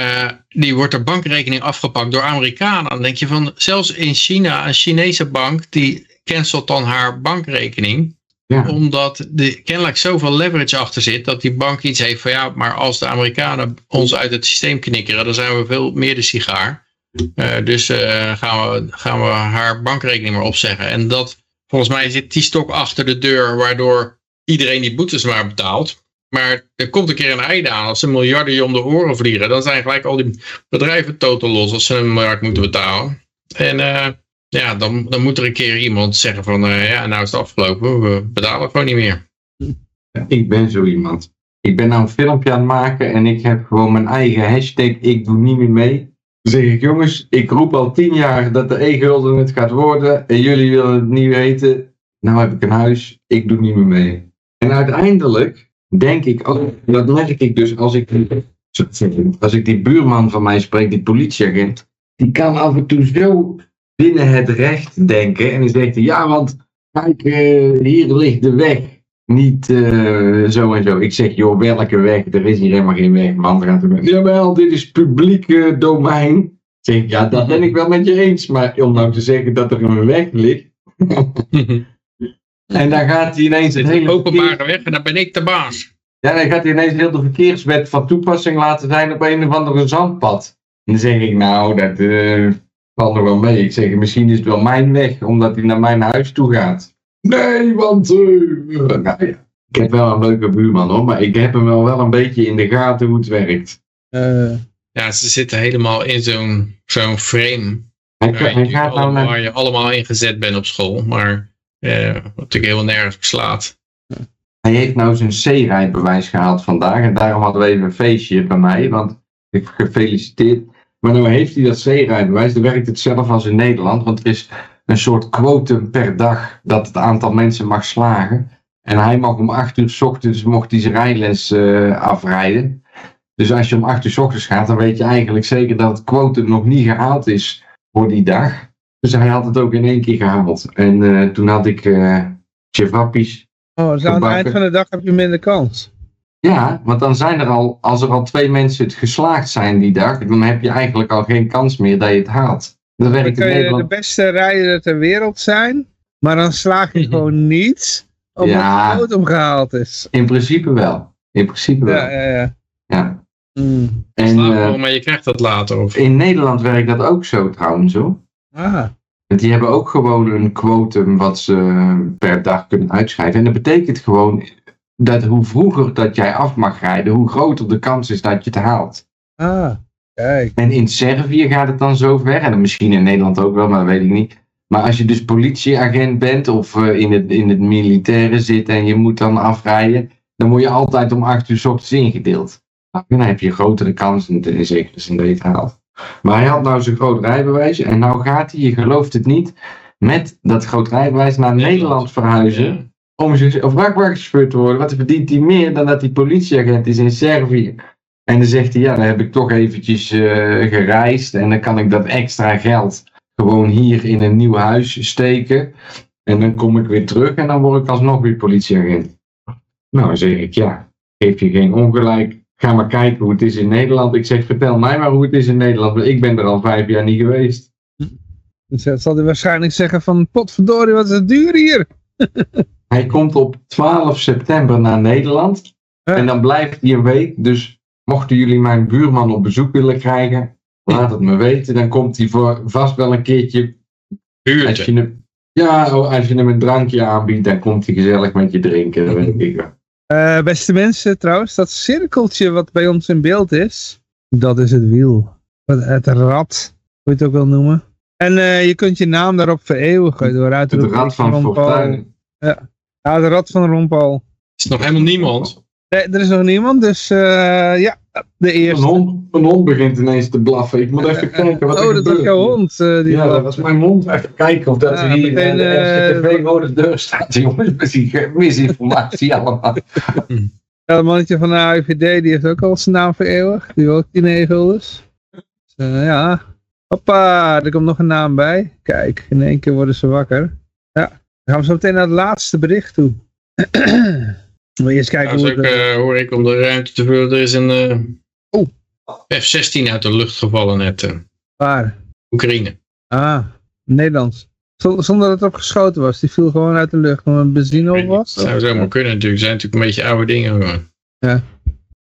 uh, die wordt er bankrekening afgepakt door Amerikanen. Dan denk je van, zelfs in China, een Chinese bank, die cancelt dan haar bankrekening. Ja. Omdat er kennelijk zoveel leverage achter zit dat die bank iets heeft van ja, maar als de Amerikanen ons uit het systeem knikkeren, dan zijn we veel meer de sigaar. Uh, dus uh, gaan, we, gaan we haar bankrekening maar opzeggen. En dat, volgens mij zit die stok achter de deur, waardoor iedereen die boetes maar betaalt. Maar er komt een keer een einde aan. Als ze miljarden om de oren vliegen, dan zijn gelijk al die bedrijven totaal los als ze een miljard moeten betalen. En uh, ja, dan, dan moet er een keer iemand zeggen van, ja, nou is het afgelopen, we betalen gewoon niet meer. Ik ben zo iemand. Ik ben nou een filmpje aan het maken en ik heb gewoon mijn eigen hashtag, ik doe niet meer mee zeg ik, jongens, ik roep al tien jaar dat de e-gulden het gaat worden en jullie willen het niet weten. Nou heb ik een huis, ik doe niet meer mee. En uiteindelijk denk ik dat merk ik dus als ik, als ik die buurman van mij spreek, die politieagent, die kan af en toe zo binnen het recht denken en die zegt, ja, want kijk, uh, hier ligt de weg. Niet uh, zo en zo. Ik zeg, joh, welke weg? Er is hier helemaal geen weg, man. Gaat er... Jawel, dit is publiek domein. Ik zeg, ja, dat ben ik wel met je eens. Maar om nou te zeggen dat er een weg ligt. (laughs) en dan gaat hij ineens... Hele openbare weg en dan ben ik de baas. Ja, dan gaat hij ineens heel de verkeerswet van toepassing laten zijn op een of andere zandpad. En dan zeg ik, nou, dat uh, valt nog wel mee. Ik zeg, misschien is het wel mijn weg, omdat hij naar mijn huis toe gaat. Nee, want uh, nou ja, ik heb wel een leuke buurman hoor, maar ik heb hem wel, wel een beetje in de gaten hoe het werkt. Uh, ja, ze zitten helemaal in zo'n zo'n frame. Hij, waar, hij gaat allemaal, nou waar je allemaal ingezet bent op school, maar uh, natuurlijk helemaal nergens beslaat. Hij heeft nou zijn C-rijbewijs gehaald vandaag en daarom hadden we even een feestje bij mij, want ik gefeliciteerd. Maar nu heeft hij dat C-rijbewijs, dan werkt het zelf als in Nederland, want er is een soort quotum per dag dat het aantal mensen mag slagen. En hij mag om 8 uur s ochtends mocht hij zijn rijles uh, afrijden. Dus als je om 8 uur s ochtends gaat, dan weet je eigenlijk zeker dat het quotum nog niet gehaald is voor die dag. Dus hij had het ook in één keer gehaald. En uh, toen had ik uh. Oh, dus aan het eind van de dag heb je minder kans. Ja, want dan zijn er al, als er al twee mensen het geslaagd zijn die dag, dan heb je eigenlijk al geen kans meer dat je het haalt. Dan, dan kun je de beste rijder ter wereld zijn, maar dan slaag je (laughs) gewoon niet omdat ja, het omgehaald is. In principe wel. In principe wel. Ja, ja, ja. ja. Mm. En, uh, maar je krijgt dat later. Of? In Nederland werkt dat ook zo trouwens hoor. Ah. Die hebben ook gewoon een quotum wat ze per dag kunnen uitschrijven. En dat betekent gewoon dat hoe vroeger dat jij af mag rijden, hoe groter de kans is dat je het haalt. Ah. Kijk. En in Servië gaat het dan zo ver, en misschien in Nederland ook wel, maar dat weet ik niet. Maar als je dus politieagent bent of uh, in, het, in het militaire zit en je moet dan afrijden, dan word je altijd om 8 uur s ochtends ingedeeld. Dan heb je een grotere kans in, in zekere zin dat je het haalt. Maar hij had nou zijn groot rijbewijs en nou gaat hij, je gelooft het niet, met dat groot rijbewijs naar Nederland, Nederland Om vrachtwagenchauffeur te worden. Wat verdient hij meer dan dat hij politieagent is in Servië? En dan zegt hij, ja, dan heb ik toch eventjes uh, gereisd en dan kan ik dat extra geld gewoon hier in een nieuw huis steken. En dan kom ik weer terug en dan word ik alsnog weer politieagent. Nou, dan zeg ik, ja, geef je geen ongelijk. ga maar kijken hoe het is in Nederland. Ik zeg, vertel mij maar hoe het is in Nederland. Want ik ben er al vijf jaar niet geweest. Dus dan zal hij waarschijnlijk zeggen van, potverdorie, wat is het duur hier. (laughs) Hij komt op 12 september naar Nederland. En dan blijft hij een week. Dus mochten jullie mijn buurman op bezoek willen krijgen, laat het me weten. Dan komt hij voor vast wel een keertje. Als je hem, ja, oh, als je hem een drankje aanbiedt, dan komt hij gezellig met je drinken. Dat weet ik wel. Eh, beste mensen, trouwens, dat cirkeltje wat bij ons in beeld is, dat is het wiel. Het rad, hoe je het ook wil noemen. En eh, je kunt je naam daarop vereeuwigen door uit te Het roepen, Rad ik ben van. Fortuin. Ja, het rad van Ron Paul. Is nog helemaal niemand. Nee, er is nog niemand, dus eh, ja, de Een eerste. hond, een hond begint ineens te blaffen. Ik moet even kijken wat er oh, dat was jouw hond. eh, die Ja, dat was mijn mond. Even kijken of dat Ja, er hier meteen, in de eh, TV voor de deur staat. (laughs) Jongens, misinformatie (laughs) allemaal. Ja, het mannetje van de AIVD, die heeft ook al zijn naam vereeuwigd. Die wil ook die negelders. Dus, eh, ja. Hoppa, er komt nog een naam bij. Kijk, in één keer worden ze wakker. Ja, dan gaan we zo meteen naar het laatste bericht toe. (clears throat) maar eerst kijken Nou, hoe het... eh, eh, hoor ik om de ruimte te vullen. Er is een eh, Oh. F-16 uit de lucht gevallen net. waar? Oekraïne. Ah, Nederlands. Zonder dat het op geschoten was. Die viel gewoon uit de lucht. Omdat een benzine op was. Dat zou zomaar kunnen natuurlijk. Het zijn natuurlijk een beetje oude dingen. gewoon. Ja.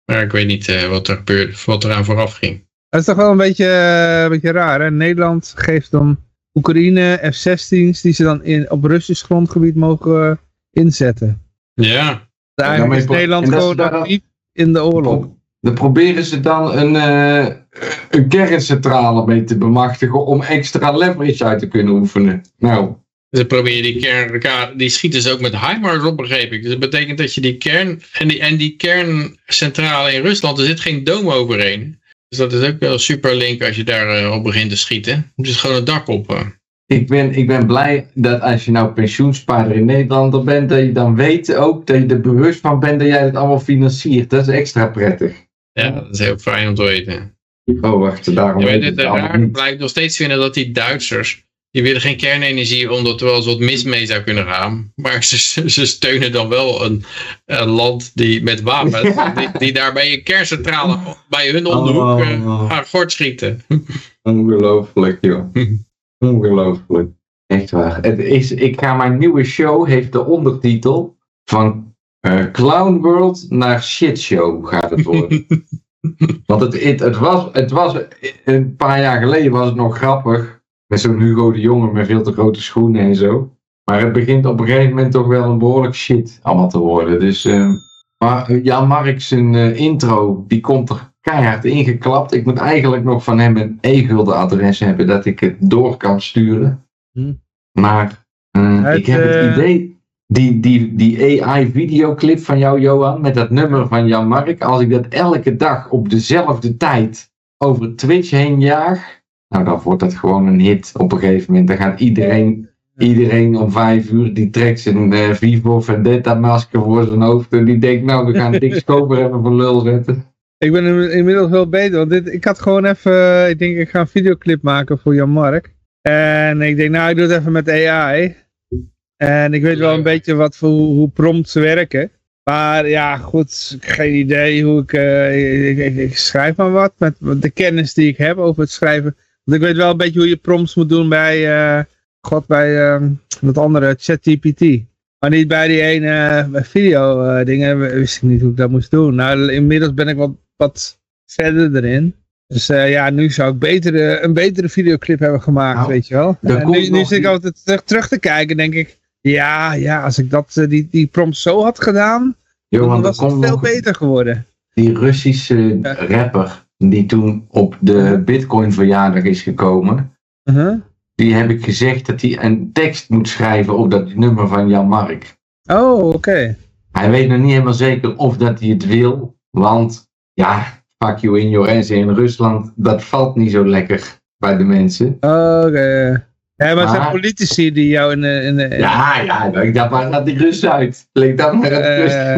Maar ik weet niet wat er gebeurde, wat eraan vooraf ging. Dat is toch wel een beetje, een beetje raar. Hè? Nederland geeft dan Oekraïne F-16's die ze dan in, op Russisch grondgebied mogen eh, inzetten. Ja, Dus eigenlijk daarmee is Nederland gewoon actief in de oorlog. Dan proberen ze dan een, eh, een kerncentrale mee te bemachtigen om extra leverage uit te kunnen oefenen. Nou, ze proberen die kern, die schieten ze ook met HIMARS op, begreep ik. Dus dat betekent dat je die kern, en die, en die kerncentrale in Rusland, er zit geen doom overheen. Dus dat is ook wel super link als je daar eh, op begint te schieten. Zit gewoon een dak op. eh. ik ben, ik ben blij dat als je nou pensioenspaarder in Nederland bent, dat je dan weet ook dat je er bewust van bent dat jij het allemaal financiert. Dat is extra prettig. Ja, dat is heel fijn om te weten. Oh, wacht, daarom Je weet het, het raar niet. blijkt nog steeds vinden dat die Duitsers, die willen geen kernenergie omdat er wel eens wat mis mee zou kunnen gaan. Maar ze, ze steunen dan wel een, een land die met wapens, Ja. die, die daarbij een kerncentrale bij hun om de hoek eh, Oh. aan gort schieten. Ongelooflijk, joh. Ongelooflijk. Echt waar. Het is, ik ga mijn nieuwe show, heeft de ondertitel van eh, Clown World naar Shit Show gaat het worden. (laughs) Want het, het, het, was, het was, een paar jaar geleden was het nog grappig. Met zo'n Hugo de Jonge met veel te grote schoenen en zo. Maar het begint op een gegeven moment toch wel een behoorlijk shit allemaal te worden. Dus, eh, maar eh, Jan Mark zijn eh, intro, die komt er keihard ingeklapt. Ik moet eigenlijk nog van hem een e-gulden adres hebben dat ik het door kan sturen. Hm. Maar Het, ik heb het idee, die, die, die AI-videoclip van jou, Johan, met dat nummer van Jan Mark, als ik dat elke dag op dezelfde tijd over Twitch heen jaag, nou dan wordt dat gewoon een hit op een gegeven moment. Dan gaat iedereen, iedereen om vijf uur, die trekt zijn eh, Vivo Vendetta masker voor zijn hoofd en die denkt, nou we gaan (laughs) Dick Koper even voor lul zetten. Ik ben in- inmiddels wel beter. Want dit, ik had gewoon even, eh, ik denk ik ga een videoclip maken voor Jan Mark. En ik denk nou ik doe het even met AI. En ik weet wel een beetje wat voor, hoe, hoe prompts werken. Maar ja, goed, geen idee hoe ik, eh, ik, ik, ik schrijf maar wat met de kennis die ik heb over het schrijven. Want ik weet wel een beetje hoe je prompts moet doen bij, eh, god, bij eh, dat andere ChatGPT. Maar niet bij die ene eh, video eh, dingen, wist ik niet hoe ik dat moest doen. Nou, inmiddels ben ik wat, wat verder erin. Dus ja, nu zou ik betere, een betere videoclip hebben gemaakt, Nou, weet je wel. En nu, nu zit ik altijd terug, terug te kijken, denk ik. Ja, ja, als ik dat, die, die prompt zo had gedaan, Johan, dan was het veel nog beter geworden. die Russische Ja. rapper die toen op de Bitcoin verjaardag is gekomen. Uh-huh. Die heb ik gezegd dat hij een tekst moet schrijven op dat nummer van Jan Mark. Oh, oké. Hij weet nog niet helemaal zeker of dat hij het wil. Want ja, fuck you in your ass in Rusland, dat valt niet zo lekker bij de mensen. Oh, Oké. Ja, maar het zijn Maar- politici die jou in de... In de Ja, ja, ik dacht maar dat die Rus uit. Leek dat maar het Eh.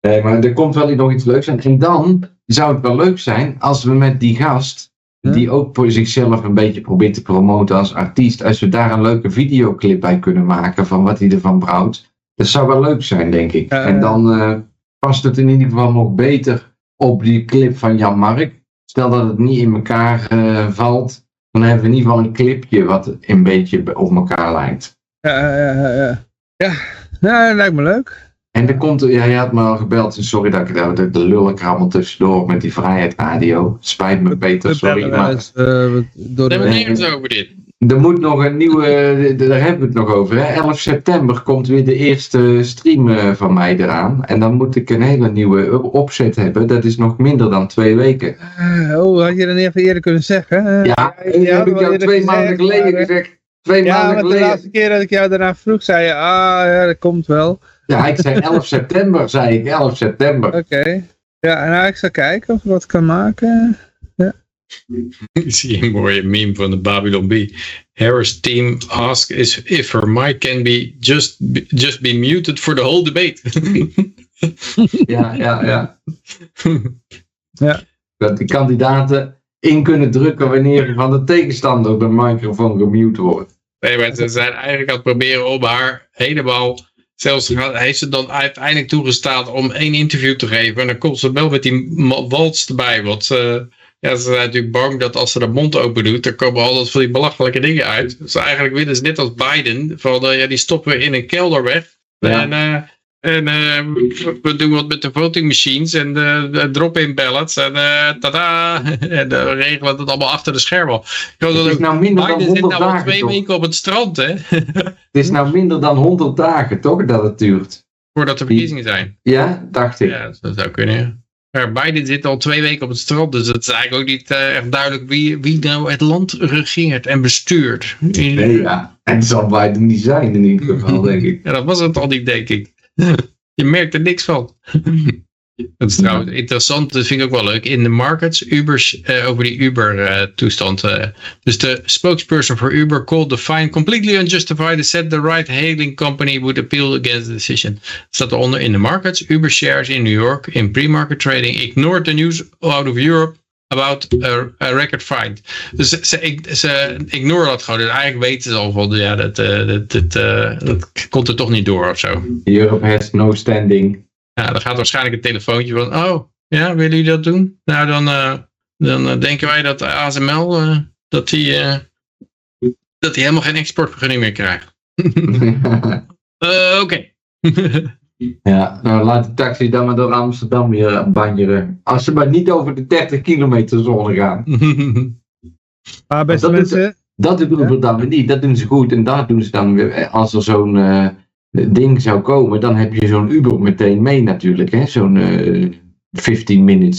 Nee, maar er komt wel nog iets leuks aan. En dan zou het wel leuk zijn als we met die gast, die ook voor zichzelf een beetje probeert te promoten als artiest, als we daar een leuke videoclip bij kunnen maken van wat hij ervan brouwt. Dat zou wel leuk zijn, denk ik. En dan eh, past het in ieder geval nog beter op die clip van Jan Mark. Stel dat het niet in elkaar eh, valt, dan hebben we in ieder geval een clipje wat een beetje op elkaar lijkt. Ja, ja, ja, ja. Ja, nou, dat lijkt me leuk. En er komt, ja, je had me al gebeld, sorry dat ik daar de, de lul ik er allemaal tussendoor met die vrijheid radio. Spijt me Peter, sorry. Maar eh, wat- door We de hebben nergens over dit. er moet nog een nieuwe, daar hebben we het nog over. Hè? 11 september komt weer de eerste stream eh, van mij eraan. En dan moet ik een hele nieuwe opzet hebben. Dat is nog minder dan twee weken. Eh, Oh, had je dat niet even eerder kunnen zeggen? Eh, Ja, had heb ik jou twee maanden geleden eh, gezegd. Twee Ja, maanden want de geleden. laatste keer dat ik jou daarna vroeg, zei je, ah ja, dat komt wel. Oké. Ja, ik zei 11 september, zei ik. 11 september. Ja, nou, ik zal kijken of ik wat kan maken. Ik zie een mooie meme van de Babylon Bee. Harris team ask is if her mic can be just, be- just be muted for the whole debate. (laughs) Ja, ja, ja. Ja. Dat die kandidaten in kunnen drukken wanneer van de tegenstander de microfoon gemute wordt. nee, maar ze zijn eigenlijk aan het proberen om haar helemaal... Zelfs heeft ze dan uiteindelijk toegestaan om één interview te geven. En dan komt ze wel met die waltz erbij. Want eh, ja, ze zijn natuurlijk bang dat als ze de mond open doet, dan komen altijd van die belachelijke dingen uit. Dus eigenlijk willen ze net als Biden, van eh, ja, die stoppen we in een kelder weg. Ja. En, eh, en eh, we- doen wat met de voting machines en de, de drop-in ballots. En eh, tada! (laughs) En we regelen het allemaal achter de schermen. Het dat is ook nou minder dan Biden zit 100 nou al twee toch? weken op het strand, hè? Het is nou minder dan 100 dagen toch dat het duurt. Voordat de verkiezingen zijn. Ja, dacht ik. Ja, dat zou kunnen. ja. Maar Biden zit al twee weken op het strand, dus het is eigenlijk ook niet eh, echt duidelijk wie, wie nou het land regeert en bestuurt. Nee, ja. En het zal Biden niet zijn in ieder geval, (laughs) denk ik. Ja, dat was het al niet, denk ik. Je merkt er niks van. (laughs) Dat is trouwens interessant, dat vind ik ook wel leuk. In de markets, Uber, eh, over die Uber-toestand. dus de spokesperson for Uber called the fine completely unjustified and said the ride-hailing company would appeal against the decision. Staat eronder in de markets, Uber shares in New York in pre-market trading ignored the news out of Europe about a, a record fine. Dus ze, ze, ze ignoren dat gewoon. Dus eigenlijk weten ze al van, ja, dat, eh, dat, dat, eh, dat komt er toch niet door of zo. Europe has no standing. Ja, dan gaat waarschijnlijk een telefoontje van, oh, ja, willen jullie dat doen? Nou, dan, eh, dan denken wij dat ASML, dat die, dat die helemaal geen exportvergunning meer krijgt. (laughs) Oké. (laughs) ja, nou laat de taxi dan maar door Amsterdam weer banjeren. Als ze maar niet over de 30 kilometer zone gaan. (laughs) Maar beste Dat mensen, Dat doen we dan weer niet. Dat doen ze goed. En daar doen ze dan weer. eh, Als er zo'n eh, ding zou komen, dan heb je zo'n Uber meteen mee natuurlijk. hè Zo'n eh 15 minute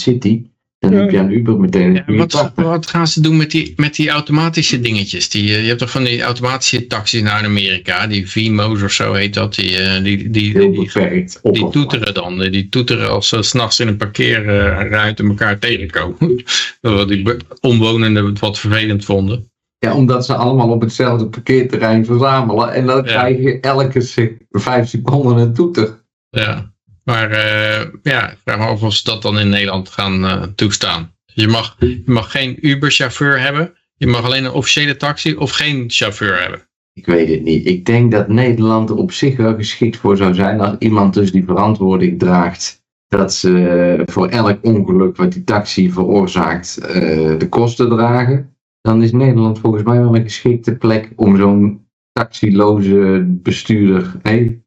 Dan heb je een Uber meteen. Ja, wat, wat gaan ze doen met die, met die automatische dingetjes? Die, eh, je hebt toch van die automatische taxis in Amerika, die VMO's of zo heet dat, die, eh, die, die, Heel die, beperkt. die toeteren dan. Die toeteren als ze s'nachts in een parkeerruimte elkaar tegenkomen. (laughs) Dat die omwonenden het wat vervelend vonden. Ja, omdat ze allemaal op hetzelfde parkeerterrein verzamelen. En dan Ja. krijg je elke vijf seconden een toeter. Ja, maar eh, ja, ik vraag me af of ze dat dan in Nederland gaan eh, toestaan. Je mag, mag geen Uber-chauffeur hebben. Je mag alleen een officiële taxi of geen chauffeur hebben. Ik weet het niet. Ik denk dat Nederland er op zich wel geschikt voor zou zijn als iemand dus die verantwoording draagt. Dat ze voor elk ongeluk wat die taxi veroorzaakt eh, de kosten dragen. Dan is Nederland volgens mij wel een geschikte plek om zo'n taxiloze bestuurder. Hey,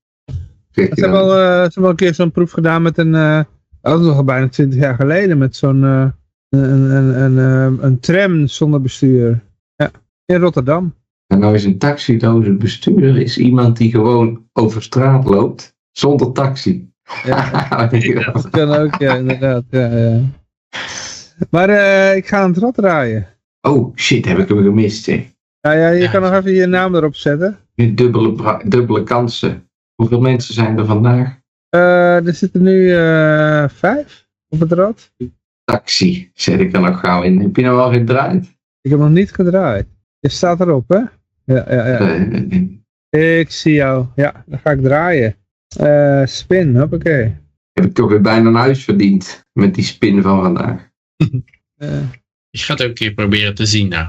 ze hebben wel, eh, ze hebben wel een keer zo'n proef gedaan met een, eh, dat was nog al bijna 20 jaar geleden, met zo'n eh, een, een, een, eh, een tram zonder bestuur. Ja, in Rotterdam. En nou is een taxiloze bestuurder is iemand die gewoon over straat loopt zonder taxi. (laughs) Ja, dat kan ook, ja, inderdaad. Ja, ja. Maar eh, ik ga aan het rad draaien. oh shit, heb ik hem gemist. Hè. Ja, ja, je Ja. kan nog even je naam erop zetten. Dubbele, dubbele kansen. Hoeveel mensen zijn er vandaag? Eh, er zitten nu eh, vijf op het rad. Taxi, zet ik er nog gauw in. Heb je nou al gedraaid? Ik heb nog niet gedraaid. Je staat erop, hè? Ja, ja, ja. Ik zie jou. Ja, dan ga ik draaien. Eh, spin, hoppakee. heb ik toch weer bijna een huis verdiend met die spin van vandaag. (laughs) Eh, Ik ga het ook een keer proberen te zien nou.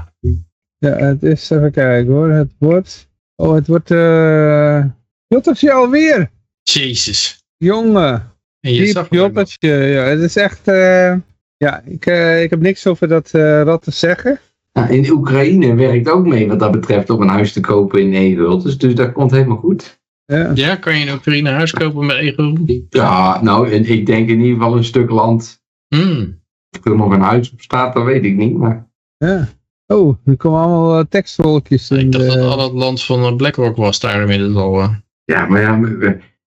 ja, het is, even kijken hoor. Het wordt, oh het wordt, eh, wat is je alweer? Jezus. Jongen. En je Diep joppertje, ja. Het is echt... eh, ja, ik, eh, ik heb niks over dat eh rad te zeggen. Nou, in Oekraïne werkt ook mee wat dat betreft om een huis te kopen in e Dus, dus dat komt helemaal goed. Ja. Ja, kan je in Oekraïne een huis kopen met ego? Ja, nou, en ik denk in ieder geval een stuk land. Hmm. Of er nog een huis op staat, dat weet ik niet. Maar ja. Oh, er komen allemaal eh, tekstwolkjes in Ik dacht dat de... al het land van eh, BlackRock was daar inmiddels al. Ja, maar ja,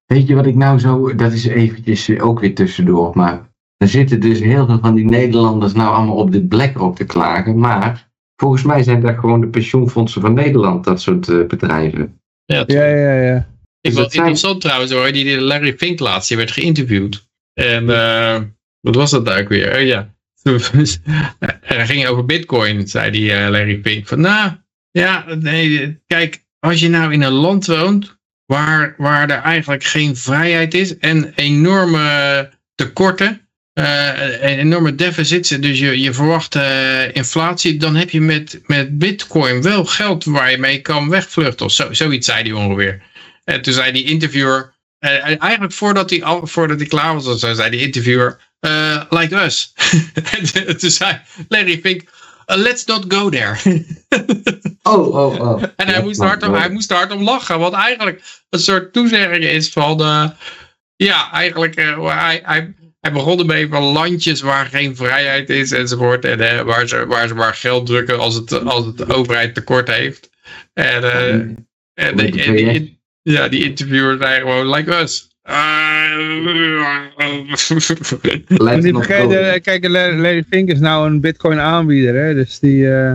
weet je wat ik nou zo, dat is eventjes eh, ook weer tussendoor. Maar er zitten dus heel veel van die Nederlanders nou allemaal op dit BlackRock te klagen. Maar volgens mij zijn dat gewoon de pensioenfondsen van Nederland, dat soort eh, bedrijven. Ja, Ja, ja, ja. Ik Dus vond dat zijn- interessant trouwens hoor, die Larry Fink laatst, die werd geïnterviewd. En eh, wat was dat nou ook weer? Oh, ja. (laughs) Hij ging over bitcoin, zei die eh, Larry Fink. Van nou, ja, nee, kijk, als je nou in een land woont waar, waar er eigenlijk geen vrijheid is en enorme tekorten, een enorme deficits, dus je, je verwacht eh, inflatie, dan heb je met, met bitcoin wel geld waar je mee kan wegvluchten. Of zo, zoiets zei hij ongeveer. En toen zei die interviewer, eh, eigenlijk voordat hij, al, voordat hij klaar was, zei die interviewer, like us. (laughs) en toen zei Larry Fink, "Uh, let's not go there. (laughs) Oh, oh, oh. en hij, moest hard om, hij moest hard om lachen, wat eigenlijk een soort toezegging is van, eh, ja, eigenlijk, eh, hij, hij, hij begon ermee van landjes waar geen vrijheid is enzovoort, en eh, waar, ze, waar ze maar geld drukken als, het, als het de overheid tekort heeft. En, eh, en, de ja, die interviewer zei gewoon, like us. Go vergeten, eh, kijk, Larry Fink is nou een bitcoin aanbieder, hè. Dus die eh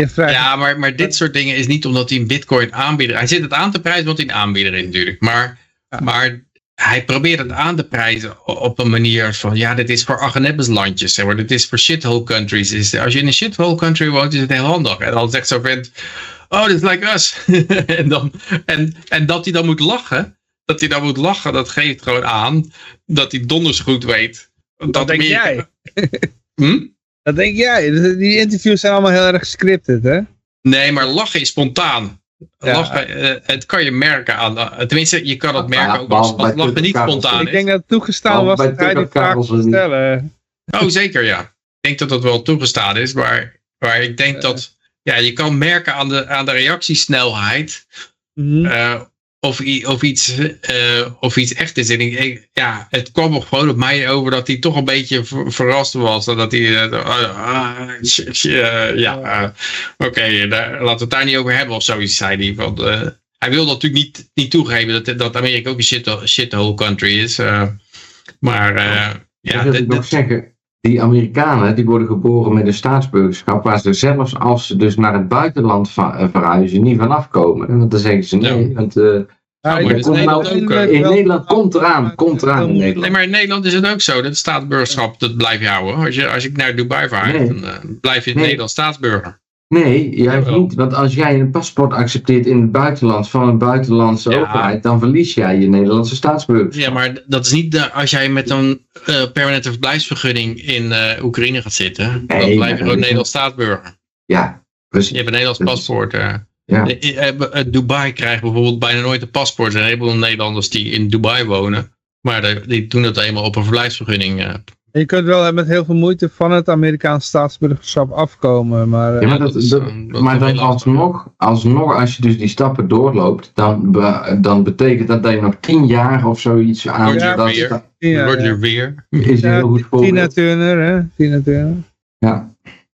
heeft vrij... Ja, maar, maar dit soort dingen is niet omdat hij een bitcoin aanbieder... Hij zit het aan te prijzen, want hij een aanbieder is natuurlijk. Maar, Ja. maar hij probeert het aan te prijzen op een manier van... Ja, dit is voor Agnebbes landjes. Zeg maar. Dit is voor shithole countries. Is, als je in een shithole country woont, is het heel handig. En dan zegt zo'n vent... Oh, dit is like us. (laughs) en, dan, en, en dat hij dan moet lachen... Dat hij dan moet lachen, dat geeft gewoon aan... Dat hij donders goed weet... dat denk jij. (laughs) Hm? Dat denk jij. Die interviews zijn allemaal heel erg scripted, hè? Nee, maar lachen is spontaan. Ja. Lachen, eh, het kan je merken aan. eh, tenminste, je kan het Ja, merken ook als, als bij lachen niet spontaan Carlson. Ik denk is. dat het toegestaan Oh, was dat hij die vraag kon stellen. Oh, zeker ja. Ik denk dat dat wel toegestaan is, maar, maar ik denk dat ja, je kan merken aan de, aan de reactiesnelheid Mhm. eh, of, of, iets, eh, of iets echt is. En ik, ik- ja, het kwam ook gewoon op mij over dat hij toch een beetje ver- verrast was. Dat hij, eh, ah, ah, eh, ja, eh, oké, daar- laten we het daar niet over hebben of zoiets, zei hij. Want, eh, hij wil natuurlijk niet, niet toegeven dat, dat Amerika ook een shit, shithole country is. eh, maar eh, Ja, ja, wil dit- ik nog zeggen. Die Amerikanen die worden geboren met een staatsburgerschap waar ze zelfs als ze dus naar het buitenland eh, verhuizen niet vanaf komen. Want dan zeggen ze nee. Ja. Want, eh, het Nederland ook, in Nederland komt eraan, komt eraan in Nee, Nederland. Nee, maar in Nederland is het ook zo. Dat staatsburgerschap, dat blijf je houden. Als, je, als ik naar Dubai vaar, Nee. dan eh, blijf je in Nee. Nederland staatsburger. Nee, juist niet. Want als jij een paspoort accepteert in het buitenland van een buitenlandse Ja. overheid, dan verlies jij je Nederlandse staatsburgerschap. Ja, maar dat is niet de, als jij met een eh, permanente verblijfsvergunning in eh, Oekraïne gaat zitten. dan blijf je dat gewoon Nederlands staatsburger. Ja, precies. Je hebt een Nederlands Dat paspoort. eh. Ja. Dubai krijgt bijvoorbeeld bijna nooit een paspoort. Er zijn een heleboel Nederlanders die in Dubai wonen. Maar de- die doen het eenmaal op een verblijfsvergunning. Je kunt wel met heel veel moeite van het Amerikaanse staatsburgerschap afkomen, maar... eh, Ja, maar, dat dat, dat- dat maar dan alsnog, alsnog, als je dus die stappen doorloopt, dan, be- dan betekent dat dat je nog tien jaar of zoiets aan Roger dat Weer. sta- ja, Roger ja. weer. is een Ja, heel goed Tina voorbeeld. Turner, hè? Tina Turner. Ja.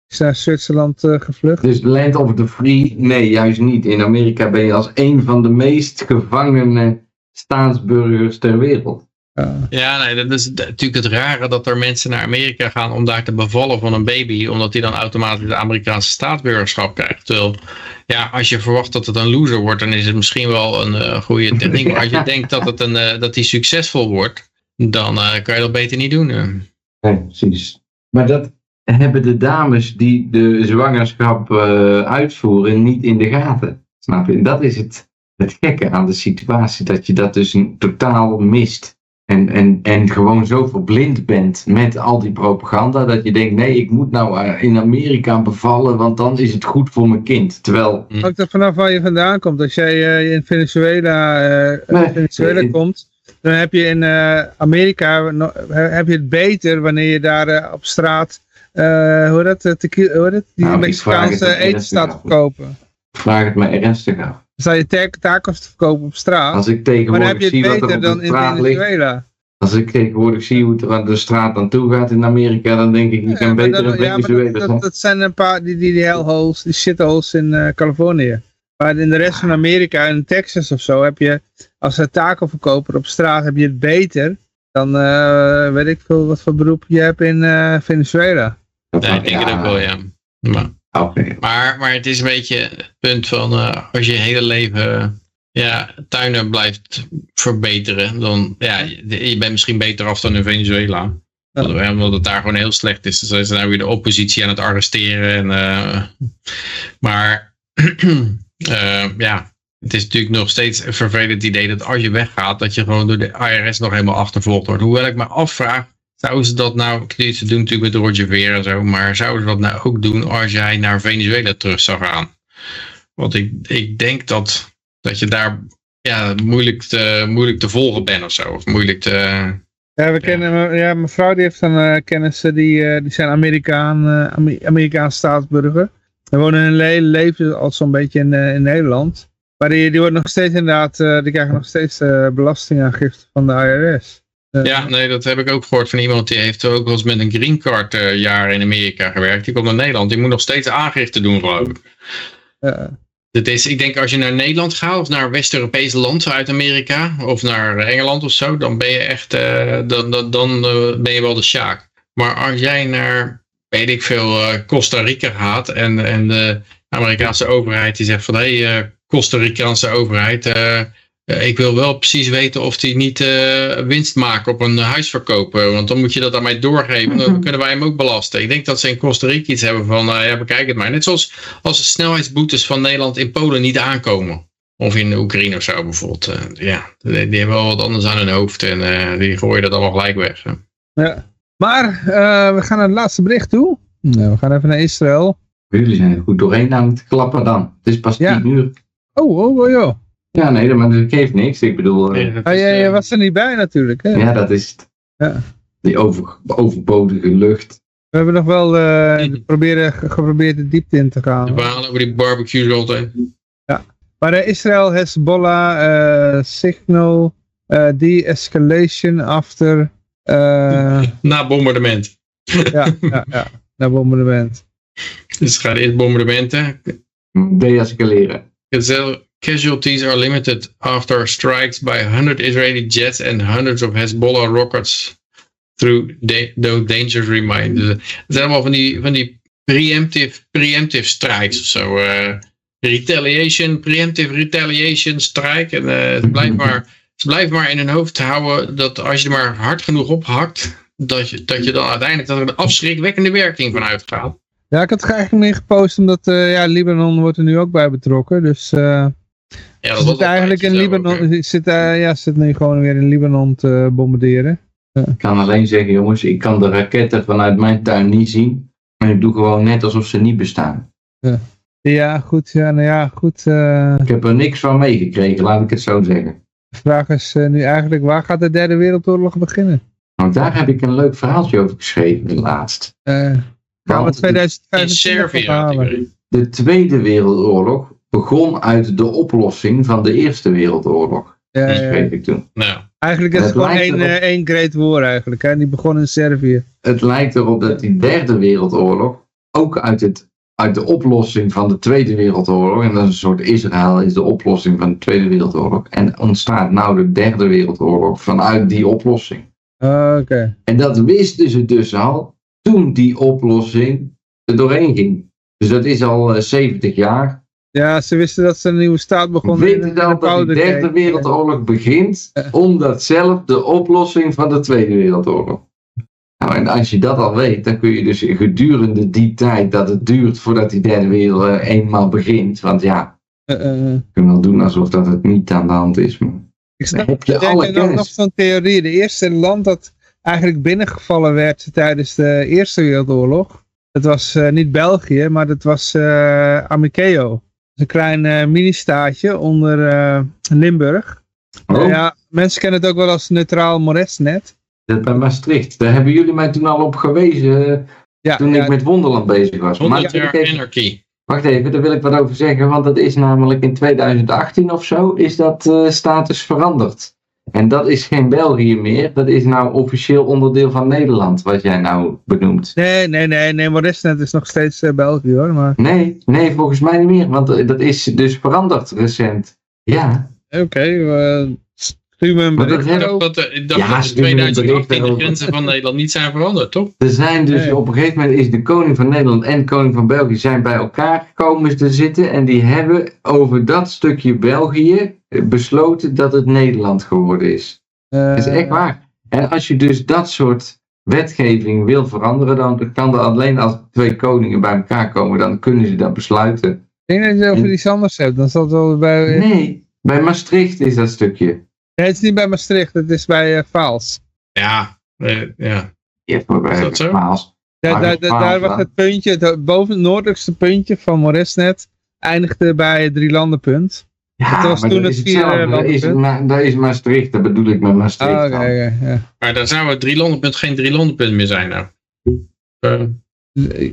Is naar Zwitserland eh, gevlucht. Dus Land of the Free, nee, juist niet. In Amerika ben je als een van de meest gevangene staatsburgers ter wereld. Ja. Nee, dat is natuurlijk het rare dat er mensen naar Amerika gaan om daar te bevallen van een baby, omdat die dan automatisch de Amerikaanse staatsburgerschap krijgt. Terwijl, ja, als je verwacht dat het een loser wordt, dan is het misschien wel een eh, goede techniek. Maar als je (laughs) denkt dat, het een, eh, dat die succesvol wordt, dan eh, kan je dat beter niet doen. Nee, precies. Maar dat hebben de dames die de zwangerschap uitvoeren niet in de gaten. Snap je? Dat is het, het gekke aan de situatie, dat je dat dus totaal mist. En, en, en gewoon zo verblind bent met al die propaganda, dat je denkt, nee, ik moet nou eh, in Amerika bevallen, want dan is het goed voor mijn kind. Terwijl, Hangt er vanaf waar je vandaan komt. Als jij eh, in Venezuela, eh, Nee, Venezuela komt, dan heb je in Amerika heb je het beter wanneer je daar op straat, hoe dat, tequila, hoe het, die Nou, Mexicaanse me eten staat te verkopen. Ik vraag het me ernstig af. Sta je ta- tacos te verkopen op straat, Als ik maar dan heb tegenwoordig je zie het wat er beter op dan de in straat ligt. Venezuela. Als ik tegenwoordig zie hoe het er aan de straat aan toe gaat in Amerika, dan denk ik, je Ja, kan maar beter dat, in ja, maar Venezuela dat, zijn. dat, dat zijn een paar, die, die, die hellholes, die shitholes in eh, Californië. Maar in de rest van Amerika, in Texas of zo, heb je, als een takelverkoper op straat, heb je het beter dan, eh, weet ik veel, wat voor beroep je hebt in eh, Venezuela. Nee, ik denk het ook wel, ja. Maar, Oké. maar, maar het is een beetje het punt van eh, als je je hele leven ja, tuinen blijft verbeteren, dan ja, je, bent misschien beter af dan in Venezuela. Ja. Omdat- het daar gewoon heel slecht is. Dus is nou weer de oppositie aan het arresteren. En, eh, maar (clears throat) eh, ja, het is natuurlijk nog steeds een vervelend idee dat als je weggaat, dat je gewoon door de IRS nog helemaal achtervolgd wordt. Hoewel ik me afvraag, zouden ze dat nou, ze doen natuurlijk met Roger Ver en zo, maar zouden ze dat nou ook doen als jij naar Venezuela terug zou gaan? Want ik, ik denk dat, dat je daar ja, moeilijk, te, moeilijk te volgen bent of zo. Of moeilijk te... Ja, we kennen, ja, mijn vrouw die heeft dan eh, kennissen die, eh, die zijn Amerikaan, eh, Ame- Amerikaans staatsburger. Die wonen hun leven al zo'n beetje in, eh, in Nederland. Maar die, die worden nog steeds inderdaad, eh, die krijgen nog steeds eh, belastingaangifte van de IRS. Eh, Ja, nee, dat heb ik ook gehoord van iemand die heeft ook wel eens met een green card eh, jaar in Amerika gewerkt. Die komt naar Nederland, die moet nog steeds aangifte doen geloof ik. Het is, ik denk als je naar Nederland gaat of naar een West-Europees land uit Amerika of naar Engeland of zo, dan ben je echt, eh, dan, dan, dan ben je wel de sjaak. Maar als jij naar, weet ik veel, Costa Rica gaat en, en de Amerikaanse overheid die zegt van hé, hey, Costa Ricaanse overheid, ik wil wel precies weten of die niet eh, winst maken op een huis verkopen. Want dan moet je dat aan mij doorgeven. Dan kunnen wij hem ook belasten. Ik denk dat ze in Costa Rica iets hebben van, eh, ja bekijk het maar. Net zoals als de snelheidsboetes van Nederland in Polen niet aankomen. Of in Oekraïne of zo bijvoorbeeld. Eh, ja, die, die hebben wel wat anders aan hun hoofd. En eh, die gooien dat allemaal gelijk weg. hè. ja. Maar eh, we gaan naar het laatste bericht toe. Nou, we gaan even naar Israël. Jullie zijn er goed doorheen aan het klappen dan. Het is pas Ja. tien uur. Oh, oh, oh, joh. Ja, nee, maar dat geeft niks. Ik bedoel, eh, Nee, Oh, is, jij eh, was er niet bij natuurlijk. Hè? ja, dat is het. Ja. Die over, overbodige lucht. We hebben nog wel eh, proberen, ge- geprobeerd de diepte in te gaan. de verhalen over die barbecues altijd. Maar uh, Israël Hezbollah uh, signal uh, de-escalation after uh, (laughs) Na bombardement. ja, ja, ja, na bombardement. (laughs) Dus het gaat eerst bombardementen. Deescaleren. Casualties are limited after strikes by 100 Israeli jets and hundreds of Hezbollah rockets through da those dangerous remain. Dus, het zijn allemaal van die, van die preemptive, preemptive strikes of zo. Uh, retaliation, preemptive retaliation strike. En uh, het blijft maar, ze blijven maar in hun hoofd houden dat als je er maar hard genoeg op hakt, dat je, dat je dan uiteindelijk dat een afschrikwekkende werking van uitgaat. Ja, ik had het eigenlijk meer gepost omdat ja, Libanon wordt er nu ook bij betrokken. Dus ja, dat zit eigenlijk in Libanon, zit, uh, ja, zit nu gewoon weer in Libanon te bombarderen. Ik kan alleen zeggen, jongens, ik kan de raketten vanuit mijn tuin niet zien. En ik doe gewoon net alsof ze niet bestaan. Ja, ja goed. Ja, nou ja, goed ik heb er niks van meegekregen, laat ik het zo zeggen. De vraag is nu eigenlijk, waar gaat de derde wereldoorlog beginnen? Nou, daar heb ik een leuk verhaaltje over geschreven, laatst. Uh, gaan we 2025 in Servië De Tweede Wereldoorlog begon uit de oplossing van de Eerste Wereldoorlog. Ja, dat schreef ik toen. Nou. Eigenlijk is het, het gewoon één, erop, één Great War eigenlijk. Hè? Die begon in Servië. Het lijkt erop dat die Derde Wereldoorlog ook uit, het, uit de oplossing van de Tweede Wereldoorlog, en dat is een soort Israël, is de oplossing van de Tweede Wereldoorlog. En ontstaat nou de Derde Wereldoorlog vanuit die oplossing. Uh, Oké. Okay. En dat wisten ze dus al toen die oplossing er doorheen ging. Dus dat is al uh, 70 jaar. Ja, ze wisten dat ze een nieuwe staat begonnen. Weet je dan dat de derde wereldoorlog begint, omdat zelf de oplossing van de tweede wereldoorlog. Nou, en als je dat al weet, dan kun je dus gedurende die tijd dat het duurt voordat die derde wereld eenmaal begint, want ja, uh, uh, je kunt wel doen alsof dat het niet aan de hand is, maar ik snap, heb je alle kennis. nog, zo'n theorie. De eerste land dat eigenlijk binnengevallen werd tijdens de Eerste Wereldoorlog, dat was uh, niet België, maar dat was uh, Amiceo. Een klein uh, mini-staatje onder uh, Limburg. Oh, Ja, mensen kennen het ook wel als neutraal Moresnet. dat bij Maastricht. Daar hebben jullie mij toen al op gewezen eh, Ja, toen ja, ik met Wonderland bezig was. Maar 100 daar wil jaar ik even- anarchy. wacht even, daar wil ik wat over zeggen. Want dat is namelijk in 2018 of zo, is dat eh, status veranderd. En dat is geen België meer. Dat is nou officieel onderdeel van Nederland, wat jij nou benoemt. Nee, nee, nee, nee, Moresnet is nog steeds eh, België hoor. Maar Nee, nee, volgens mij niet meer. Want eh, dat is dus veranderd recent. Ja, oké, eh, stuur me een Maar dat Ik over. dacht dat, ik dacht Ja, dat in stuur me een bericht 2018 de grenzen van Nederland niet zijn veranderd, toch? er zijn dus Nee. op een gegeven moment is de koning van Nederland en koning van België zijn bij elkaar gekomen te zitten. En die hebben over dat stukje België eh, besloten dat het Nederland geworden is. Dat is echt waar. En als je dus dat soort wetgeving wil veranderen, dan kan dat alleen als twee koningen bij elkaar komen, dan kunnen ze dat besluiten. Ik denk dat je het over iets anders hebt. Dan zal het wel bij... Nee, bij Maastricht is dat stukje. Nee, het is niet bij Maastricht, het is bij eh, Vaals. Ja, eh, ja. Ja, voor Is dat zo? Daar, Vaals daar was het puntje, het boven het noordelijkste puntje van Moresnet eindigde bij het drielandenpunt. Ja, Dat was maar toen dat het hetzelfde. Dat is. Ma- dat is Maastricht, dat bedoel ik met Maastricht. Ah, oké, ja. Maar dan zou het drielandenpunt geen drielandenpunt meer zijn nou. Eh,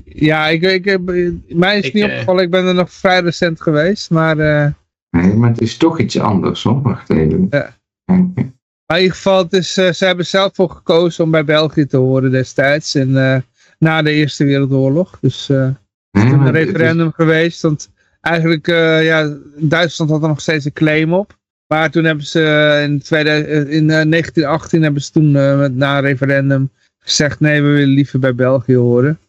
Ja, ik, ik, heb- mij is Ik, niet opgevallen, ik ben er nog vrij recent geweest, maar... eh, Nee, maar het is toch iets anders hoor. Wacht even. Ja. Maar in ieder geval, het is, eh, ze hebben zelf voor gekozen om bij België te horen destijds. En eh, na de Eerste Wereldoorlog. Dus eh, een het is- referendum geweest. Want eigenlijk, eh, ja, Duitsland had er nog steeds een claim op. Maar toen hebben ze in, 2000, in eh, 1918 hebben ze toen met, na een referendum gezegd nee, we willen liever bij België horen.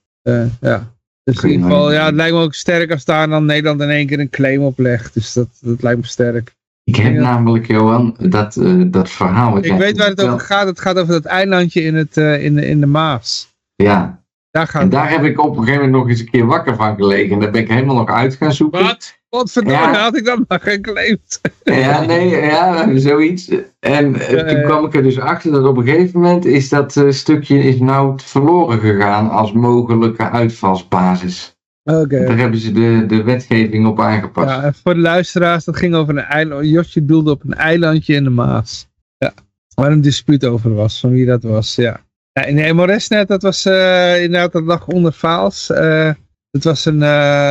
Ja. Dus in ieder geval, ja, het lijkt me ook sterk als daar dan Nederland in één keer een claim op legt. Dus dat, dat lijkt me sterk. Ik heb Ja. namelijk, Johan, dat, eh, dat verhaal. Ik weet waar het over gaat. Het gaat over dat eilandje in, het, eh, in, de, in de Maas. Ja, Daar gaat en het. daar heb ik op een gegeven moment nog eens een keer wakker van gelegen. En daar ben ik helemaal nog uit gaan zoeken. wat? Godverdomme, Ja. had ik dat maar geclaimd. Ja, nee, ja, zoiets. En eh, toen kwam ik er dus achter dat op een gegeven moment is dat stukje is nou verloren gegaan als mogelijke uitvalsbasis. Oké. Daar hebben ze de, de wetgeving op aangepast. Ja, en voor de luisteraars, dat ging over een eiland. Josje doelde op een eilandje in de Maas. Ja. Waar een dispuut over was, van wie dat was, ja. ja nee, Moresnet, dat was eh, inderdaad, dat lag onder Vaals. Eh dat was een, eh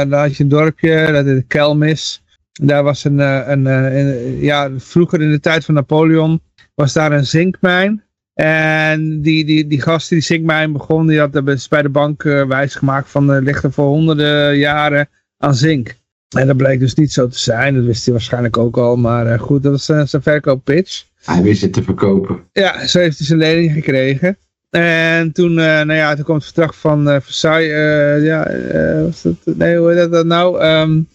daar had je een dorpje, dat heette Kelmis. Daar was een, een, een- ja, vroeger in de tijd van Napoleon was daar een zinkmijn. En die, die, die gast die zinkmijn begon, die had bij de bank eh, wijsgemaakt van er ligt er voor honderden jaren aan zink. En dat bleek dus niet zo te zijn, dat wist hij waarschijnlijk ook al. Maar eh, goed, dat was eh, zijn verkooppitch. Hij wist het te verkopen. Ja, zo heeft hij zijn lening gekregen. En toen, eh, nou ja, toen kwam het verdrag van eh, Versailles. eh, ja, eh, was dat, nee, hoe heet dat nou? Ehm, in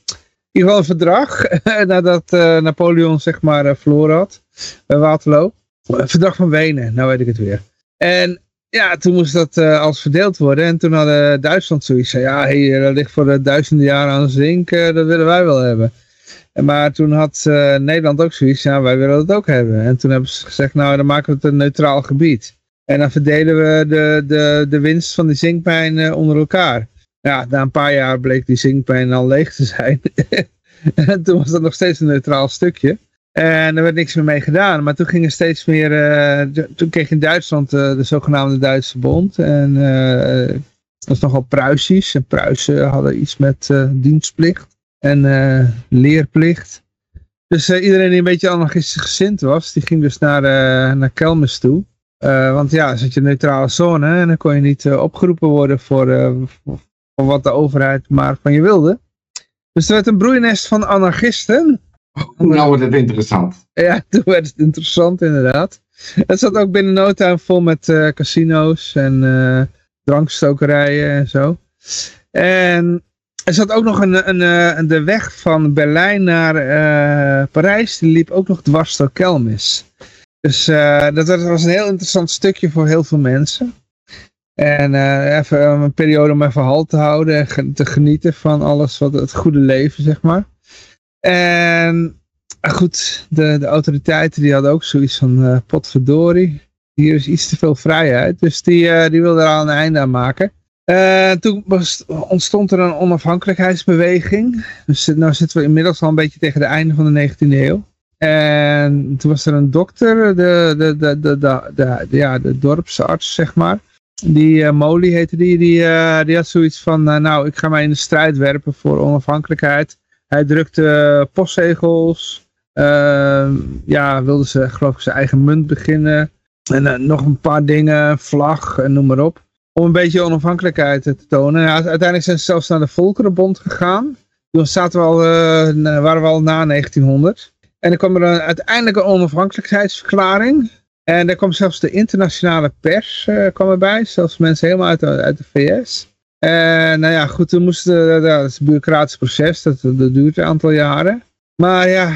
ieder geval een verdrag, (laughs) nadat eh, Napoleon zeg maar eh, verloren had bij Waterloo. Verdrag van Wenen, nou weet ik het weer. En ja, toen moest dat eh als verdeeld worden. En toen hadden Duitsland zoiets ja, hier er ligt voor de duizenden jaren aan zink, eh, dat willen wij wel hebben. En Maar toen had eh, Nederland ook zoiets, ja, wij willen dat ook hebben. En toen hebben ze gezegd, nou, dan maken we het een neutraal gebied. En dan verdelen we de, de, de winst van die zinkmijn eh, onder elkaar. Ja, na een paar jaar bleek die zinkmijn al leeg te zijn. (laughs) en toen was dat nog steeds een neutraal stukje. En er werd niks meer mee gedaan. Maar toen ging er steeds meer. eh, toen kreeg in Duitsland eh, de zogenaamde Duitse Bond. En eh, dat was nogal Pruisisch. En Pruisen hadden iets met dienstplicht en leerplicht. Dus iedereen die een beetje anarchistisch gezind was, die ging dus naar, naar Kelmis toe. Want ja, zat je een neutrale zone en dan kon je niet opgeroepen worden voor, voor wat de overheid maar van je wilde. Dus er werd een broeinest van anarchisten. Nou wordt het interessant. Ja, (laughs) toen werd het interessant inderdaad. Het zat ook binnen no time vol met eh, casino's en eh, drankstokerijen en zo. En er zat ook nog een, een, eh, de weg van Berlijn naar Parijs, die liep ook nog dwars door Kelmis. Dus dat was- een heel interessant stukje voor heel veel mensen. En even een periode om even halt te houden en te genieten van alles wat het goede leven, zeg maar. En ah, goed, de, de autoriteiten die hadden ook zoiets van eh potverdorie. Hier is iets te veel vrijheid. Dus die, eh, die wilden er al een einde aan maken. Eh, toen ontstond er een onafhankelijkheidsbeweging. Dus nu zitten we inmiddels al een beetje tegen het einde van de 19e eeuw. En toen was er een dokter, de, de, de, de, de, de ja, de dorpsarts, zeg maar. Die uh, Molly heette die, die, die had zoiets van, nou, ik ga mij in de strijd werpen voor onafhankelijkheid. Hij drukte postzegels, ehm, ja, wilde ze, geloof ik, zijn eigen munt beginnen. En nog een paar dingen, vlag en noem maar op. Om een beetje onafhankelijkheid te tonen. Ja, uiteindelijk zijn ze zelfs naar de Volkerenbond gegaan. Toen zaten we al, waren we al na 1900. En dan kwam er een, uiteindelijk een onafhankelijkheidsverklaring. En daar kwam zelfs de internationale pers uh, kwam erbij. Zelfs mensen helemaal uit uit de VS. En nou ja, goed, toen moesten, uh, dat is een bureaucratisch proces. Dat, dat duurt een aantal jaren. Maar ja,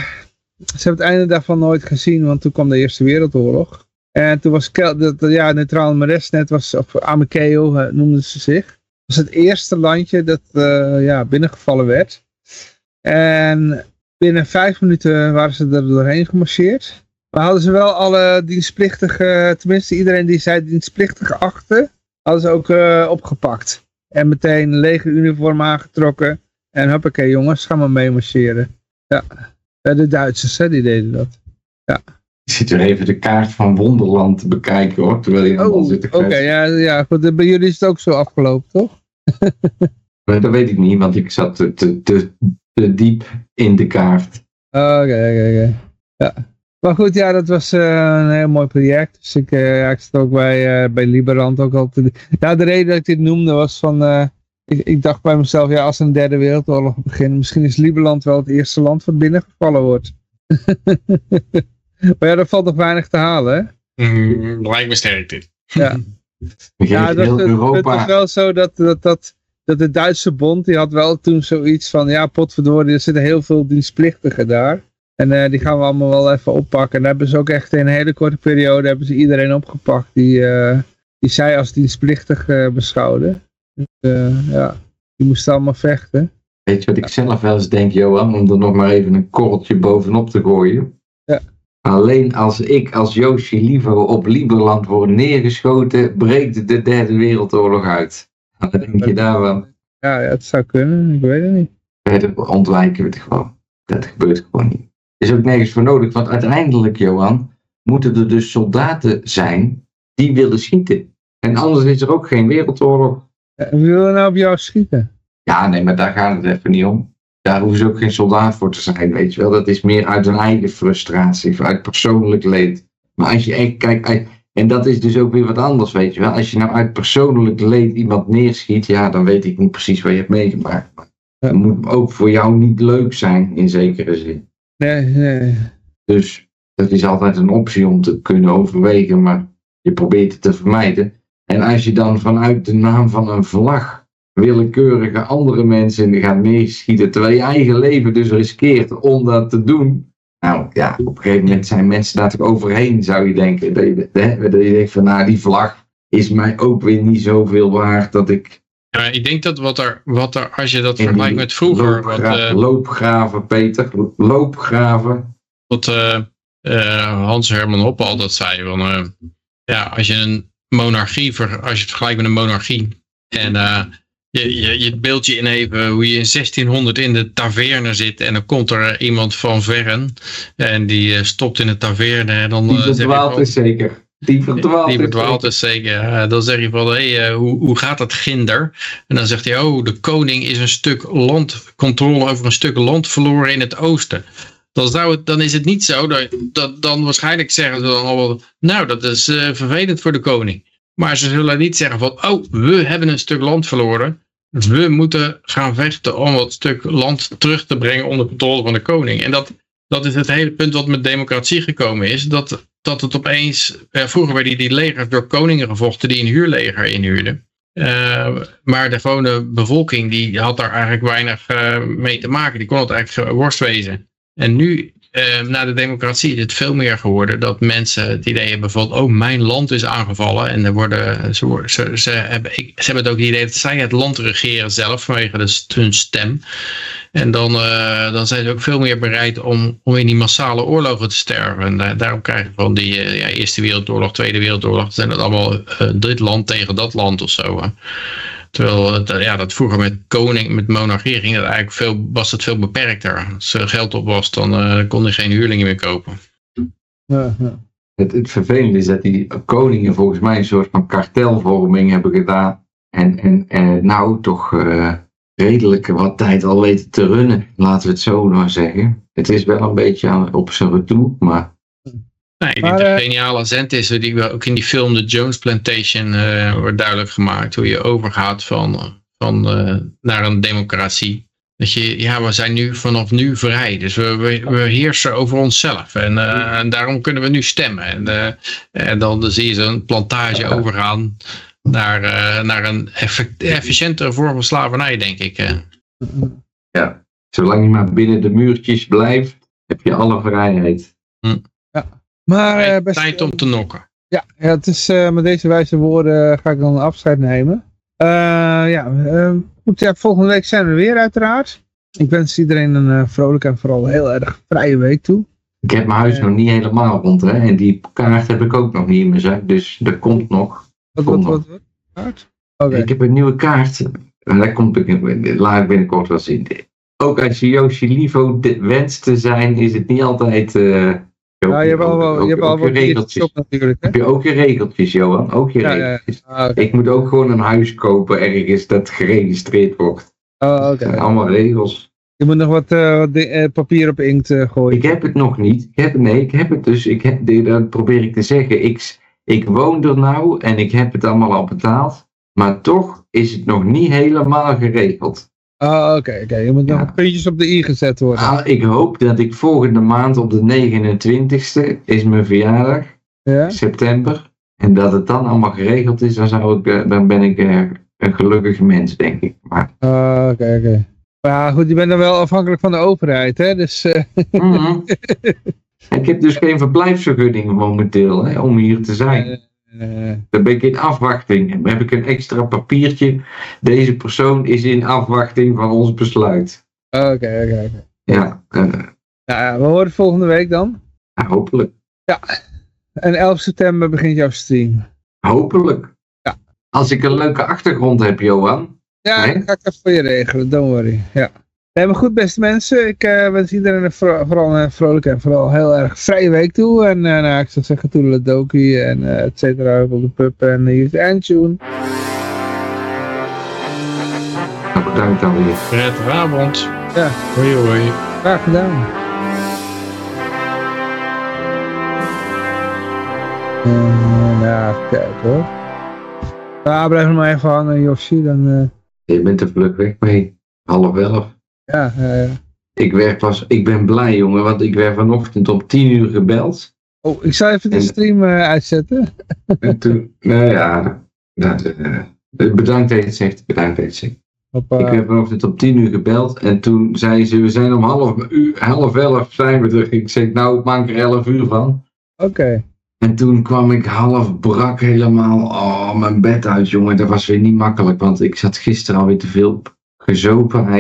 ze hebben het einde daarvan nooit gezien. Want toen kwam de Eerste Wereldoorlog. En toen was Kel, dat, ja, Neutraal Maresnet was, of Amekeo uh, noemden ze zich. was het eerste landje dat ja, binnengevallen werd. En binnen vijf minuten waren ze er doorheen gemarcheerd. Maar hadden ze wel alle dienstplichtige, tenminste iedereen die zij dienstplichtige achten, hadden ze ook opgepakt. En meteen een lege uniform aangetrokken. En hoppakee jongens, gaan maar mee marcheren. Ja, de Duitsers hè, die deden dat. Ja. Ik zit weer even de kaart van Wonderland te bekijken hoor, terwijl je oh, zit te Oké, ja, ja goed, bij jullie is het ook zo afgelopen, toch? (laughs) dat weet ik niet, want ik zat te, te, te, te diep in de kaart. Oké, oké, oké. Ja. Maar goed, ja, dat was uh, een heel mooi project. Dus ik, uh, ja, ik zat ook bij, uh, bij Liberand ook altijd. Ja, de reden dat ik dit noemde was van... ik, ik dacht bij mezelf, ja, als een derde wereldoorlog begint... misschien is Liberland wel het eerste land wat binnengevallen wordt. (laughs) maar ja, dat valt nog weinig te halen, hè? Mm, lijkt me sterk dit. Ja. (laughs) ja, dat, het, het is wel zo dat, dat, dat, dat de Duitse bond, die had wel toen zoiets van... Ja, potverdorie, er zitten heel veel dienstplichtigen daar... En uh, die gaan we allemaal wel even oppakken. En daar hebben ze ook echt in een hele korte periode hebben ze iedereen opgepakt die, uh, die zij als dienstplichtig uh, beschouwden. Dus ja, die moesten allemaal vechten. Weet je wat ik zelf wel eens denk, Johan, om er nog maar even een korreltje bovenop te gooien? Ja. Alleen als ik als Yoshi liever op Liberland word neergeschoten, breekt de derde wereldoorlog uit. Wat denk je daarvan? Ja, het zou kunnen, ik weet het niet. Verder ontwijken we het gewoon. Dat gebeurt gewoon niet is ook nergens voor nodig. Want uiteindelijk, Johan, moeten er dus soldaten zijn die willen schieten. En anders is er ook geen wereldoorlog. Wie willen nou op jou schieten? Ja, nee, maar daar gaat het even niet om. Daar hoeven ze ook geen soldaat voor te zijn, weet je wel. Dat is meer uit hun eigen frustratie, uit persoonlijk leed. Maar als je echt kijkt, en dat is dus ook weer wat anders, weet je wel. Als je nou uit persoonlijk leed iemand neerschiet, ja, dan weet ik niet precies wat je hebt meegemaakt. Maar het moet ook voor jou niet leuk zijn, in zekere zin. Dus dat is altijd een optie om te kunnen overwegen, maar je probeert het te vermijden. En als je dan vanuit de naam van een vlag willekeurige andere mensen gaat meeschieten, terwijl je eigen leven dus riskeert om dat te doen. Nou ja, op een gegeven moment zijn mensen daar overheen, zou je denken. Dat je, dat je denkt van, nou die vlag is mij ook weer niet zoveel waard dat ik ja, ik denk dat wat er, wat er als je dat vergelijkt met vroeger. Loopgra wat, uh, loopgraven, Peter. Loopgraven. Wat uh, uh, Hans Herman Hoppe altijd zei. Van, ja, als je een monarchie, ver, als je het vergelijkt met een monarchie. En je, je, je beeld je in even hoe je in 1600 in de taverne zit. En dan komt er iemand van verren. En die stopt in de taverne. En dan, die verdwaalt is zeker. Die verdwaalt, die verdwaalt is zeker. dan zeg je van, hey, hoe, hoe gaat dat ginder? En dan zegt hij, oh, de koning is een stuk land, controle over een stuk land verloren in het oosten. Dan, zou het, dan is het niet zo, dat, dat, dan waarschijnlijk zeggen ze dan al wel, nou, dat is uh, vervelend voor de koning. Maar ze zullen niet zeggen van, oh, we hebben een stuk land verloren. We moeten gaan vechten om dat stuk land terug te brengen onder controle van de koning. En dat, dat is het hele punt wat met democratie gekomen is. Dat dat het opeens, uh, vroeger werden die legers door koningen gevochten die een huurleger inhuurden. Uh, maar de gewone bevolking die had daar eigenlijk weinig uh, mee te maken. Die kon het eigenlijk worst wezen. En nu, na de democratie, is het veel meer geworden dat mensen het idee hebben van, oh, mijn land is aangevallen. En er worden, ze, ze, hebben, ze hebben het ook het idee dat zij het land regeren zelf vanwege de, hun stem. En dan, uh, dan zijn ze ook veel meer bereid om, om in die massale oorlogen te sterven. En daarom krijg je van die uh, ja, Eerste Wereldoorlog, Tweede Wereldoorlog. zijn het allemaal dit land tegen dat land of zo. Terwijl het, eh, ja, dat vroeger met koning, met monarchie ging dat eigenlijk veel, was het veel beperkter. Als er geld op was, dan eh, kon hij geen huurlingen meer kopen. Ja, ja. Het, het vervelende is dat die koningen volgens mij een soort van kartelvorming hebben gedaan. En, en, en nou toch eh, redelijk wat tijd al weten te runnen, laten we het zo maar zeggen. Het is wel een beetje aan, op zijn retour, maar Nee, ik Maar, denk de eh, geniale zend is, die we ook in die film The Jones Plantation eh, wordt duidelijk gemaakt. Hoe je overgaat van, van eh, naar een democratie. Dat je, ja, we zijn nu vanaf nu vrij. Dus we, we, we heersen over onszelf. En, en daarom kunnen we nu stemmen. En, en dan zie je zo'n plantage overgaan naar, naar een effect, efficiëntere vorm van slavernij, denk ik. eh. zolang je maar binnen de muurtjes blijft, heb je alle vrijheid. Maar eh, Tijd- best, Tijd om te nokken. ja, ja, het is eh, met deze wijze woorden eh, ga ik dan afscheid nemen. Eh, ja, eh, goed, ja, volgende week zijn we er weer uiteraard. Ik wens iedereen een eh, vrolijke en vooral heel erg vrije week toe. Ik heb mijn huis nog niet helemaal rond, hè. En die kaart heb ik ook nog niet in mijn zak, dus dat komt nog. Wat, wat, wat, wat? Kaart? Oké. Ik heb een nieuwe kaart. En daar komt ik, laat ik binnenkort wel zien. Ook als je Yoshi Livo wenst te zijn, is het niet altijd... Ja, je hebt al wel, je hebt ook al wel je regeltjes. op natuurlijk. Hè? Heb je ook je regeltjes, Johan? Ook je Ja, ja, ja. regeltjes. Ah. Ik moet ook gewoon een huis kopen ergens dat geregistreerd wordt. Oh, Dat oké. zijn allemaal regels. Je moet nog wat, eh, eh, papier op inkt eh, gooien. Ik heb het nog niet. Ik heb, nee, ik heb het dus. Ik heb, dat probeer ik te zeggen. Ik, ik woon er nou en ik heb het allemaal al betaald. Maar toch is het nog niet helemaal geregeld. Oh, oké, oké. Je moet nog Ja. puntjes op de i gezet worden. Ah, ik hoop dat ik volgende maand op de 29ste is mijn verjaardag, Ja? september. En dat het dan allemaal geregeld is, dan, zou ik, eh, dan ben ik eh, een gelukkig mens, denk ik. Maar, Ah, Oké, oké. Maar ja, goed, je bent dan wel afhankelijk van de overheid, hè? Dus, eh, Mhm. (laughs) Ik heb dus geen verblijfsvergunning momenteel hè, om hier te zijn. Eh, Dan ben ik in afwachting. Dan heb ik een extra papiertje. Deze persoon is in afwachting van ons besluit. Oké, oké, oké. Ja, eh, Nou ja, we horen volgende week dan. ja, hopelijk. En 11 september begint jouw stream. Hopelijk. Ja. Als ik een leuke achtergrond heb, Johan. Ja, Nee? dat ga ik even voor je regelen, don't worry. Ja. Nee, maar goed, beste mensen. Ik eh, wens iedereen een vro- vooral een vrolijke en vooral heel erg vrije week toe. En eh, nou, ik zou zeggen, toedeledokie en uh, et cetera, op de pub en hier is. Nou, bedankt alweer. Prettige avond. Ja. Hoi hoi. Graag gedaan. Uh, ja, even kijken hoor. Ja, blijf nog maar even hangen, Yoshi. Dan, uh... Je bent er vlug weg mee. Half elf. Ja, uh... Ik, werd pas, ik ben blij, jongen, want ik werd vanochtend om tien uur gebeld. Oh, ik zal even de En- stream uh, uitzetten. (laughs) En toen, nou ja, dat, uh, bedankt zegt. Bedankt. Hoppa. Ik heb vanochtend om tien uur gebeld en toen zei ze, we zijn om half, uur, half elf zijn we er. Ik zeg, nou, ik maak er elf uur van. Oké. Okay. En toen kwam ik half brak helemaal, oh, mijn bed uit, jongen. Dat was weer niet makkelijk, want ik zat gisteren alweer te veel gezopen.